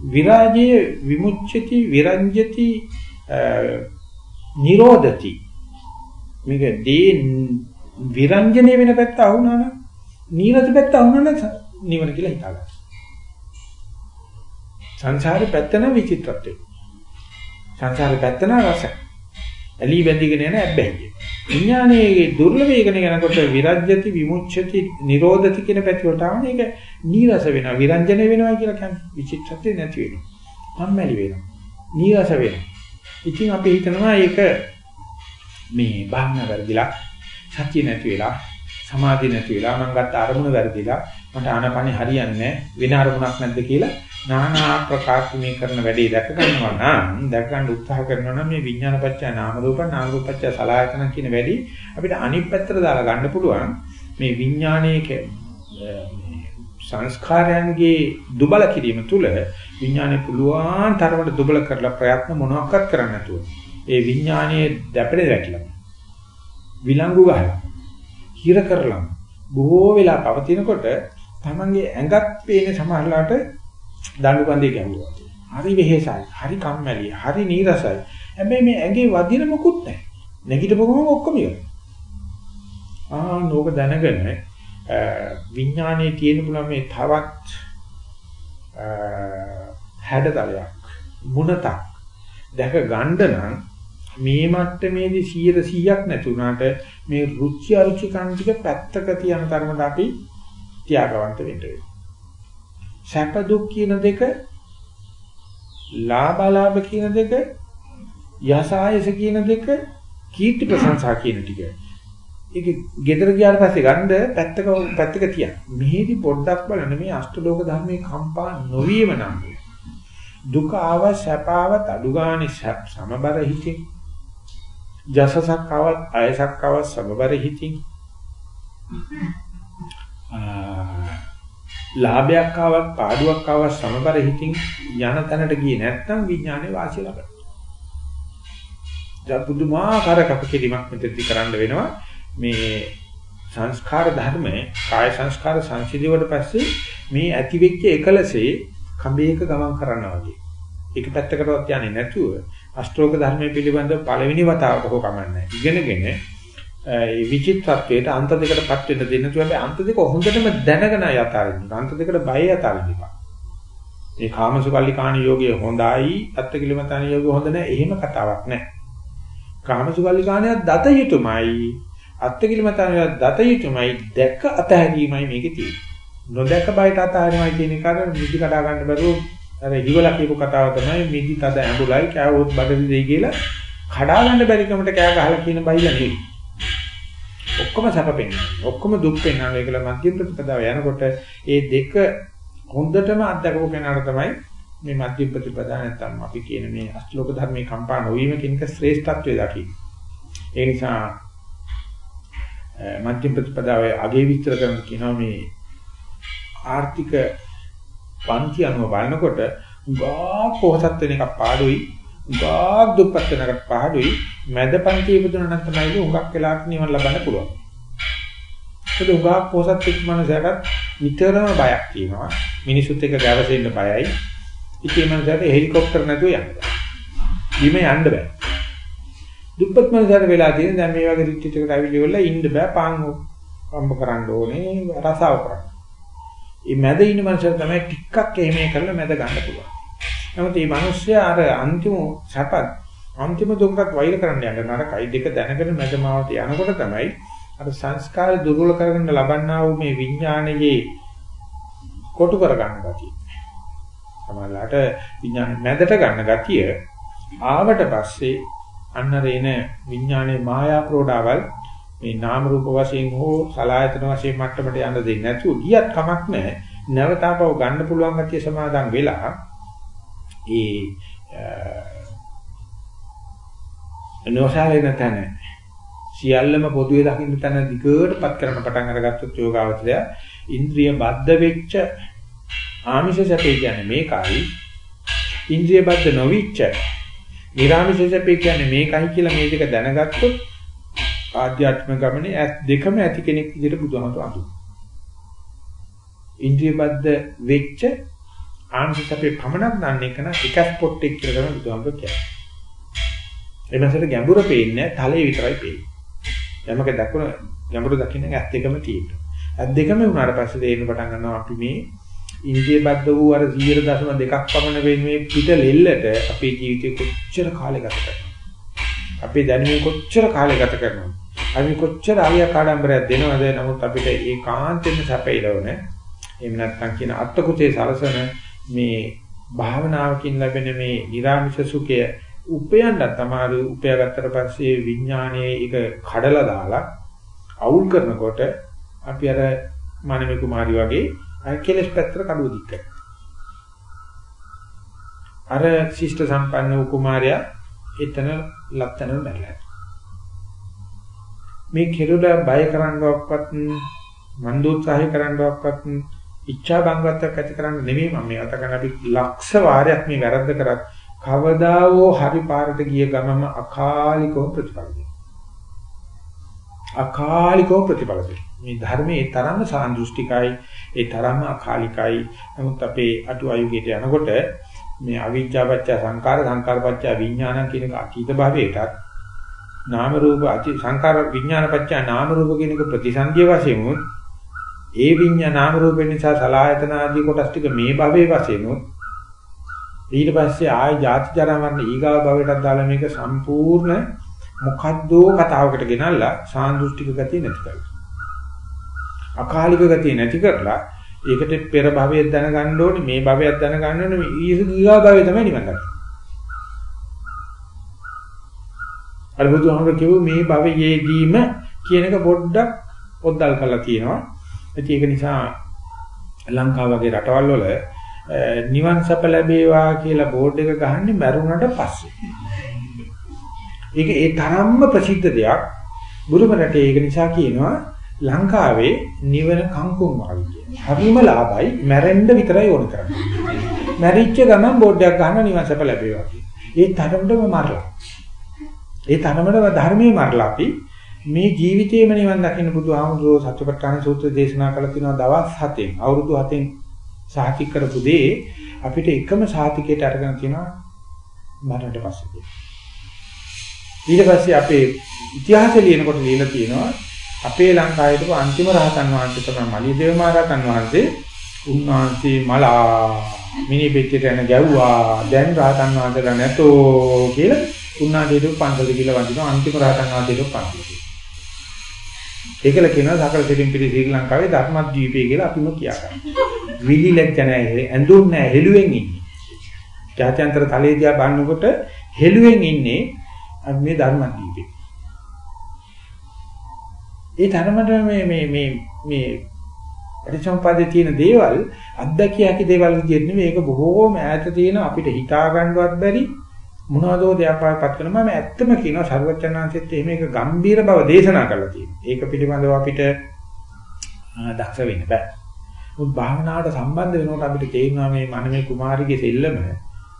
A: විරාජයේ විමුච්ඡති විරංජති නිරෝධති මේක දේ විරංජනේ වෙන පැත්ත අහුණා නම් නීරස පැත්ත අහුණා නම් නිවන කියලා හිතා ගන්න. සංසාරේ පැත්ත නම් විචිත්‍රත්වය. සංසාරේ පැත්ත නම් රසය. ඇලි බැඳිගෙන යන හැබැයි. විඥානයේ දුර්ලභ වේගන යනකොට විරජ්‍යති විමුච්ඡති නිරෝධති කියන පැතිවලට ආවම ඒක නීරස වෙනවා විරංජන වෙනවා කියලා කියන්නේ විචිත්තත්වේ නැති වෙනවා අම්මැලි වෙනවා නීරස වෙනවා ඉතින් අපි හිතනවා ඒක මේ භාවනා වැඩිලා සත්‍ය නැති වෙලා සමාධිය නැති වෙලා මම ගත්ත අරමුණ වැඩිලා මට ආනපනෙ හරියන්නේ වෙන අරමුණක් නැද්ද කියලා নানা ආකාර මේ කරන වැඩේ දැක ගන්නවා නම් දැක ගන්න උත්සාහ කරනවා නම් මේ විඥාන පත්‍ය නාම රූප නාම රූප පත්‍ය සලආයතන කියන වැඩි අපිට අනිත් පැත්තට දාලා ගන්න පුළුවන් මේ විඥානයේ සංස්කාරයන්ගේ දුබල කිරීම තුළ විඥානේ පුළුවන් තරමට දුබල කරලා ප්‍රයත්න මොනවාක්වත් කරන්න නැතුව ඒ විඥානයේ දැපෙඩ වැටලා විලංගු ගහලා හිර කරලා බොහෝ වෙලා පවතිනකොට තමන්ගේ ඇඟත් පේන සමහරලාට දඬු කන්දේ ගැඹුවා. හරි වෙහෙසයි, හරි කම්මැලි, හරි නීරසයි. හැබැයි මේ ඇඟේ වදින මොකුත් නැහැ. නැගිටපුවම ඔක්කොම ඉවරයි. ආ නෝක දැනගෙන විඥානයේ තියෙන බුල මේ තවත් හැඩතලයක් මුණතක් දැක ගන්න නම් මේ මට්ටමේදී 100%ක් නැති වුණාට මේ රුචි අරුචි කන් ටික පැත්තක තියන තරමට අපි ත්‍යාගවන්ත වෙන්න වෙනවා. සැප දුක් කියන දෙක ලාභලාභ කියන දෙක යසායස කියන දෙක කීර්ති ප්‍රශංසා කියන ටික. ඒක ගෙදර ගියාට පස්සේ ගන්න පැත්තක පැත්තක තියන්න. මෙහෙදි පොඩ්ඩක් බලන්න මේ අෂ්ටලෝක ධර්මයේ කම්පා නොවීම නම් දුක ආව සැප ආවත් අඩු ගානේ සමබර හිතින් ජසසක් ආවත් අයසක් ආවත් සමබර හිතින් ලාභයක් ආවත් පාඩුවක් ආවත් සමබර හිතින් යන තැනට ගියේ නැත්නම් විඥානේ වාසිය ලබනවා. දැන් බුදුමාකාර කපකිරීමක් මෙතෙන්දි කරන්න වෙනවා. මේ සංස්කාර ධර්ම කාය සංස්කාර සංසිඳුවට පස්සේ මේ ඇතිවෙච්ච එකලසේ කඹේක ගමන් කරනවා වගේ. එක පැත්තකටවත් යන්නේ නැතුව අෂ්ටෝක ධර්මයේ පිළිබඳව පළවෙනි වතාවට හෝ කමන්නේ. ඉගෙනගෙන ඒ විචිත්තත්වයට අන්ත දෙකටපත් වෙන්න දෙන්න තු හැබැයි අන්ත දෙක හොඳටම දැනගෙන යතාරින්න. අන්ත දෙකට බය යතාරින්න. මේ කාමසුකල්ලිකාණ යෝගයේ හොඳයි අත්තිකිලමතාණ යෝගය හොඳ නැහැ. එහෙම කතාවක් නැහැ. කාමසුකල්ලිකාණයක් දත යුතුයමයි. අත්තිකිලමතාණයක් දත යුතුයමයි. දැක අතහැරීමයි මේකේ තියෙන්නේ. නොදැක බයට අතහැරීමයි කියන එක අර නිදි කඩා ගන්න බැරුව අර හිවලා කියපු කතාව තමයි මිදි තද ඇඹුලයි කෑවොත් බඩවි දෙයි කියලා කඩා ගන්න බැරි කමට කෑ ගහලා කියන බයිලා නෙවෙයි. ඔක්කොම සැපපෙන්නේ. ඔක්කොම දුක් වෙනවා කියලා මධ්‍යම ප්‍රතිපදාව යනකොට ඒ දෙක හොඳටම අත්දකපු කෙනාට තමයි මේ මධ්‍යම ප්‍රතිපදාව නැත්තම් අපි කියන මේ අශ්ලෝක ධර්මයේ කම්පා නොවීම කියන එක ශ්‍රේෂ්ඨත්වයේ දකින්න. ඒ නිසා මධ්‍යම ප්‍රතිපදාවේ අගේ විස්තර කරන කියනවා මේ ආර්ථික පන්ති අනුව බලනකොට උගා පොහසත් වෙන එකක් පාඩුයි උගා දුප්පත් වෙන එකක් පාඩුයි මැද පන්තියේ ඉපදුණා නම් තමයි උගක් වෙලාවට නිවන ලබන්න පුළුවන්. ඒක උගා පොහසත් එක්ක මනසකට නිතරම බයක් තියෙනවා. මිනිසුත් එක්ක ගැවසෙන්න බයයි. ඉතින් මනසට හෙලිකොප්ටර් නැතුව යන්න බෑ. බිම යන්න බෑ. දුප්පත් මනසට වෙලා තියෙන දැන් මේ වගේ රිට්‍රීට් එකට අවිලි ඉන්න බෑ පාන් හම්බ කරන්න ඕනේ රසාව කරන්න. මේ මැද ඉන්න මනුස්සයා තමයි ටිකක් එහෙම කරලා මැද ගන්න පුළුවන්. නමුත් මේ මිනිස්සයා අර අන්තිම සැපත් අන්තිම දුකත් වෛර කරන්න යන නරකයි දෙක දැනගෙන මැද මාවත යනකොට තමයි අර සංස්කාර දුර්වල කරගෙන ලබන්නා වූ මේ විඥානයේ කොටු කර ගන්න ගතිය. සමහරලාට විඥාන මැදට ගන්න ගතිය ආවට පස්සේ අන්නරේන විඥානයේ මායා ප්‍රෝඩාවල් මේ නාම රූප වශයෙන් හෝ සලායතන වශයෙන් මට්ටමට යන්න දෙන්නේ නැතුව ගියත් කමක් නැහැ. නැවතාපව ගන්න පුළුවන් ගැතිය සමාදන් වෙලා ඒ නොසාලෙන තැන සියල්ලම පොදුවේ දකින්න තැන දිගටපත් කරන පටන් අරගත්තොත් යෝගාවචරය ඉන්ද්‍රිය බද්ධ වෙච්ච ආමිෂ සැපේ කියන්නේ මේකයි ඉන්ද්‍රිය බද්ධ නොවිච්ච නිර්ආමිෂ සැපේ කියන්නේ මේකයි කියලා මේ දෙක දැනගත්තොත් ආධ්‍යාත්මික ගමනේ ඇත් දෙකම ඇති කෙනෙක් විදිහට බුදුහාමතු අඳුන. ඉන්ද්‍රියබද්ධ වෙච්ච ආංශික අපේ පමණක් දන්නේ කන එක ස්පොට් එක කියලා තමයි බුදුහාමතු කියන්නේ. එමසට ගැඹුර පේන්නේ තලයේ විතරයි පේන්නේ. යමක දකුණ ගැඹුරු දකින්න ඇත් දෙකම තියෙනවා. ඇත් දෙකම වුණාට පස්සේ තේරෙන පටන් ගන්නවා අපි මේ ඉන්ද්‍රියබද්ධ වූ අර 0.2ක් පමණ වෙන්නේ පිට ලෙල්ලට අපේ ජීවිතේ කොච්චර කාලයක් ගත කරනවද? අපේ දැනුමේ කොච්චර කාලයක් ගත කරනවද? අපි කොච්චර ආලිය කාඩම්බරයක් දෙනවද නමුත් අපිට ඒකාන්තයෙන්ම සැපයලවන එහෙම නැත්නම් කියන අත්කුතේ සරසන මේ භාවනාවකින් ලැබෙන මේ නිර්ාමිෂ සුඛය උපයන්න තමයි උපයාගත්තට පස්සේ විඥානයේ ඒක කඩලා දාලා අවුල් කරනකොට අපි අර මනමේ කුමාරි වගේ අර කෙලස් පැත්තට කඩුව දික් කරනවා. අර ශිෂ්ට සම්පන්න වූ කුමාරයා එතන ලත්තන බැලලා. මේ කෙරුලා බය කරන්නවක්වත් මන්දෝත්සාහය කරන්නවක්වත් ඉච්ඡා බංගත්තක් ඇති කරන්න නෙමෙයි මම මේ අත කරන අපි ලක්ෂ වාරයක් මේ වැරද්ද කරත් කවදාවෝ හරි පාරට ගිය ගමම අකාලිකව ප්‍රතිඵල දෙනවා. අකාලිකව ප්‍රතිඵල දෙනවා. මේ ධර්මයේ තරම්ම සාන්දෘෂ්ටිකයි ඒ තරම්ම අකාලිකයි නමුත් අපේ අටු අයුගයට යනකොට මේ අවිජ්ජාපච්ච සංකාර සංකාරපච්ච විඥාන කියන අතීත භාවයටත් නාම රූප අති සංකාර විඥානපච්ච නාම රූප කියන එක ප්‍රතිසන්දිය වශයෙන් ඒ විඤ්ඤා නාම රූප නිසා සලායතන ආදී කොටස් ටික මේ භවයේ වශයෙන් ඊට පස්සේ ආය ජාති ජරා මරණ ඊගාව භවයටත් දාලා මේක සම්පූර්ණ මොකද්දෝ කතාවකට ගෙනල්ලා සාන්දෘෂ්ටික ගතිය නැති කරලා. අකාලික ගතිය නැති කරලා ඒකට පෙර භවයක් දැනගන්න ඕනේ මේ භවයක් දැනගන්න ඕනේ මේ ඊගා භවය තමයි නිවන් දකින්නේ. අර බුදුහාමුදුරුවෝ කිව්ව මේ භවයේදීම කියන එක පොඩ්ඩක් පොද්දල් කරලා තියෙනවා. ඒක නිසා ලංකාව වගේ රටවල් වල නිවන් සප ලැබේවා කියලා බෝඩ් එක ගහන්නේ මරුණට පස්සේ. ඒක ඒ තරම්ම ප්‍රසිද්ධ දෙයක්. බුරුම රටේ ඒක නිසා කියනවා ලංකාවේ නිවන කංකුම් වාගේ. හරිම ලාභයි මැරෙන්න විතරයි ඕන කරන්නේ. මැරිච්ච ගමන් බෝඩ් එකක් ගන්න නිවන් සප ලැබේවා ඒ තරමටම මරලා. ඒ තරමටම ධර්මයේ මරලා අපි මේ ජීවිතේම නිවන් දකින්න බුදුහාමුදුරුවෝ සත්‍යපට්ඨාන සූත්‍ර දේශනා කළ තියෙනවා දවස් 7න් අවුරුදු 7න් සාහිතික කරපු දේ අපිට එකම සාහිතිකයට අරගෙන තියෙනවා මරණයට පස්සේ. ඊට පස්සේ අපේ ඉතිහාසය ලියනකොට ලියලා තියෙනවා අපේ ලංකාවේදී අන්තිම රහතන් වහන්සේ තමයි මලියදේව මහරහතන් වහන්සේ උන්වහන්සේ මලා මිනි පෙට්ටියට යන ගැව්වා දැන් රහතන් වහන්සේලා නැතෝ කියලා උන්වහන්සේට පන්සල කියලා වඳිනවා අන්තිම රහතන් වහන්සේට පන්සල. ඒකල කියනවා සකල සිරින් පිළි ශ්‍රී ලංකාවේ ධර්මද්වීපය කියලා අපිම කියා ගන්නවා. විලි ලැජ්ජ නැහැ, ඇඳුම් නැහැ, හෙළුවෙන් ඉන්නේ. ජාත්‍යන්තර තලයේ දිහා බලනකොට හෙළුවෙන් ඉන්නේ මේ ධර්මද්වීපේ. ඒ තරමට මේ මේ මේ මේ පරිසම්පාදයේ තියෙන දේවල් අත්දැකිය හැකි දේවල් විදිහට නෙවෙයි ඒක බොහෝම ඈත තියෙන අපිට හිතා ගන්නවත් බැරි මොනවදෝ දෙයක් පාපත් කරනවා මම ඇත්තම කියනවා සර්වචනාංශෙත් එහෙම එක ගම්බීර බව දේශනා කරලා තියෙනවා. ඒක පිළිබඳව අපිට දක්ෂ වෙන්න බෑ. මුත් භාවනාවට සම්බන්ධ වෙනකොට අපිට තේරෙනවා මේ මනමේ කුමාරිගේ සෙල්ලම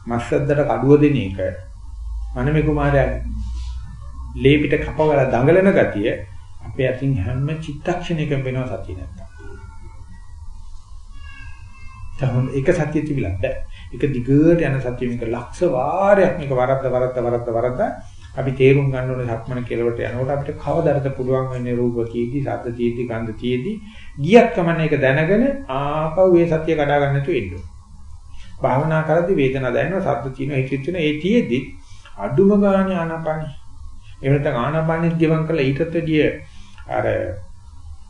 A: මස්සද්දට කඩුව දෙන එක මනමේ කුමාරයා ලේ පිට කපවලා දඟලන ගතිය අපේ අතින් හැම චිත්තක්ෂණයකම වෙනවා සතිය නැත්තම්. තහොන් එක සතිය තිබිලා බෑ. එක දිගට යන සතිය මේක ලක්ෂ වාරයක් මේක වරද්ද වරද්ද වරද්ද වරද්ද අපි තේරුම් ගන්න ඕනේ සක්මන කෙලවට යනකොට අපිට කවදාද පුළුවන් වෙන්නේ රූප කීටි, ශබ්ද කීටි, ගන්ධ කීටි ගියක් කමන්න එක දැනගෙන ආපහු ඒ සතිය කඩා ගන්න නැතුව ඉන්න ඕනේ. භාවනා කරද්දී වේදනාව දැනෙනවා, ශබ්ද තියෙනවා, හිත තියෙනවා, ඒ තියේදී අඩුම ගානේ ආනාපානි. එහෙම නැත්නම් ආනාපානෙත් ගෙවන් කරලා ඊටත් වැඩිය අර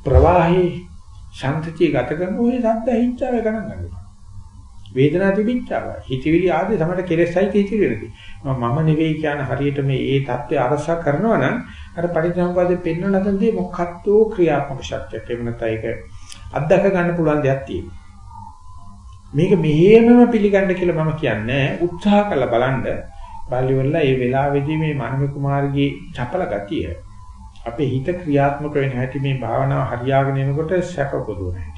A: ප්‍රවාහී ශාන්තිය ගත කරන ඔය සද්ද හිච්චාවේ ගණන් ගන්නවා. වේදනාව තිබිච්චාව. හිතවිලි ආදී තමයි කෙලෙසයි හිතවිලි වෙනදී. මම නෙවෙයි කියන හරියට මේ ඒ தත්ත්වය අරසා කරනවා නම් අර පරිසම්පාදේ පෙන්වන ලදදී මොකක්ද ක්‍රියාත්මක ශක්තියක් එහෙම නැත්නම් ඒක අත්දක ගන්න පුළුවන් දෙයක් තියෙනවා. මේක මෙහෙමම පිළිගන්න කියලා මම කියන්නේ උත්සාහ කළ බලන්න බාලිවල ඒ වෙලාවේදී මේ මනම කුමාරගේ චපල ගතිය අපේ හිත ක්‍රියාත්මක වෙන හැටි මේ භාවනාව හරියාගෙන එනකොට සැප පොදුන හැටි.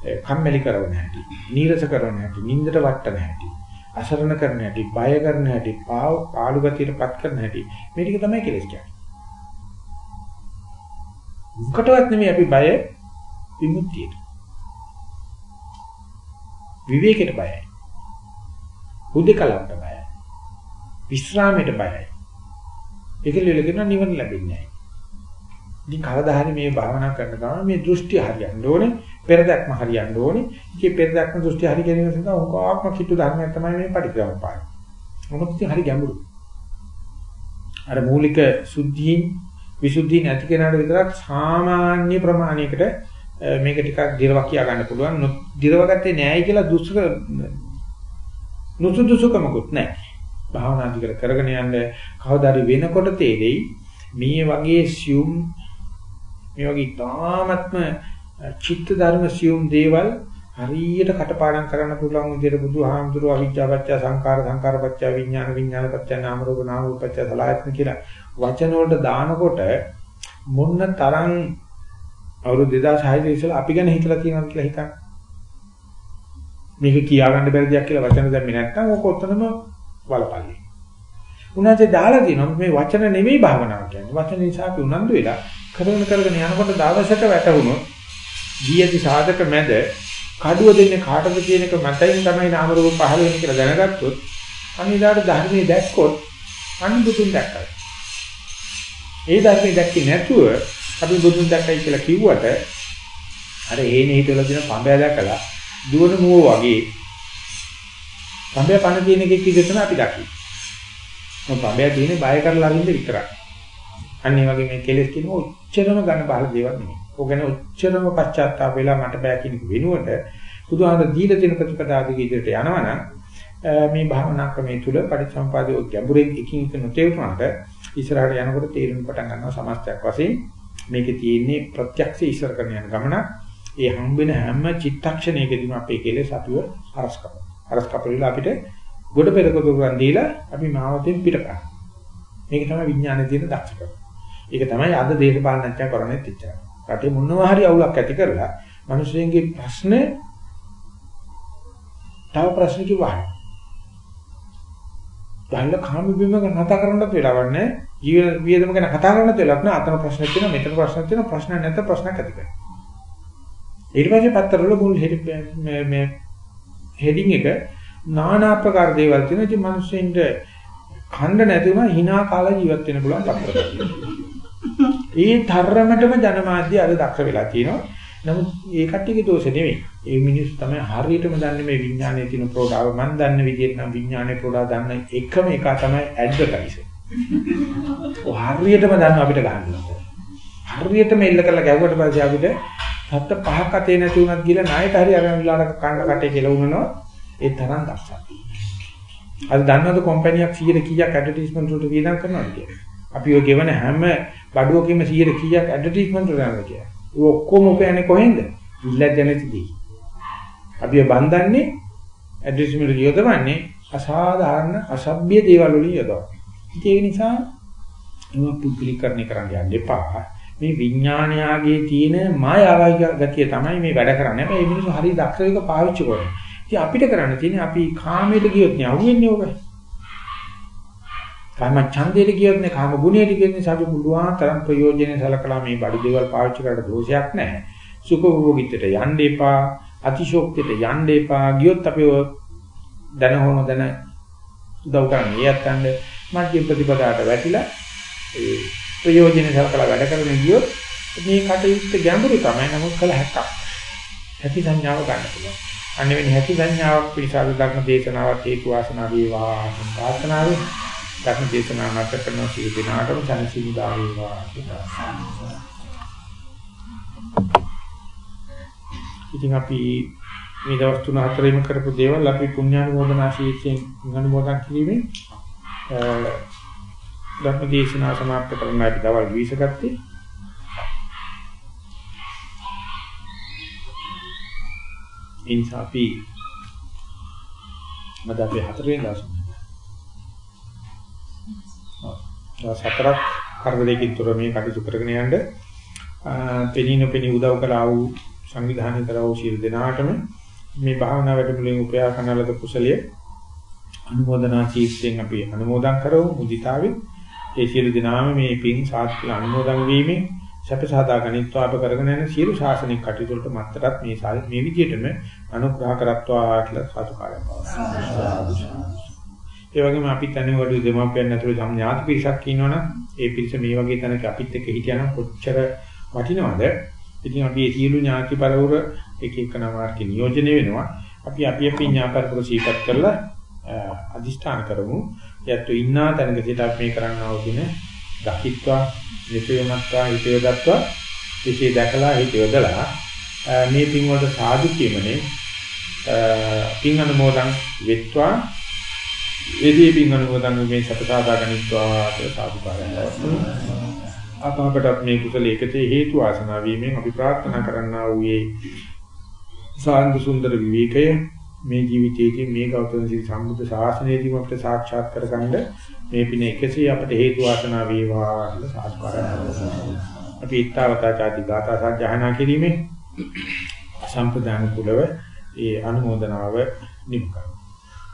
A: කම්මැලි කරන හැටි, නීරස කරන හැටි, නින්දට වටන හැටි, අසරණ කරන හැටි, බය කරන හැටි, පාළු ගතියටපත් කරන හැටි. මේ ටික තමයි කෙලස් කියන්නේ. උකටවත් නෙමෙයි අපි බය විමුක්තියට. විවේකයට බයයි. හුදේකලවට බයයි. විස්රාමයට බයයි. ඒකල ඉලගෙන නිවන ලැබෙන්නේ නැහැ. ඉතින් කවදා හරි මේ භාවනා කරන ගමන් මේ දෘෂ්ටි හරියන්න ඕනේ. පෙරදක්ම හරියන්න ඕනේ. ඉතින් පෙරදක්ම දෘෂ්ටි හරි ගැනීම සඳහා උගාක්ම කිට්ටු ධර්මයක් තමයි මේ පටික්‍රමපාය. මොනොත් ඉතින් හරි ගැඹුරු. අර මූලික සුද්ධීන් විසුද්ධීන් ඇති කෙනාට විතරක් සාමාන්‍ය ප්‍රමාණයකට මේක ටිකක් දිරව කියා ගන්න පුළුවන්. දිරවගත්තේ නෑයි කියලා දුස්සක නුසුදුසුකමකුත් නෑ. භාවනා දිගට කරගෙන යන්න කවදා හරි වෙනකොට තේරෙයි මේ වගේ සියුම් මේ වගේ තාමත්ම චිත්ත ධර්ම සියුම් දේවල් හරියට කටපාඩම් කරන්න පුළුවන් විදිහට බුදුහාමුදුරුවෝ අවිජ්ජාපච්චය සංකාර සංකාරපච්චය විඥාන විඥානපච්චය නාම රූප නාම රූපච්චය සලආයතන කියලා වචන වලට දානකොට මොන්න තරම් අවුරුදු 2600 ඉස්සෙල්ලා අපි ගැන හිතලා තියෙනවද කියලා හිතන්න. මේක කියා ගන්න බැරි දෙයක් කියලා වචන දැම්මේ නැත්නම් ඕක ඔතනම වලපල්ලි. උනාට දාලා දිනවා මේ වචන නෙමෙයි භාවනාව කියන්නේ. වචන නිසා අපි උනන්දු වෙලා කරගෙන කරගෙන යනකොට දවසක වැටුණොත් දීයති සාධක මැද කඩුව දෙන්නේ කාටද කියන එක මතයින් තමයි නාම රූප පහළ වෙන්නේ කියලා දැනගත්තොත් අනිදාට ධර්මයේ දැක්කොත් අන්න බුදුන් දැක්කයි. ඒ ධර්මයේ දැක්කේ නැතුව අපි බුදුන් දැක්කයි කියලා කිව්වට අර හේනේ හිතවල තියෙන පඹය දැකලා දුවන මුව වගේ පඹය පණ තියෙන එකෙක් විදිහට අපි දකින්නේ. මොකද පඹය තියෙන්නේ බය කරලා අරින්න විතරයි. අන්න ඒ වගේ මේ කෙලෙස් කියන ඔච්චරම ඝන බහල දේවල් නෙමෙයි. ඔක ගැන ඔච්චරම පශ්චාත්තාප වෙලා මට බෑ කියන වෙනුවට බුදුහාමර දීලා තියෙන ප්‍රතිපදාවක ඉදිරියට යනවනම් මේ භාවනා ක්‍රමයේ තුල පරිසම්පාදයේ ගැඹුරින් එකින් එක නොතේරුණාට ඉස්සරහට යනකොට තේරුම් පටන් ගන්නවා සමස්තයක් වශයෙන් මේකේ තියෙන්නේ ප්‍රත්‍යක්ෂ ඉස්සර කරන යන ගමන ඒ හම් වෙන හැම චිත්තක්ෂණයකදීම අපේ කෙලෙස් අපිව හරස් කරනවා. හරස් කපලා අපිට ගොඩ පෙරක දුරන් දීලා අපි මාවතෙන් පිට කරනවා. මේක තමයි විඥානයේ තියෙන දක්ෂකම. ඒක තමයි අද දේශපාලනඥයා කරන්නේ තිච්චා. රටේ මොනවා හරි අවුලක් ඇති කරලා මිනිස්සුන්ගේ ප්‍රශ්න තව ප්‍රශ්න කිව්වා. බල්ල කාම බිමක කතා කරන්නත් වෙලාවක් නැහැ. ජීවන වියදම ගැන කතා කරන්නත් වෙලාවක් නැහැ. අතන ප්‍රශ්න තියෙනවා, මෙතන ප්‍රශ්න තියෙනවා, ප්‍රශ්න නැත්නම් ප්‍රශ්නක් ඇති කරනවා. ඊට පස්සේ පත්තරවල මුල් මේ මේ හෙඩින් එක নানা ආකාර දේවල් තියෙනවා. ඉතින් මිනිස්සුන්ට ඛණ්ඩ නැති වුණා hina කාලා ජීවත් වෙන්න පුළුවන් පත්තරවල. ඒ තරමටම ජනමාධ්‍ය අද දක්ෂ වෙලා තියෙනවා. නමුත් ඒ කට්ටියගේ දෝෂ නෙමෙයි. ඒ මිනිස්සු තමයි හරියටම දන්නේ මේ විඥානයේ තියෙන ප්‍රෝඩාව. මම දන්න විදිහට නම් විඥානයේ ප්‍රෝඩාව දන්න එකම එක තමයි ඇඩ්වර්ටයිසින්. ඔය හරියටම දන්න අපිට ගන්නවා. හරියටම එල්ල කරලා ගැව්වට පස්සේ අපිට හත්ත පහක් අතේ නැති වුණත් ගිල ණයට හරි අරන් විලාට කන්න කටේ කියලා වුණනවා. ඒ තරම් දක්ෂයි. අද දන්නවද කම්පැනියක් 100 කීයක් ඇඩ්වර්ටයිස්මන්ට් වලට වියදම් කරනවද කියලා? අපි ඔය ගෙවන හැම බඩුවකම 100 කීයක් ඇඩ්වර්ටයිස්මන්ට් වලට යනවා කියලා. ඒ ඔක්කොම උපයන්නේ කොහෙන්ද? ඉල්ලත් ජනිතදී. අපි බඳන්නේ ඇඩ්වර්ටයිස්මන්ට් යොදවන්නේ අසාධාරණ අසභ්‍ය දේවල් වලින් යොදවනවා. ඒක නිසා ඒවා පුද්ගලිකරණය කරන්න යන්න එපා. මේ විඥානයාගේ තියෙන මායාවයි ගතිය තමයි මේ වැඩ කරන්නේ. හැබැයි මේ මිනිස්සු හරි දක්ෂ එක පාවිච්චි කරනවා. ඉතින් අපිට කරන්න තියෙන්නේ අපි කාමයට ගියොත් නේ අහුවෙන්නේ ඔබ. කාම ඡන්දයට ගියොත් නේ කාම ගුණයට ගියොත් නේ අපි මුළුවා තරම් ප්‍රයෝජනෙ සලකලා මේ බඩු දේවල් පාවිච්චි කරලා දෝෂයක් නැහැ. සුඛභෝගීත්වයට යන්න එපා, අතිශෝක්තියට යන්න එපා. ගියොත් අපි දැන හොන දැන උදව් කරන්නේ යත්තන්ද මධ්‍යම ප්‍රතිපදාට වැටිලා ඒ ප්‍රයෝජනෙ සලකලා වැඩ කරගෙන ගියොත් මේ කටයුත්ත ගැඹුරු තමයි නමුත් කළ හැක්කක්. ඇති සංඥාව ගන්න පුළුවන්. අනිවෙනි හැකි සංඥාවක් පිළිසාර ධර්ම දේශනාවක් හේතු වාසනා වේවා ප්‍රාර්ථනාවෙන් ධර්ම දේශනාව නැත කරන සියලු දිනාටම සනසිමුදා වේවා ඉතින් අපි මේ දවස් තුන හතරෙම කරපු දේවල් අපි පුණ්‍යානුමෝදනා ශීර්ෂයෙන් අනුමෝදන් කිරීමෙන් ධර්ම දේශනාව සමාප්ත කරන්න අපි දවල් 20 ගත්තේ ඒ නිසා අපි මද අපි හතරවෙනි දවසේ දවස් හතරක් කරදරයකින් තොර මේ කටයුතු කරගෙන යන්න පෙනීන පෙනී උදව් කළා වූ සංවිධානය කරා වූ සියලු දෙනාටම මේ භාවනා වැඩමුළුවෙන් උපයා කරනලද කුසලයේ අනුමೋದනා චීත්තෙන් අපි අනුමෝදන් කරමු මුදිතාවෙන් ඒ සියලු දෙනාම මේ පින් සාත්‍ය අනුමෝදන් වීමෙන් සැප සාදා ගනිත්වා අප කරගෙන යන සියලු ශාසනික කටයුතු වලට මත්තරත් මේ මේ විදිහටම අනුග්‍රහ කරත්වා කියලා සාදුකාරයක් පවසනවා. ඒ වගේම අපිත් අනිවාර්ය දෙමාපියන් ඇතුළේ සම් ඥාති පිරිසක් ඉන්නවනම් ඒ පිරිස මේ වගේ තැනක අපිත් එක්ක හිටියනම් කොච්චර වටිනවද? ඉතින් අපි මේ සියලු ඥාති පරවර එක එක නමාර්ගේ නියෝජනය වෙනවා. අපි අපි අපි ඥාපරපුර සීපත් කරලා අදිෂ්ඨාන කරමු. යැත්තු ඉන්නා තැනක සිට අපි මේ කරන්නා වූ දින දකිත්වා නිපේමත්වා හිතේදත්වා විශේෂ දැකලා හිතේදලා මේ පින් වලට සාදු කියමනේ පින් අනුමෝදන් වෙත්වා එදී පින් අනුමෝදන් මේ සපසාදා ගනිත්වා කියලා සාදුකාරය අපහකට මේ කුසල එකතේ හේතු ආසනා වීමෙන් අපි ප්‍රාර්ථනා කරන්නා වූ සාන්ත සුන්දර විවේකය. මේ ජීවිතයේදී මේ ගෞතම සී සම්බුද්ධ ශාසනයේදීම අපිට සාක්ෂාත් කරගන්න මේ පින එකසේ අපට හේතු වාසනා වේවා කියලා සාස්කාරය අපි ඊත්තාවතා ചാති ගාථා සජ්ජහනා කිරීමේ සම්ප්‍රදාන කුලව ඒ අනුමೋದනාව නිම කරනවා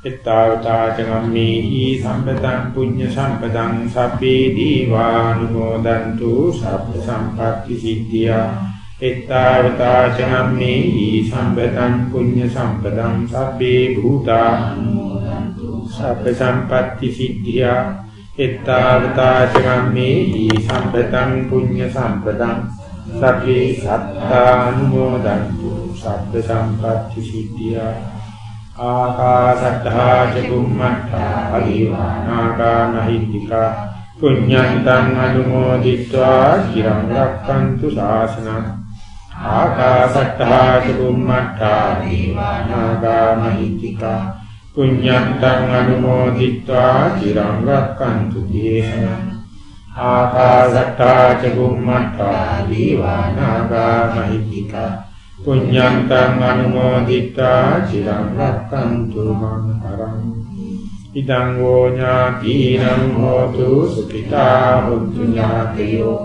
A: එත්තාවතාචගම්මේහි සම්පතං පුඤ්ඤ සම්පතං සබ්බේ දීවානුමෝදන්තු සබ්බ සම්පatti සිද්ධියා. එත්තාවතාචගම්මේහි සම්පතං පුඤ්ඤ සම්පතං සබ්බේ භූතානුමෝදන්තු සබ්බ සම්පatti සිද්ධියා. එත්තාවතාචගම්මේහි සම්පතං පුඤ්ඤ සම්පතං සබ්බේ සත්තානුමෝදන්තු සබ්බ සම්පatti සිද්ධියා. ආකාශත්තා චුම්මත්තා අදිවානාකා මහිද්దికා පුඤ්ඤන්තං අනුමෝදිත්වා চিරං රක්ඛන්තු ශාසනං ආකාශත්තා චුම්මත්තා අදිවානාකා මහිද්దికා පුඤ්ඤන්තං අනුමෝදිත්වා চিරං රක්ඛන්තු දේශනං ආකාශත්තා චුම්මත්තා අදිවානාකා මහිද්దికා පුඤ්ඤන්තං අනුමෝදිතා චිරං රක්칸තු මං පරං ඉදං වූ ඥාතිනං හෝතු සුඛිතා හොතු ඥාතයෝ.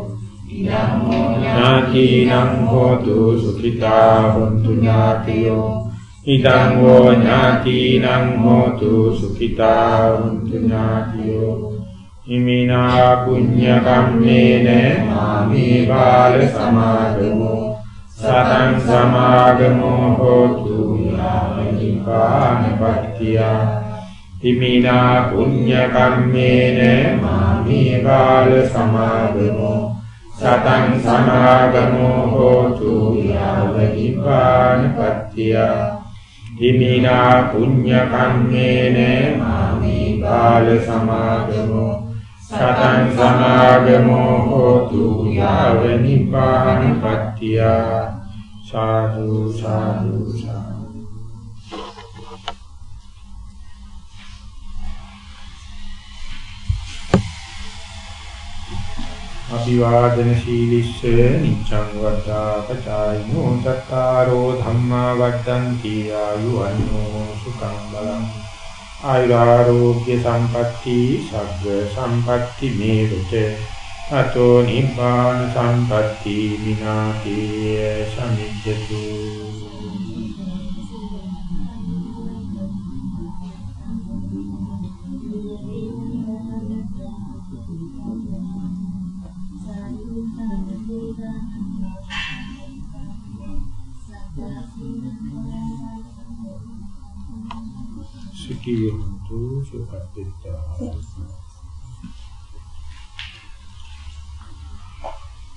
A: ඉදං වූ ඥාතිනං හෝතු සුඛිතා හොතු ඥාතයෝ. ඉදං වූ ඥාතිනං හෝතු සුඛිතා හොතු ඥාතයෝ. හිමිනා පුඤ්ඤ කම්මේන මාමේ බාල සමාදමෝ සතං සමාගමෝ හෝතු යාවනිපානපත්තිය හිමිනා පුඤ්ඤ කම්මේන මාමේ බාල සමාගමෝ සතං සමාගමෝ හෝතු යාවනිපානපත්තිය හිමිනා පුඤ්ඤ කම්මේන මාමේ බාල සමාගමෝ සතං සමාගමෝ හෝතු යාව නිපානපත්තිය සාදු සාදු සාදු. අභිවාදන සීලිස්ස නිච්ඡං වද්දා පචායිනෝ චත්තාරෝ ධම්මා වද්දන්ති ආයුවන්නෝ සුඛං බලං. ආයුරාෝග්‍ය සම්පatti සග්ග සම්පatti මේවච. අතෝ නිබ්බාන සම්පatti විනාති සමිජ්ජතු සුඛී හොතු සුඛප්පිතා